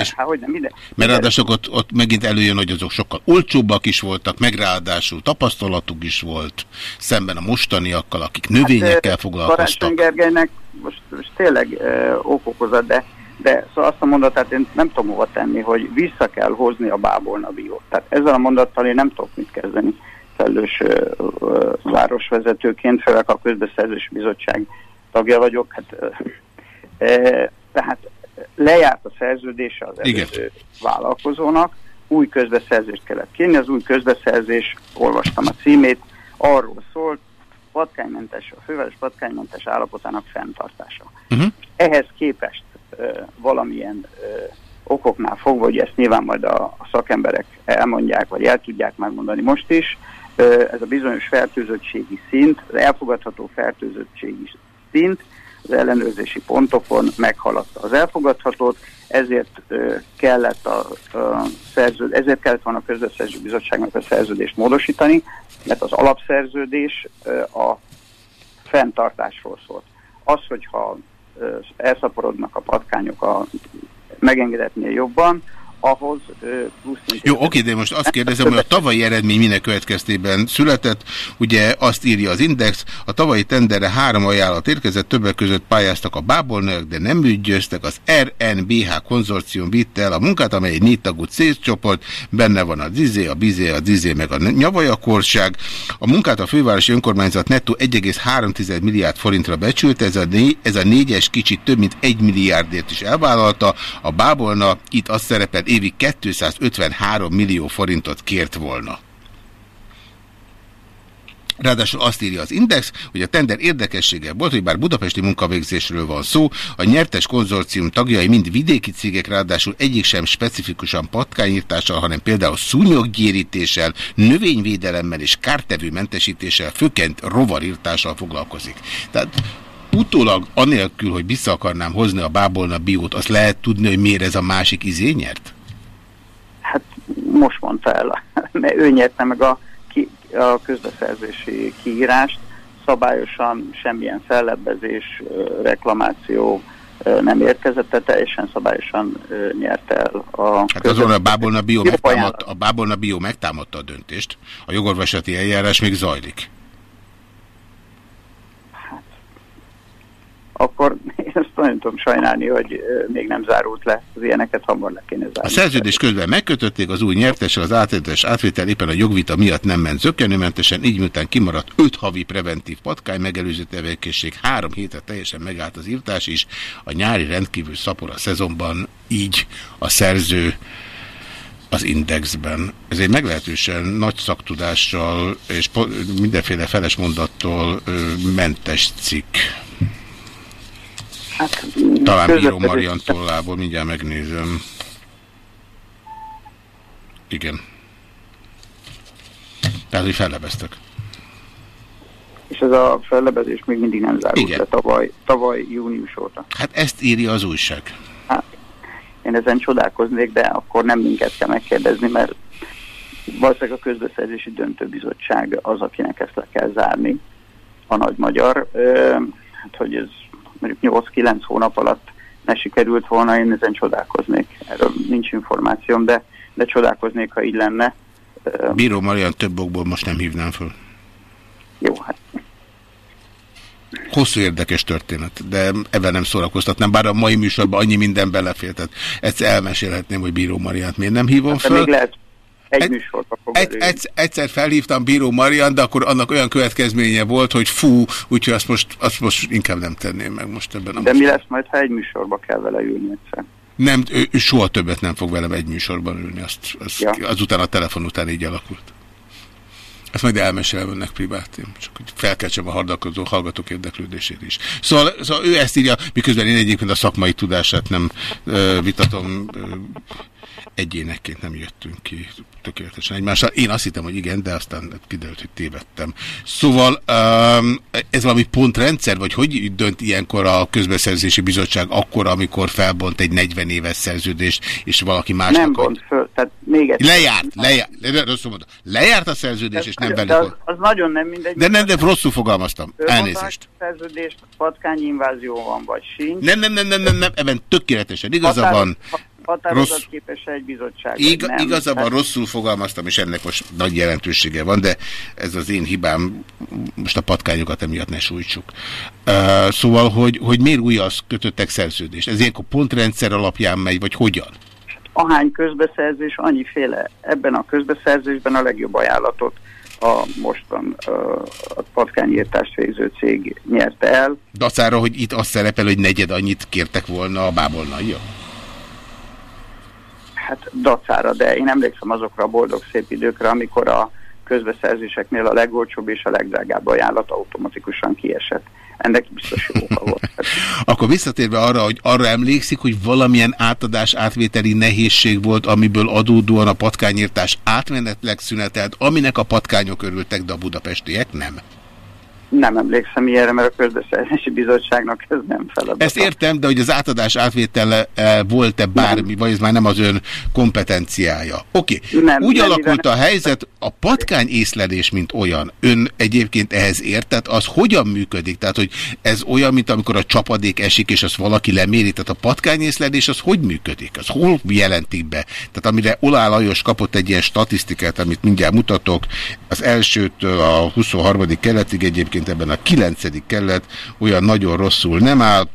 És, hát, hogy nem, minden. Mert ráadásul ott, ott megint előjön, hogy azok sokkal olcsóbbak is voltak, meg ráadásul tapasztalatuk is volt, szemben a mostaniakkal, akik növényekkel hát, foglalkoztak. Karácsony Gergelynek most, most tényleg uh, okokozat, de de szóval azt a mondatát én nem tudom hova tenni, hogy vissza kell hozni a bábolna biót. Tehát ezzel a mondattal én nem tudok mit kezdeni felelős városvezetőként, főleg a közbeszerzési bizottság tagja vagyok. Hát, e, tehát lejárt a szerződése az előző Igen. vállalkozónak, új közbeszerzést kellett kérni, az új közbeszerzés, olvastam a címét, arról szólt, patkánymentes, a főváros patkánymentes állapotának fenntartása. Uh-huh. Ehhez képest valamilyen okoknál fogva, hogy ezt nyilván majd a, a szakemberek elmondják, vagy el tudják megmondani most is, ez a bizonyos fertőzöttségi szint, az elfogadható fertőzöttségi szint az ellenőrzési pontokon meghaladta az elfogadhatót, ezért kellett a, a szerződ, ezért kellett volna a közbeszerző bizottságnak a szerződést módosítani, mert az alapszerződés a fenntartásról szólt. Az, hogyha elszaporodnak a patkányok a megengedetnél jobban, ahhoz plusz... Jó, oké, de most azt kérdezem, hogy a tavalyi eredmény minek következtében született. Ugye azt írja az Index, a tavalyi tenderre három ajánlat érkezett, többek között pályáztak a bábolnők, de nem ügyöztek. Az RNBH konzorcium vitte el a munkát, amely egy négy tagú csoport, benne van a Dizé, a Bizé, a Dizé, meg a Nyavaja korság. A munkát a fővárosi önkormányzat nettó 1,3 milliárd forintra becsült, ez a, né ez a négyes kicsit több mint egy milliárdért is elvállalta. A bábolna itt azt szerepel évi 253 millió forintot kért volna. Ráadásul azt írja az Index, hogy a tender érdekessége volt, hogy bár budapesti munkavégzésről van szó, a nyertes konzorcium tagjai mind vidéki cégek, ráadásul egyik sem specifikusan patkányírtással, hanem például szúnyoggyérítéssel, növényvédelemmel és kártevő mentesítéssel, főként rovarírtással foglalkozik. Tehát utólag, anélkül, hogy vissza akarnám hozni a bábolna biót, azt lehet tudni, hogy miért ez a másik izé nyert? Hát most mondta el, mert ő nyerte meg a, ki, a közbeszerzési kiírást, szabályosan semmilyen fellebbezés, reklamáció nem érkezett, tehát teljesen szabályosan ö, nyerte el a Hát azon a Bábolna Bio, megtámadta, a Bábolna Bio megtámadta a döntést. A jogorvosati eljárás még zajlik. Akkor én ezt nagyon tudom sajnálni, hogy még nem zárult le, az ilyeneket hamar le kéne A zárni. szerződés közben megkötötték, az új nyertessel az átvételes átvétel éppen a jogvita miatt nem ment zökkenőmentesen, így miután kimaradt 5 havi preventív patkány megelőző tevékenység, három hétre teljesen megállt az írtás is, a nyári rendkívül szapora szezonban így a szerző az Indexben. Ez egy meglehetősen nagy szaktudással és mindenféle feles mondattól mentes cikk. Hát, Talán Bíró Marian tollából, mindjárt megnézem. Igen. Tehát, hogy fellebeztek. És ez a fellebezés még mindig nem zárult Igen. le tavaly, tavaly június óta. Hát ezt írja az újság. Én ezen csodálkoznék, de akkor nem minket kell megkérdezni, mert valószínűleg a közbeszerzési döntőbizottság az, akinek ezt le kell zárni, a nagy magyar. Hát, hogy ez mondjuk 8-9 hónap alatt ne sikerült volna, én ezen csodálkoznék. Erről nincs információm, de, de csodálkoznék, ha így lenne. Bíró Marian több okból most nem hívnám föl. Jó, hát Hosszú érdekes történet, de ebben nem szórakoztatnám, bár a mai műsorban annyi minden belefér, tehát egyszer elmesélhetném, hogy Bíró Mariant miért nem hívom de föl. még lehet egy műsorba fog Egy, egy, egyszer felhívtam Bíró Marian, de akkor annak olyan következménye volt, hogy fú, úgyhogy azt most, azt most inkább nem tenném meg most ebben a De mi lesz majd, ha egy műsorba kell vele ülni egyszer? Nem, ő, ő soha többet nem fog velem egy műsorban ülni, azt, azt, ja. Azután a telefon után így alakult. Ezt majd elmesélem önnek privátén, csak hogy felkeltsem a hallgatók, hallgatók érdeklődését is. Szóval, szóval ő ezt írja, miközben én egyébként a szakmai tudását nem ö, vitatom, ö, egyénekként nem jöttünk ki tökéletesen egymással. Én azt hittem, hogy igen, de aztán kiderült, hogy tévedtem. Szóval um, ez valami pontrendszer, vagy hogy dönt ilyenkor a közbeszerzési bizottság akkor, amikor felbont egy 40 éves szerződést, és valaki másnak... Nem bont föl, tehát még egy... Lejárt, lejárt, le, rosszul mondom. Lejárt a szerződés, és nem velük. az, az nagyon nem mindegy. De nem, de rosszul fogalmaztam. Elnézést. Szerződést, patkányinvázió van, vagy sincs. Nem, nem, nem, nem, nem, nem, ebben tökéletesen igaza van. Ha- Határozat Rossz- képes egy bizottság. Ig nem. igaza van, Tehát rosszul fogalmaztam, és ennek most nagy jelentősége van, de ez az én hibám, most a patkányokat emiatt ne sújtsuk. Uh, szóval, hogy, hogy miért újasz kötöttek szerződést? Ez ilyenkor pontrendszer alapján megy, vagy hogyan? Ahány közbeszerzés, annyiféle. Ebben a közbeszerzésben a legjobb ajánlatot a mostan a patkányírtást végző cég nyerte el. Dacára, hogy itt azt szerepel, hogy negyed annyit kértek volna a bábolnaia? Hát dacára, de én emlékszem azokra a boldog szép időkre, amikor a közbeszerzéseknél a legolcsóbb és a legdrágább ajánlat automatikusan kiesett. Ennek biztos jó oka volt. Akkor visszatérve arra, hogy arra emlékszik, hogy valamilyen átadás átvételi nehézség volt, amiből adódóan a patkányírtás átmenetleg szünetelt, aminek a patkányok örültek, de a budapestiek nem. Nem emlékszem ilyenre, mert a közbeszerzési bizottságnak ez nem feladat. Ezt értem, de hogy az átadás átvétele eh, volt-e bármi, vagy ez már nem az ön kompetenciája. Oké, Nem, úgy nem, alakult mivel a helyzet, a patkány észlelés, mint olyan, ön egyébként ehhez értett, az hogyan működik? Tehát, hogy ez olyan, mint amikor a csapadék esik, és azt valaki leméri, tehát a patkány észlelés, az hogy működik? Az hol jelentik be? Tehát amire Olá Lajos kapott egy ilyen statisztikát, amit mindjárt mutatok, az elsőtől a 23. keletig egyébként ebben a 9. kelet olyan nagyon rosszul nem áll,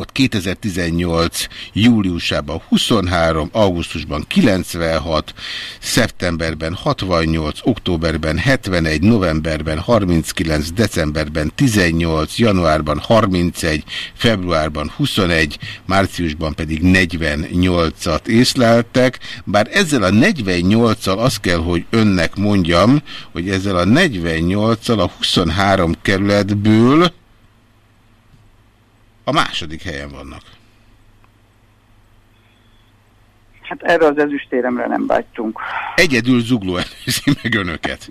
ott 2018 júliusában 23, augusztusban 96, szeptemberben 68, októberben 71, novemberben 39, decemberben 18, januárban 31, februárban 21, márciusban pedig 48-at észleltek, bár ezzel a 48-al azt kell, hogy önnek mondjam, hogy ezzel a 48-al a 23 kerületből a második helyen vannak. Hát erre az ezüstéremre nem vágytunk. Egyedül zugló előzi meg önöket.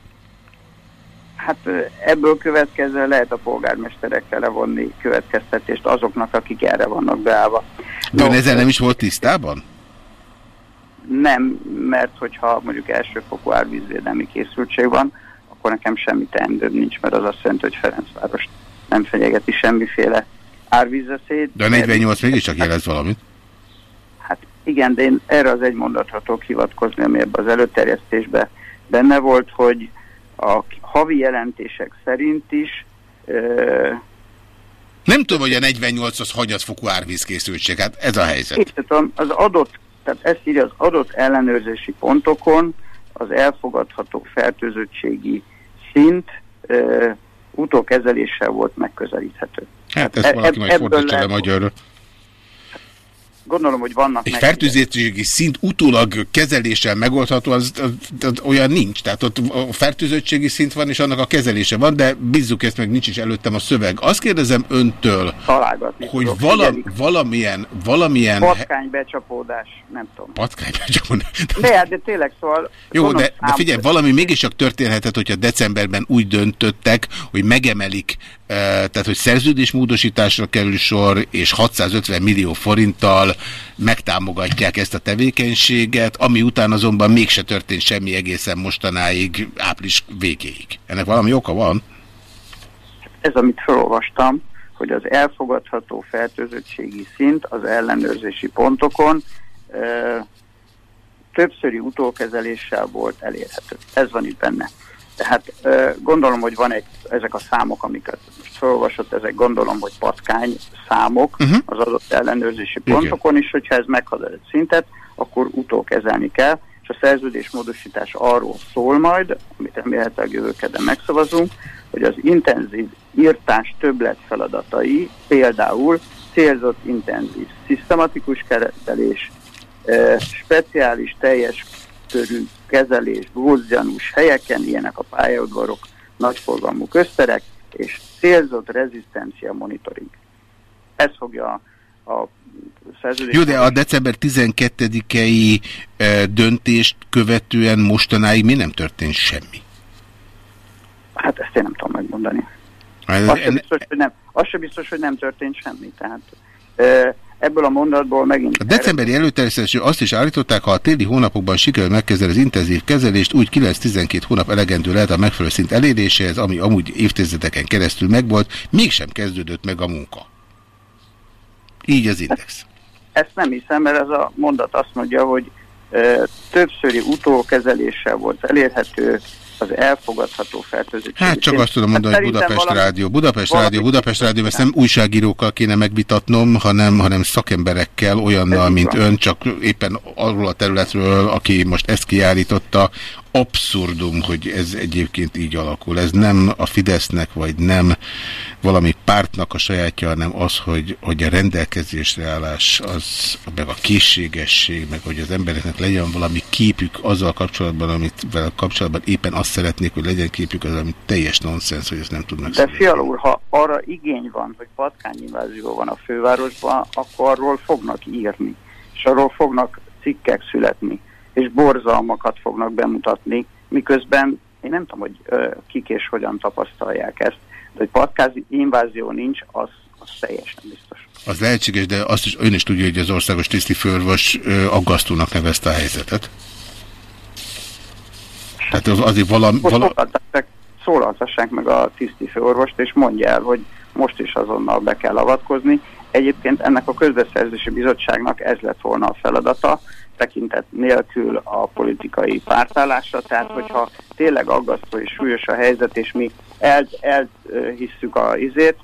Hát ebből következően lehet a polgármesterekre levonni következtetést azoknak, akik erre vannak beállva. De ön ezzel nem is volt tisztában? Nem, mert hogyha mondjuk elsőfokú árvízvédelmi készültség van, akkor nekem semmi teendőm nincs, mert az azt jelenti, hogy Ferencváros nem fenyegeti semmiféle árvízveszélyt. De a 48 mégiscsak jelez valamit. Hát igen, de én erre az egy mondatra tudok hivatkozni, ami ebben az előterjesztésben benne volt, hogy a havi jelentések szerint is ö, Nem tudom, hogy a 48 az hagyatfokú árvízkészültség. Hát ez a helyzet. Tudom, az adott, tehát ezt írja az adott ellenőrzési pontokon az elfogadható fertőzöttségi szint ö, utókezeléssel volt megközelíthető. Hát ezt E- valaki eb- majd fordítsa le magyarra. Gondolom, hogy vannak Egy fertőzési szint utólag kezeléssel megoldható, az, az, az olyan nincs. Tehát ott a fertőzöttségi szint van, és annak a kezelése van, de bízzuk ezt meg, nincs is előttem a szöveg. Azt kérdezem öntől, találgatni hogy tudok, vala, valamilyen, valamilyen... Patkánybecsapódás, nem tudom. Patkánybecsapódás. De, hát, de tényleg szóval... Jó, de, de figyelj, valami mégiscsak történhetett, hogyha decemberben úgy döntöttek, hogy megemelik, eh, tehát hogy szerződésmódosításra kerül sor, és 650 millió forinttal megtámogatják ezt a tevékenységet, ami után azonban mégse történt semmi egészen mostanáig, április végéig. Ennek valami oka van? ez, amit felolvastam, hogy az elfogadható fertőzöttségi szint az ellenőrzési pontokon ö, többszöri utókezeléssel volt elérhető. Ez van itt benne. Tehát ö, gondolom, hogy van egy, ezek a számok, amiket felolvasott, ezek gondolom, hogy patkány számok uh-huh. az adott ellenőrzési pontokon is, hogyha ez meghal egy szintet, akkor utókezelni kell, és a szerződésmódosítás arról szól majd, amit remélhetőleg jövő kedden megszavazunk, hogy az intenzív írtás többlet feladatai, például célzott intenzív, szisztematikus kezelés, eh, speciális teljes körű kezelés gózgyanús helyeken, ilyenek a pályaudvarok, nagyforgalmú közterek, és célzott rezisztencia monitoring. Ez fogja a, a szerződés... Jó, de a december 12-i eh, döntést követően mostanáig mi nem történt semmi? Hát ezt én nem tudom megmondani. Hát, Az sem biztos, hogy nem, az sem biztos, hogy nem történt semmi. Tehát ö, ebből a mondatból megint... A decemberi előterjesztésről azt is állították, ha a téli hónapokban sikerül megkezdeni az intenzív kezelést, úgy 9-12 hónap elegendő lehet a megfelelő szint eléréséhez, ami amúgy évtizedeken keresztül megvolt, mégsem kezdődött meg a munka. Így az index. Ezt nem hiszem, mert ez a mondat azt mondja, hogy ö, többszöri utókezeléssel volt elérhető az elfogadható fertőzés. Hát csak azt tudom mondani, hogy Budapest Rádió, Budapest Rádió, Budapest Rádió, ezt nem újságírókkal kéne megvitatnom, hanem, hanem szakemberekkel, olyannal, mint ön, csak éppen arról a területről, aki most ezt kiállította, abszurdum, hogy ez egyébként így alakul. Ez nem a Fidesznek, vagy nem valami pártnak a sajátja, hanem az, hogy, hogy a rendelkezésre állás, az, meg a készségesség, meg hogy az embereknek legyen valami képük azzal kapcsolatban, amit vele kapcsolatban éppen azt szeretnék, hogy legyen képük, az, ami teljes nonsens, hogy ezt nem tudnak De Fiala úr, ha arra igény van, hogy patkányinvázió van a fővárosban, akkor arról fognak írni, és arról fognak cikkek születni, és borzalmakat fognak bemutatni, miközben én nem tudom, hogy ö, kik és hogyan tapasztalják ezt, de hogy patkázi invázió nincs, az, az teljesen biztos. Az lehetséges, de azt is ön is tudja, hogy az országos tiszti főorvos ö, aggasztónak nevezte a helyzetet. Tehát az azért valami... Vala... szólaltassák, meg a tiszti főorvost, és mondja el, hogy most is azonnal be kell avatkozni. Egyébként ennek a közbeszerzési bizottságnak ez lett volna a feladata, tekintet nélkül a politikai pártállásra, tehát hogyha tényleg aggasztó és súlyos a helyzet, és mi elhisszük a izét,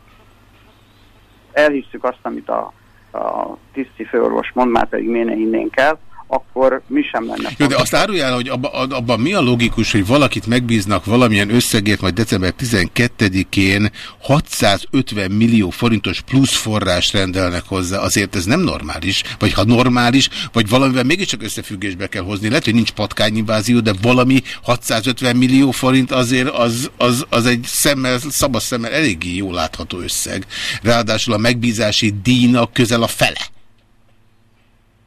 elhisszük azt, amit a, a tiszti főorvos mond, már pedig miért ne hinnénk el, akkor mi sem lenne. Jó, de azt árulja el, hogy abban abba mi a logikus, hogy valakit megbíznak valamilyen összegért, majd december 12-én 650 millió forintos plusz forrás rendelnek hozzá. Azért ez nem normális, vagy ha normális, vagy valamivel mégiscsak összefüggésbe kell hozni. Lehet, hogy nincs patkányinvázió, de valami 650 millió forint azért az, az, az egy szemmel, szabad szemmel eléggé jól látható összeg. Ráadásul a megbízási díjnak közel a fele.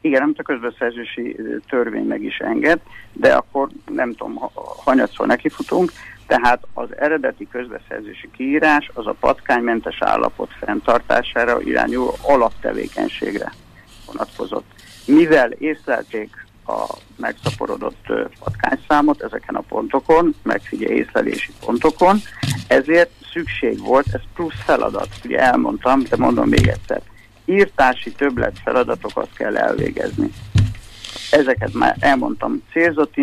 Igen, amit a közbeszerzési törvény meg is enged, de akkor nem tudom, ha- hanyatszor nekifutunk, tehát az eredeti közbeszerzési kiírás az a patkánymentes állapot fenntartására irányuló alaptevékenységre vonatkozott. Mivel észlelték a megszaporodott patkányszámot ezeken a pontokon, megfigyelő észlelési pontokon, ezért szükség volt, ez plusz feladat, ugye elmondtam, de mondom még egyszer. Írtási többlet feladatokat kell elvégezni. Ezeket már elmondtam, célzott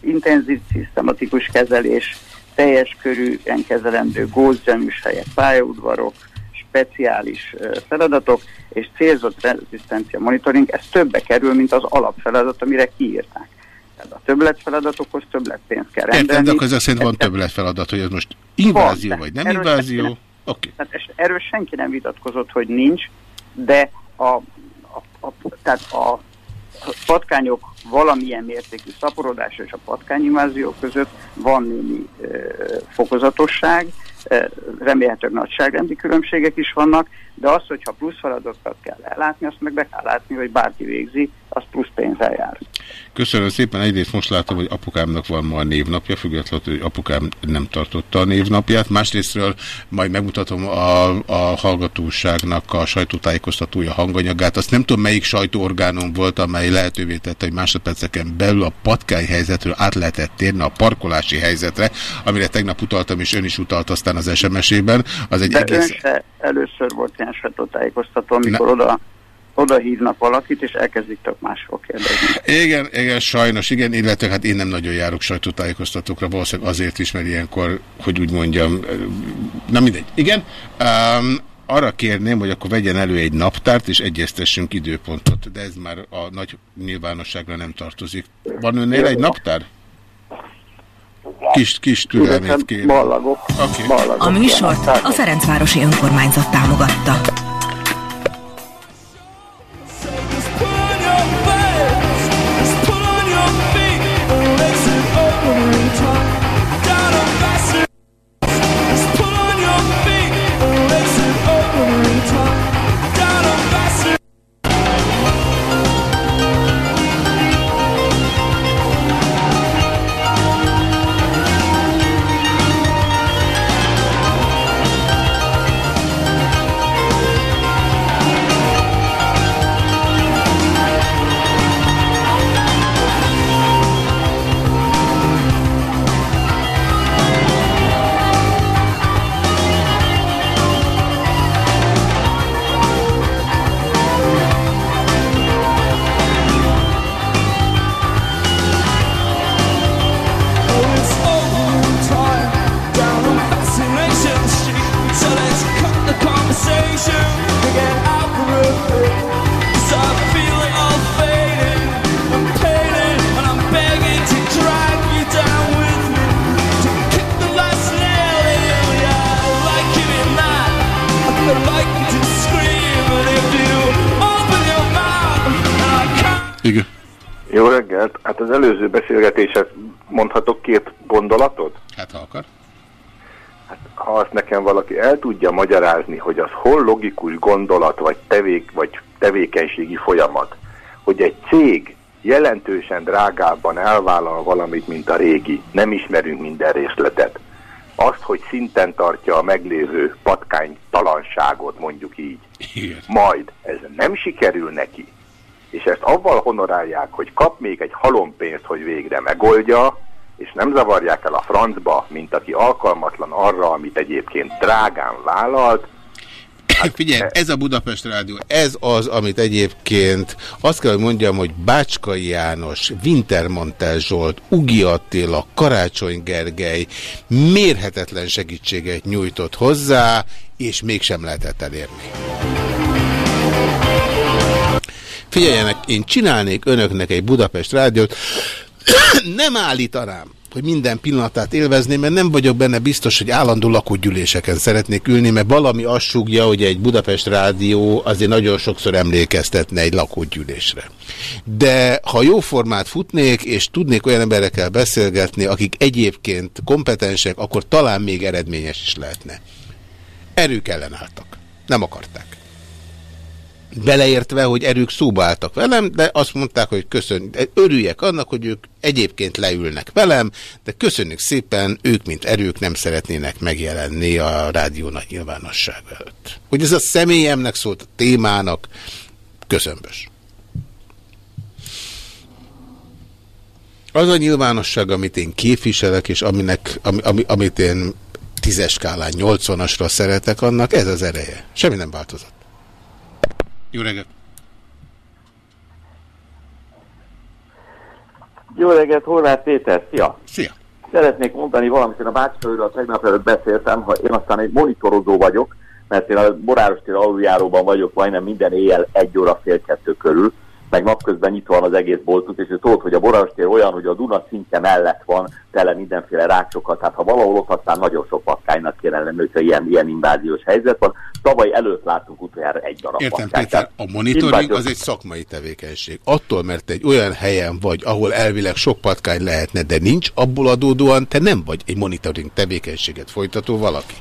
intenzív, szisztematikus kezelés, teljes körűen kezelendő gózgyanús helyek, pályaudvarok, speciális feladatok, és célzott rezisztencia monitoring, ez többe kerül, mint az alapfeladat, amire kiírták. Tehát a többletfeladatokhoz többletpénzt kell rendelni. Érted, de akkor ezek szerint van többlet feladat, hogy ez most invázió Van, vagy nem erről invázió. senki nem- Tehát erről senki nem vitatkozott, hogy nincs, de a, a, a, tehát a patkányok valamilyen mértékű szaporodása és a patkányinvázió között van némi ö, fokozatosság, ö, remélhetőleg nagyságrendi különbségek is vannak, de az, hogyha plusz feladatokat kell ellátni, azt meg be kell látni, hogy bárki végzi, az plusz pénzzel jár. Köszönöm szépen. Egyrészt most látom, hogy apukámnak van ma a névnapja, függetlenül, hogy apukám nem tartotta a névnapját. Másrésztről majd megmutatom a, a hallgatóságnak a sajtótájékoztatója hanganyagát. Azt nem tudom, melyik sajtóorgánom volt, amely lehetővé tette, hogy másodperceken belül a patkány helyzetről át lehetett térni a parkolási helyzetre, amire tegnap utaltam, és ön is utalt aztán az SMS-ében. Az egy De egész... először volt ilyen sajtótájékoztató, amikor oda, oda hívnak valakit, és elkezdik tök másról kérdezni. Igen, igen, sajnos, igen, illetve hát én nem nagyon járok sajtótájékoztatókra, valószínűleg azért is, mert ilyenkor, hogy úgy mondjam, na mindegy. Igen, um, arra kérném, hogy akkor vegyen elő egy naptárt, és egyeztessünk időpontot, de ez már a nagy nyilvánosságra nem tartozik. Van önnél egy naptár? Kis, kis türelmét kérem. Ballagok. Okay. A műsort a Ferencvárosi Önkormányzat támogatta. Tudja magyarázni, hogy az hol logikus gondolat, vagy, tevék, vagy tevékenységi folyamat, hogy egy cég jelentősen drágábban elvállal valamit, mint a régi, nem ismerünk minden részletet. Azt, hogy szinten tartja a meglévő patkány talanságot, mondjuk így. Igen. Majd ez nem sikerül neki, és ezt avval honorálják, hogy kap még egy halompénzt, hogy végre megoldja, és nem zavarják el a francba, mint aki alkalmatlan arra, amit egyébként drágán vállalt. Hát figyelj, ez a Budapest Rádió, ez az, amit egyébként azt kell, hogy mondjam, hogy Bácskai János, Wintermantel Zsolt, Ugi Attila, Karácsony Gergely mérhetetlen segítséget nyújtott hozzá, és mégsem lehetett elérni. Figyeljenek, én csinálnék önöknek egy Budapest rádiót, nem állítanám, hogy minden pillanatát élvezném, mert nem vagyok benne biztos, hogy állandó lakógyűléseken szeretnék ülni, mert valami azt súgja, hogy egy Budapest rádió azért nagyon sokszor emlékeztetne egy lakógyűlésre. De ha jó formát futnék, és tudnék olyan emberekkel beszélgetni, akik egyébként kompetensek, akkor talán még eredményes is lehetne. Erők ellenálltak. Nem akarták. Beleértve, hogy erők szóba álltak velem, de azt mondták, hogy köszön, örüljek annak, hogy ők egyébként leülnek velem, de köszönjük szépen, ők, mint erők nem szeretnének megjelenni a rádió nagy nyilvánosság előtt. Hogy ez a személyemnek szólt a témának, közömbös. Az a nyilvánosság, amit én képviselek, és aminek, ami, ami, amit én tízes skálán 80-asra szeretek, annak ez az ereje. Semmi nem változott. Jó reggelt! Jó reggelt, Horváth Péter, szia! Szia! Szeretnék mondani valamit, én a bácsikőről tegnap előtt beszéltem, hogy én aztán egy monitorozó vagyok, mert én a Boráros tér aluljáróban vagyok majdnem minden éjjel egy óra fél kettő körül, meg napközben nyitva van az egész boltot, és tudod, hogy a Boráros tér olyan, hogy a Duna szintje mellett van tele mindenféle rácsokat, tehát ha valahol ott aztán nagyon sok patkánynak kéne lenni, hogyha ilyen, ilyen inváziós helyzet van. Tavaly előtt láttunk utoljára egy darab Értem, patkányt. Péter, a monitoring Inváziós- az egy szakmai tevékenység. Attól, mert egy olyan helyen vagy, ahol elvileg sok patkány lehetne, de nincs, abból adódóan te nem vagy egy monitoring tevékenységet folytató valaki.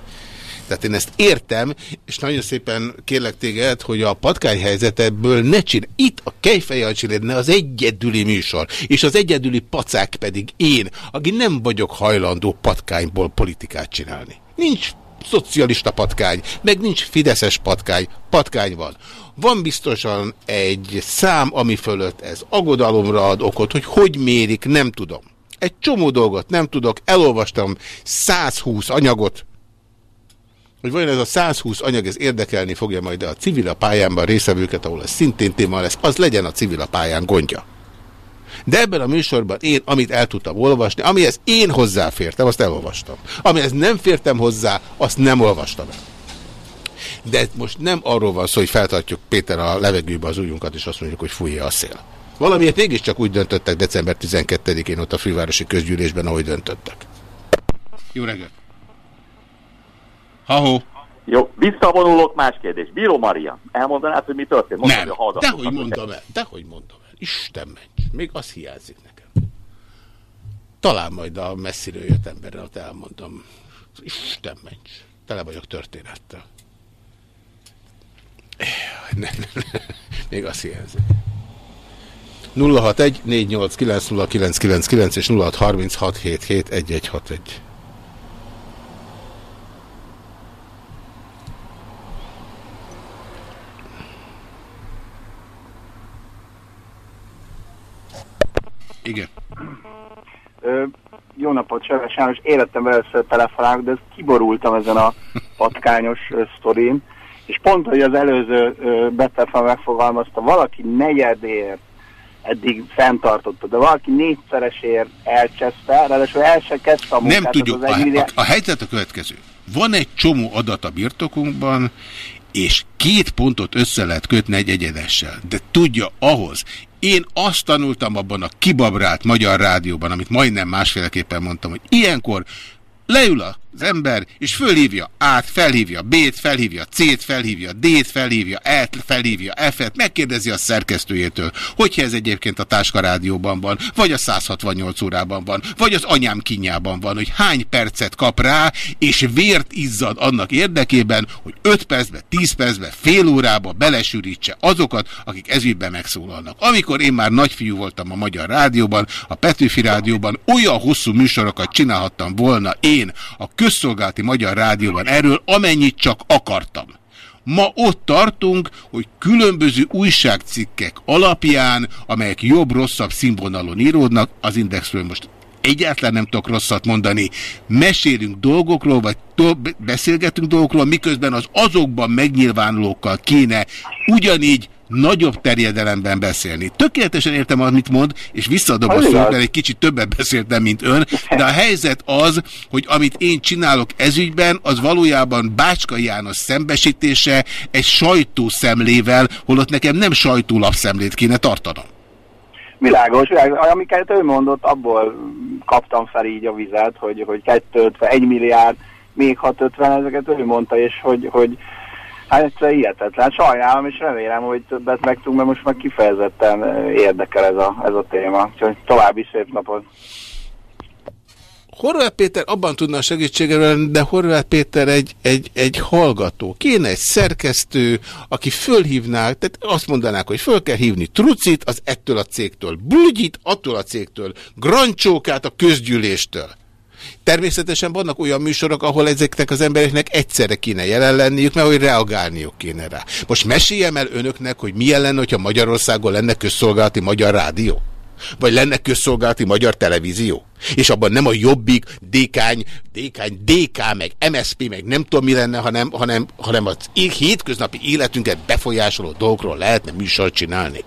Tehát én ezt értem, és nagyon szépen kérlek téged, hogy a patkány helyzeteből ne csinálj. Itt a Kejfejancsi lenne az egyedüli műsor, és az egyedüli pacák pedig én, aki nem vagyok hajlandó patkányból politikát csinálni. Nincs szocialista patkány, meg nincs fideszes patkány, patkány van. Van biztosan egy szám, ami fölött ez aggodalomra ad okot, hogy hogy mérik, nem tudom. Egy csomó dolgot nem tudok, elolvastam 120 anyagot, hogy vajon ez a 120 anyag ez érdekelni fogja majd a civil a pályánban részevőket, ahol ez szintén téma lesz, az legyen a civil a pályán gondja. De ebben a műsorban én, amit el tudtam olvasni, amihez én hozzáfértem, azt elolvastam. Amihez nem fértem hozzá, azt nem olvastam el. De most nem arról van szó, hogy feltartjuk Péter a levegőbe az ujjunkat, és azt mondjuk, hogy fújja a szél. Valamiért mégiscsak úgy döntöttek december 12-én ott a fővárosi közgyűlésben, ahogy döntöttek. Jó reggelt! Ha-ho! Jó, visszavonulok, más kérdés. Bíró Maria, elmondanád, hogy mi történt? Mondtad, Nem, hogy dehogy hogy- mondom el, dehogy mondom el. Isten ments, még az hiányzik nekem. Talán majd a messziről jött emberrel ott elmondom. Isten ments, tele vagyok történettel. Nem, nem, nem, még az hiányzik. 061 489 0999 és 0636771161. Igen. Ö, jó napot, Seves János, életemben először telefonálok, de kiborultam ezen a patkányos sztorin, és pont, hogy az előző ö, betelfen megfogalmazta, valaki negyedért eddig fenntartotta, de valaki négyszeresért elcseszte, ráadásul el se kezdte a munkát, Nem tudjuk. az A, a, a helyzet a következő. Van egy csomó adat a birtokunkban, és két pontot össze lehet kötni egy egyedessel. De tudja, ahhoz, én azt tanultam abban a kibabrált magyar rádióban, amit majdnem másféleképpen mondtam, hogy ilyenkor leül az ember, és fölhívja át, felhívja B-t, felhívja C-t, felhívja D-t, felhívja E-t, felhívja F-et, megkérdezi a szerkesztőjétől, hogyha ez egyébként a Táska Rádióban van, vagy a 168 órában van, vagy az anyám kinyában van, hogy hány percet kap rá, és vért izzad annak érdekében, hogy 5 percbe, 10 percbe, fél órába belesűrítse azokat, akik ezügyben megszólalnak. Amikor én már nagyfiú voltam a Magyar Rádióban, a Petőfi Rádióban olyan hosszú műsorokat csinálhattam volna én a közszolgálati Magyar Rádióban erről, amennyit csak akartam. Ma ott tartunk, hogy különböző újságcikkek alapján, amelyek jobb-rosszabb színvonalon íródnak, az Indexről most egyáltalán nem tudok rosszat mondani, mesélünk dolgokról, vagy beszélgetünk dolgokról, miközben az azokban megnyilvánulókkal kéne ugyanígy nagyobb terjedelemben beszélni. Tökéletesen értem, amit mond, és visszadom a szót, mert egy kicsit többet beszéltem, mint ön, de a helyzet az, hogy amit én csinálok ezügyben, az valójában Bácska János szembesítése egy sajtószemlével, holott nekem nem sajtólapszemlét kéne tartanom. Világos, világos. Amiket ő mondott, abból kaptam fel így a vizet, hogy, hogy 250, 1 milliárd, még 650, ezeket ő mondta, és hogy, hogy hát egyszerűen hihetetlen. Sajnálom, és remélem, hogy többet megtudunk, mert most már kifejezetten érdekel ez a, ez a téma. Úgyhogy további szép napot. Horváth Péter abban tudna segítségre de Horváth Péter egy, egy, egy hallgató. Kéne egy szerkesztő, aki fölhívná, tehát azt mondanák, hogy föl kell hívni Trucit, az ettől a cégtől, Bulgyit, attól a cégtől, Grancsókát a közgyűléstől. Természetesen vannak olyan műsorok, ahol ezeknek az embereknek egyszerre kéne jelen lenniük, mert hogy reagálniuk kéne rá. Most meséljem el önöknek, hogy milyen lenne, hogyha Magyarországon lenne közszolgálati magyar rádió? Vagy lenne közszolgálati magyar televízió? És abban nem a jobbik, dékány, dékány, DK, meg MSP, meg nem tudom mi lenne, hanem, hanem, hanem az hétköznapi életünket befolyásoló dolgokról lehetne műsort csinálni.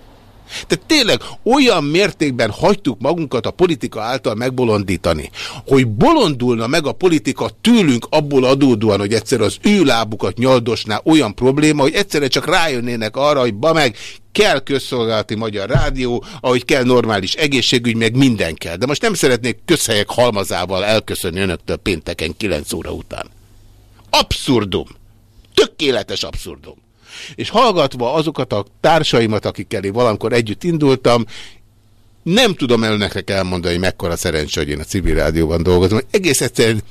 Tehát tényleg olyan mértékben hagytuk magunkat a politika által megbolondítani, hogy bolondulna meg a politika tőlünk abból adódóan, hogy egyszer az ő lábukat nyaldosná olyan probléma, hogy egyszerre csak rájönnének arra, hogy ba meg kell közszolgálati magyar rádió, ahogy kell normális egészségügy, meg minden kell. De most nem szeretnék közhelyek halmazával elköszönni önöktől pénteken 9 óra után. Abszurdum. Tökéletes abszurdum. És hallgatva azokat a társaimat, akikkel én valamikor együtt indultam, nem tudom önöknek elmondani, hogy mekkora szerencsé, hogy én a civil rádióban dolgozom. Egész egyszerűen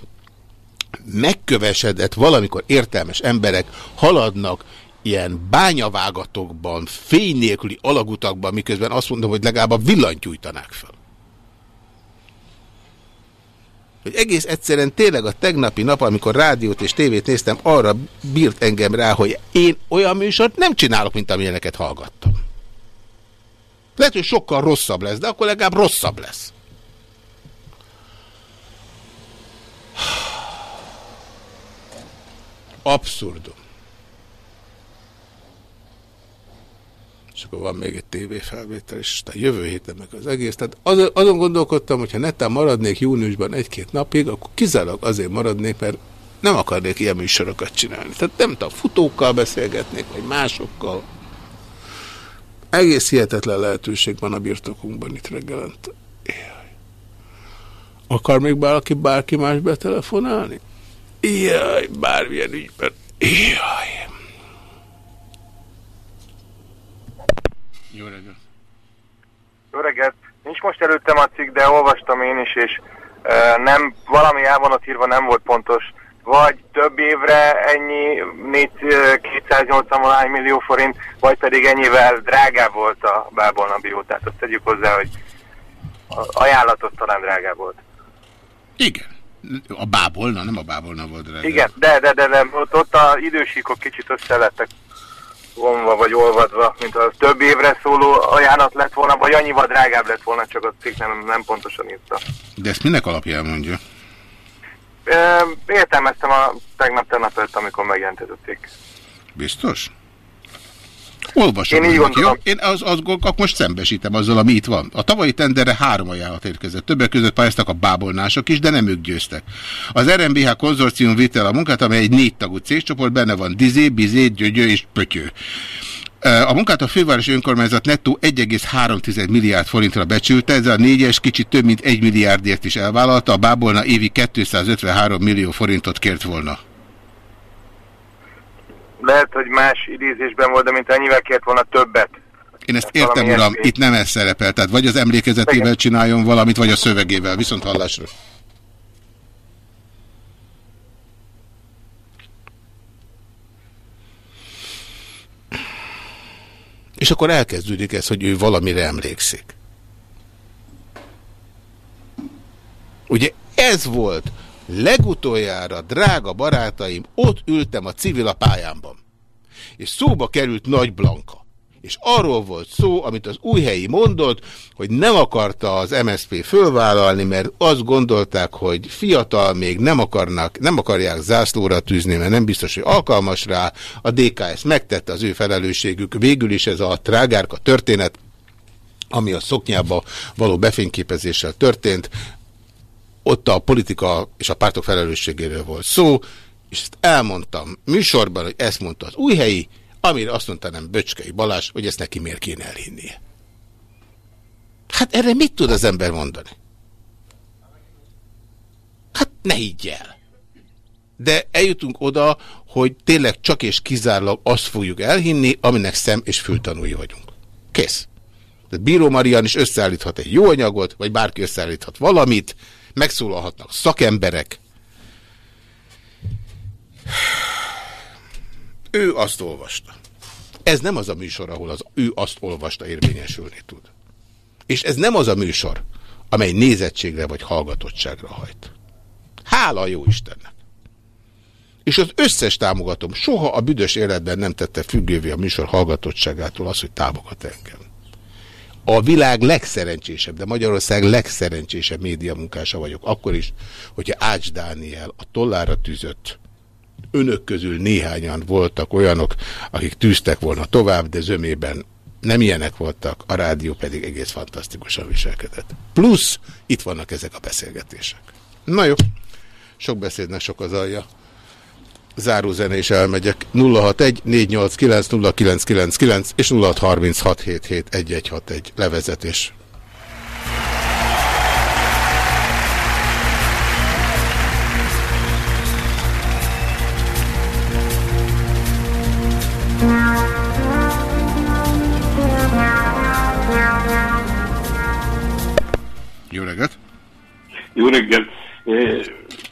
megkövesedett valamikor értelmes emberek haladnak ilyen bányavágatokban, fény nélküli alagutakban, miközben azt mondom, hogy legalább a villanyt gyújtanák fel. Hogy egész egyszerűen tényleg a tegnapi nap, amikor rádiót és tévét néztem, arra bírt engem rá, hogy én olyan műsort nem csinálok, mint amilyeneket hallgattam. Lehet, hogy sokkal rosszabb lesz, de akkor legalább rosszabb lesz. Abszurdum. És akkor van még egy tévéfelvétel, és aztán jövő héten meg az egész. Tehát azon, gondolkodtam, hogy ha netán maradnék júniusban egy-két napig, akkor kizárólag azért maradnék, mert nem akarnék ilyen műsorokat csinálni. Tehát nem tudom, futókkal beszélgetnék, vagy másokkal. Egész hihetetlen lehetőség van a birtokunkban itt reggelent. Jaj. Akar még bárki, bárki más betelefonálni? Jaj, bármilyen ügyben. Jaj. Jó reggelt. Jó reggelt! Nincs most előttem a cikk, de olvastam én is, és e, nem, valami el van ott írva, nem volt pontos. Vagy több évre ennyi 4, 280 valány millió forint, vagy pedig ennyivel drágább volt a Bábolna bió. Tehát azt tegyük hozzá, hogy ajánlatot talán drágább volt. Igen. A bábolna, nem a bábolna volt drága. Igen, de, de, de, de ott, ott a idősíkok kicsit össze lettek vonva vagy olvadva, mint az több évre szóló ajánlat lett volna, vagy annyival drágább lett volna, csak a cikk nem, nem pontosan írta. De ezt minek alapján mondja? Értelmeztem a tegnap-tegnap előtt, amikor megjelent ez a cikk. Biztos? Olvasom Én így jó? Én az, az, akkor most szembesítem azzal, ami itt van. A tavalyi tenderre három ajánlat érkezett. Többek között pályáztak a bábolnások is, de nem ők győztek. Az RMBH konzorcium vitte el a munkát, amely egy négy tagú cégcsoport, benne van Dizé, Bizé, Gyögyö és Pötyő. A munkát a fővárosi önkormányzat nettó 1,3 milliárd forintra becsülte, ez a négyes kicsit több mint 1 milliárdért is elvállalta, a bábolna évi 253 millió forintot kért volna. Lehet, hogy más idézésben volt, de mint ennyivel kért volna többet. Én ezt értem, uram, itt nem ez szerepel, tehát vagy az emlékezetével csináljon valamit, vagy a szövegével, viszont hallásra. És akkor elkezdődik ez, hogy ő valamire emlékszik. Ugye ez volt legutoljára, drága barátaim, ott ültem a civil a pályámban. És szóba került Nagy Blanka. És arról volt szó, amit az újhelyi mondott, hogy nem akarta az MSZP fölvállalni, mert azt gondolták, hogy fiatal még nem, akarnak, nem akarják zászlóra tűzni, mert nem biztos, hogy alkalmas rá. A DKS megtette az ő felelősségük. Végül is ez a trágárka történet, ami a szoknyába való befényképezéssel történt, ott a politika és a pártok felelősségéről volt szó, és ezt elmondtam műsorban, hogy ezt mondta az újhelyi, amire azt mondta nem Böcskei Balázs, hogy ezt neki miért kéne elhinnie. Hát erre mit tud az ember mondani? Hát ne higgy el. De eljutunk oda, hogy tényleg csak és kizárólag azt fogjuk elhinni, aminek szem és fültanúi vagyunk. Kész. Tehát Bíró Marian is összeállíthat egy jó anyagot, vagy bárki összeállíthat valamit, megszólalhatnak szakemberek. Ő azt olvasta. Ez nem az a műsor, ahol az ő azt olvasta érvényesülni tud. És ez nem az a műsor, amely nézettségre vagy hallgatottságra hajt. Hála jó Istennek. És az összes támogatom soha a büdös életben nem tette függővé a műsor hallgatottságától az, hogy támogat engem. A világ legszerencsésebb, de Magyarország legszerencsésebb médiamunkása vagyok. Akkor is, hogyha Ács Dániel a tollára tűzött önök közül néhányan voltak olyanok, akik tűztek volna tovább, de zömében nem ilyenek voltak, a rádió pedig egész fantasztikusan viselkedett. Plusz itt vannak ezek a beszélgetések. Na jó, sok beszédnek sok az alja. Zárózene is elmegyek. 061 489 0999 és 0636771161 levezetés. Jó reggelt! Jó reggelt!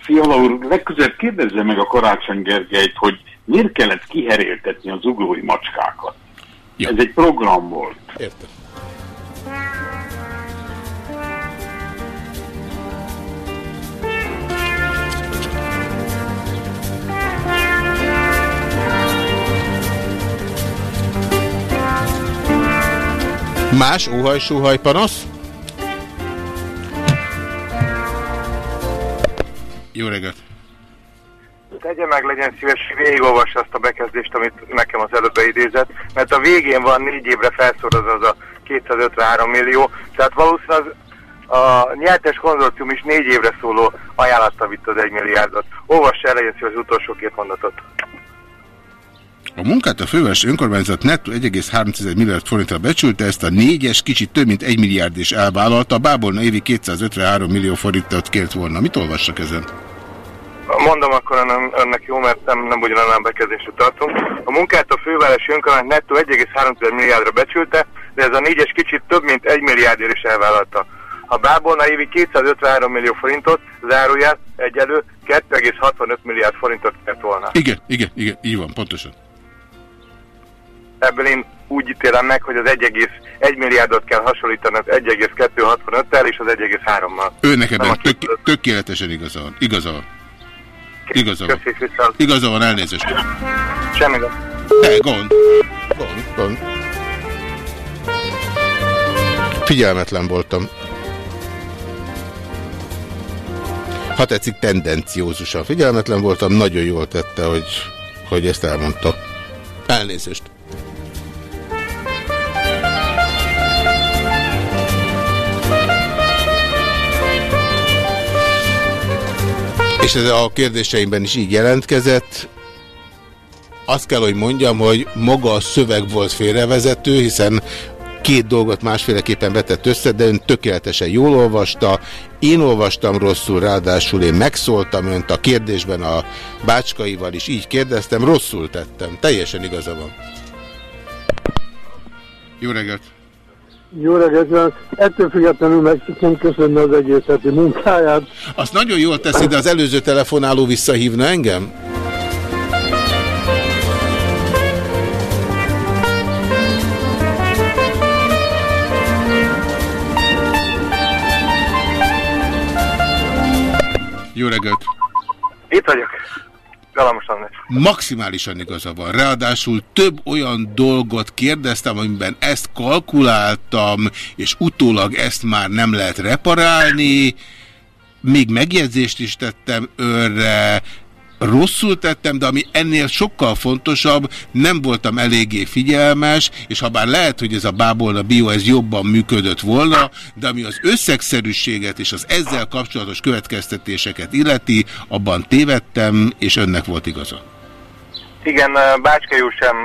Fiala úr, legközelebb kérdezze meg a Karácsony Gergelyt, hogy miért kellett kiheréltetni az uglói macskákat. Ja. Ez egy program volt. Értem. Más óhaj-sóhaj panasz? Jó reggelt! Tegye meg, legyen szíves, végigolvassa azt a bekezdést, amit nekem az előbb idézett, mert a végén van négy évre felszorozva az a 253 millió, tehát valószínűleg az, a nyertes konzorcium is négy évre szóló ajánlatta vitt az egy milliárdot. Olvassa el, legyen szíves az utolsó két mondatot. A munkát a főváros önkormányzat nettó 1,3 milliárd forintra becsülte, ezt a négyes kicsit több mint 1 milliárd is elvállalta, a Bábolna évi 253 millió forintot kért volna. Mit olvassak ezen? Mondom akkor ön, önnek jó, mert nem, nem ugyanannál bekezdésre tartunk. A munkát a fővárosi önkormányzat nettó 1,3 milliárdra becsülte, de ez a négyes kicsit több mint 1 milliárdért is elvállalta. A Bábolna évi 253 millió forintot, zárójel, egyelő 2,65 milliárd forintot kért volna. Igen, igen, igen, így van, pontosan. Ebből én úgy ítélem meg, hogy az 1,1 milliárdot kell hasonlítani az 1,265-tel és az 1,3-mal. Ő nekem tök, tökéletesen igaza van. Igaza van. Igaza van. Köszönjük vissza. Igaza van, elnézést. Semmi gond. Ne, gond. Gond, gond. Figyelmetlen voltam. Ha tetszik, tendenciózusan figyelmetlen voltam, nagyon jól tette, hogy, hogy ezt elmondta. Elnézést. És ez a kérdéseimben is így jelentkezett. Azt kell, hogy mondjam, hogy maga a szöveg volt félrevezető, hiszen két dolgot másféleképpen vetett össze, de ön tökéletesen jól olvasta. Én olvastam rosszul, ráadásul én megszóltam önt a kérdésben a bácskaival is, így kérdeztem, rosszul tettem. Teljesen igaza van. Jó reggelt! Jó reggelt! Ettől függetlenül meg köszönni az egész heti munkáját. Azt nagyon jól teszi, de az előző telefonáló visszahívna engem? Jó reggelt! Itt vagyok. Galamos András. Maximálisan igaza van. Ráadásul több olyan dolgot kérdeztem, amiben ezt kalkuláltam, és utólag ezt már nem lehet reparálni. Még megjegyzést is tettem őre, rosszul tettem, de ami ennél sokkal fontosabb, nem voltam eléggé figyelmes, és ha bár lehet, hogy ez a bábolna bio ez jobban működött volna, de ami az összegszerűséget és az ezzel kapcsolatos következtetéseket illeti, abban tévedtem, és önnek volt igaza. Igen, Bácskai úr sem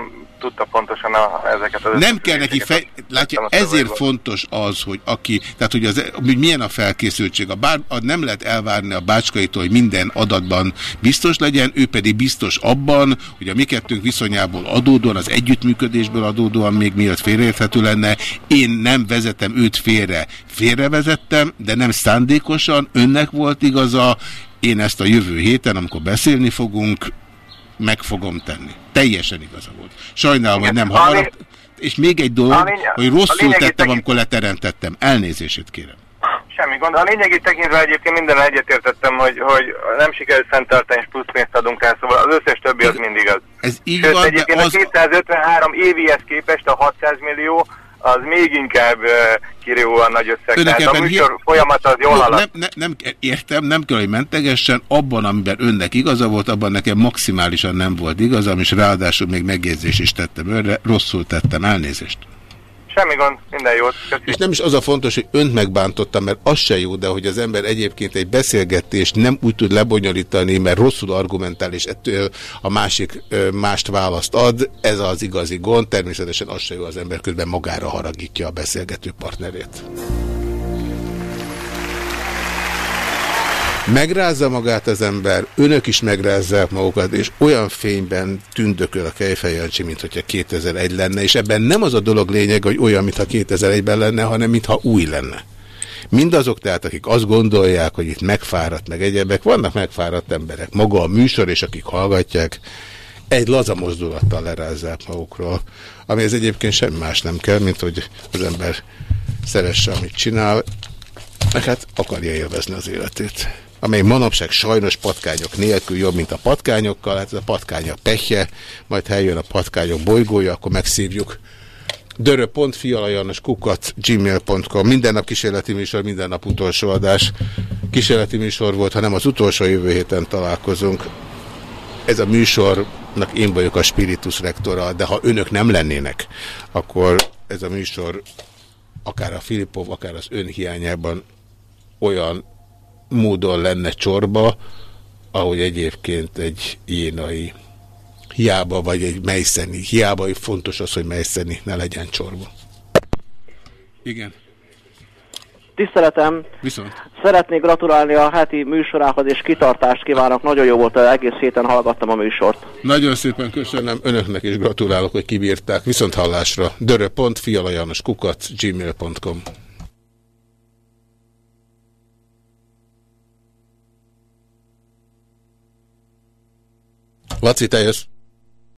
tudta pontosan a, ezeket az Nem kell neki fej... Látja, ezért fontos az, hogy aki, tehát hogy, az, hogy milyen a felkészültség. A bár, a nem lehet elvárni a bácskaitól, hogy minden adatban biztos legyen, ő pedig biztos abban, hogy a mi kettőnk viszonyából adódóan, az együttműködésből adódóan még miatt félreérthető lenne. Én nem vezetem őt félre. Félrevezettem, de nem szándékosan, önnek volt igaza, én ezt a jövő héten, amikor beszélni fogunk, meg fogom tenni. Teljesen igaza volt. Sajnálom, hogy nem hallott. És még egy dolog, hogy rosszul tettem, amikor leteremtettem. Elnézését kérem. Semmi gond. A lényegét tekintve egyébként minden egyetértettem, hogy, hogy nem sikerült fenntartani, és plusz pénzt adunk el, szóval az összes többi az mindig az. Ez így Sőt, van, egyébként az... a 253 évihez képest a 600 millió az még inkább kirívóan nagy összeg. Önnek Tehát a műsor hi- folyamat az jól Jó, halad. nem, nem, nem, értem, nem kell, hogy mentegessen, abban, amiben önnek igaza volt, abban nekem maximálisan nem volt igazam, és ráadásul még megjegyzés is tettem önre, rosszul tettem, elnézést. Semmi gond, minden jót. Köszönöm. És nem is az a fontos, hogy önt megbántottam, mert az se jó, de hogy az ember egyébként egy beszélgetést nem úgy tud lebonyolítani, mert rosszul argumentál, és ettől a másik mást választ ad, ez az igazi gond. Természetesen az se jó, az ember közben magára haragítja a beszélgető partnerét. Megrázza magát az ember, önök is megrázzák magukat, és olyan fényben tündököl a kejfejancsi, mint hogyha 2001 lenne, és ebben nem az a dolog lényeg, hogy olyan, mintha 2001-ben lenne, hanem mintha új lenne. Mindazok tehát, akik azt gondolják, hogy itt megfáradt meg egyebek, vannak megfáradt emberek. Maga a műsor, és akik hallgatják, egy laza mozdulattal lerázzák magukról, ami ez egyébként semmi más nem kell, mint hogy az ember szeresse, amit csinál, meg hát akarja élvezni az életét. Amely manapság sajnos patkányok nélkül jobb, mint a patkányokkal, hát ez a patkányok pehje, majd ha eljön a patkányok bolygója, akkor megszívjuk. Kukat gmail.com Minden nap kísérleti műsor, minden nap utolsó adás. Kísérleti műsor volt, ha nem az utolsó jövő héten találkozunk. Ez a műsornak én vagyok a spiritus rektora, de ha önök nem lennének, akkor ez a műsor akár a Filipov, akár az ön hiányában olyan módon lenne csorba, ahogy egyébként egy jénai hiába, vagy egy mejszeni. Hiába hogy fontos az, hogy mejszeni ne legyen csorba. Igen. Tiszteletem, Viszont. szeretnék gratulálni a heti műsorához, és kitartást kívánok. Nagyon jó volt, egész héten hallgattam a műsort. Nagyon szépen köszönöm, önöknek is gratulálok, hogy kibírták. Viszont hallásra. Dörö.fialajanos kukat gmail.com Laci, te.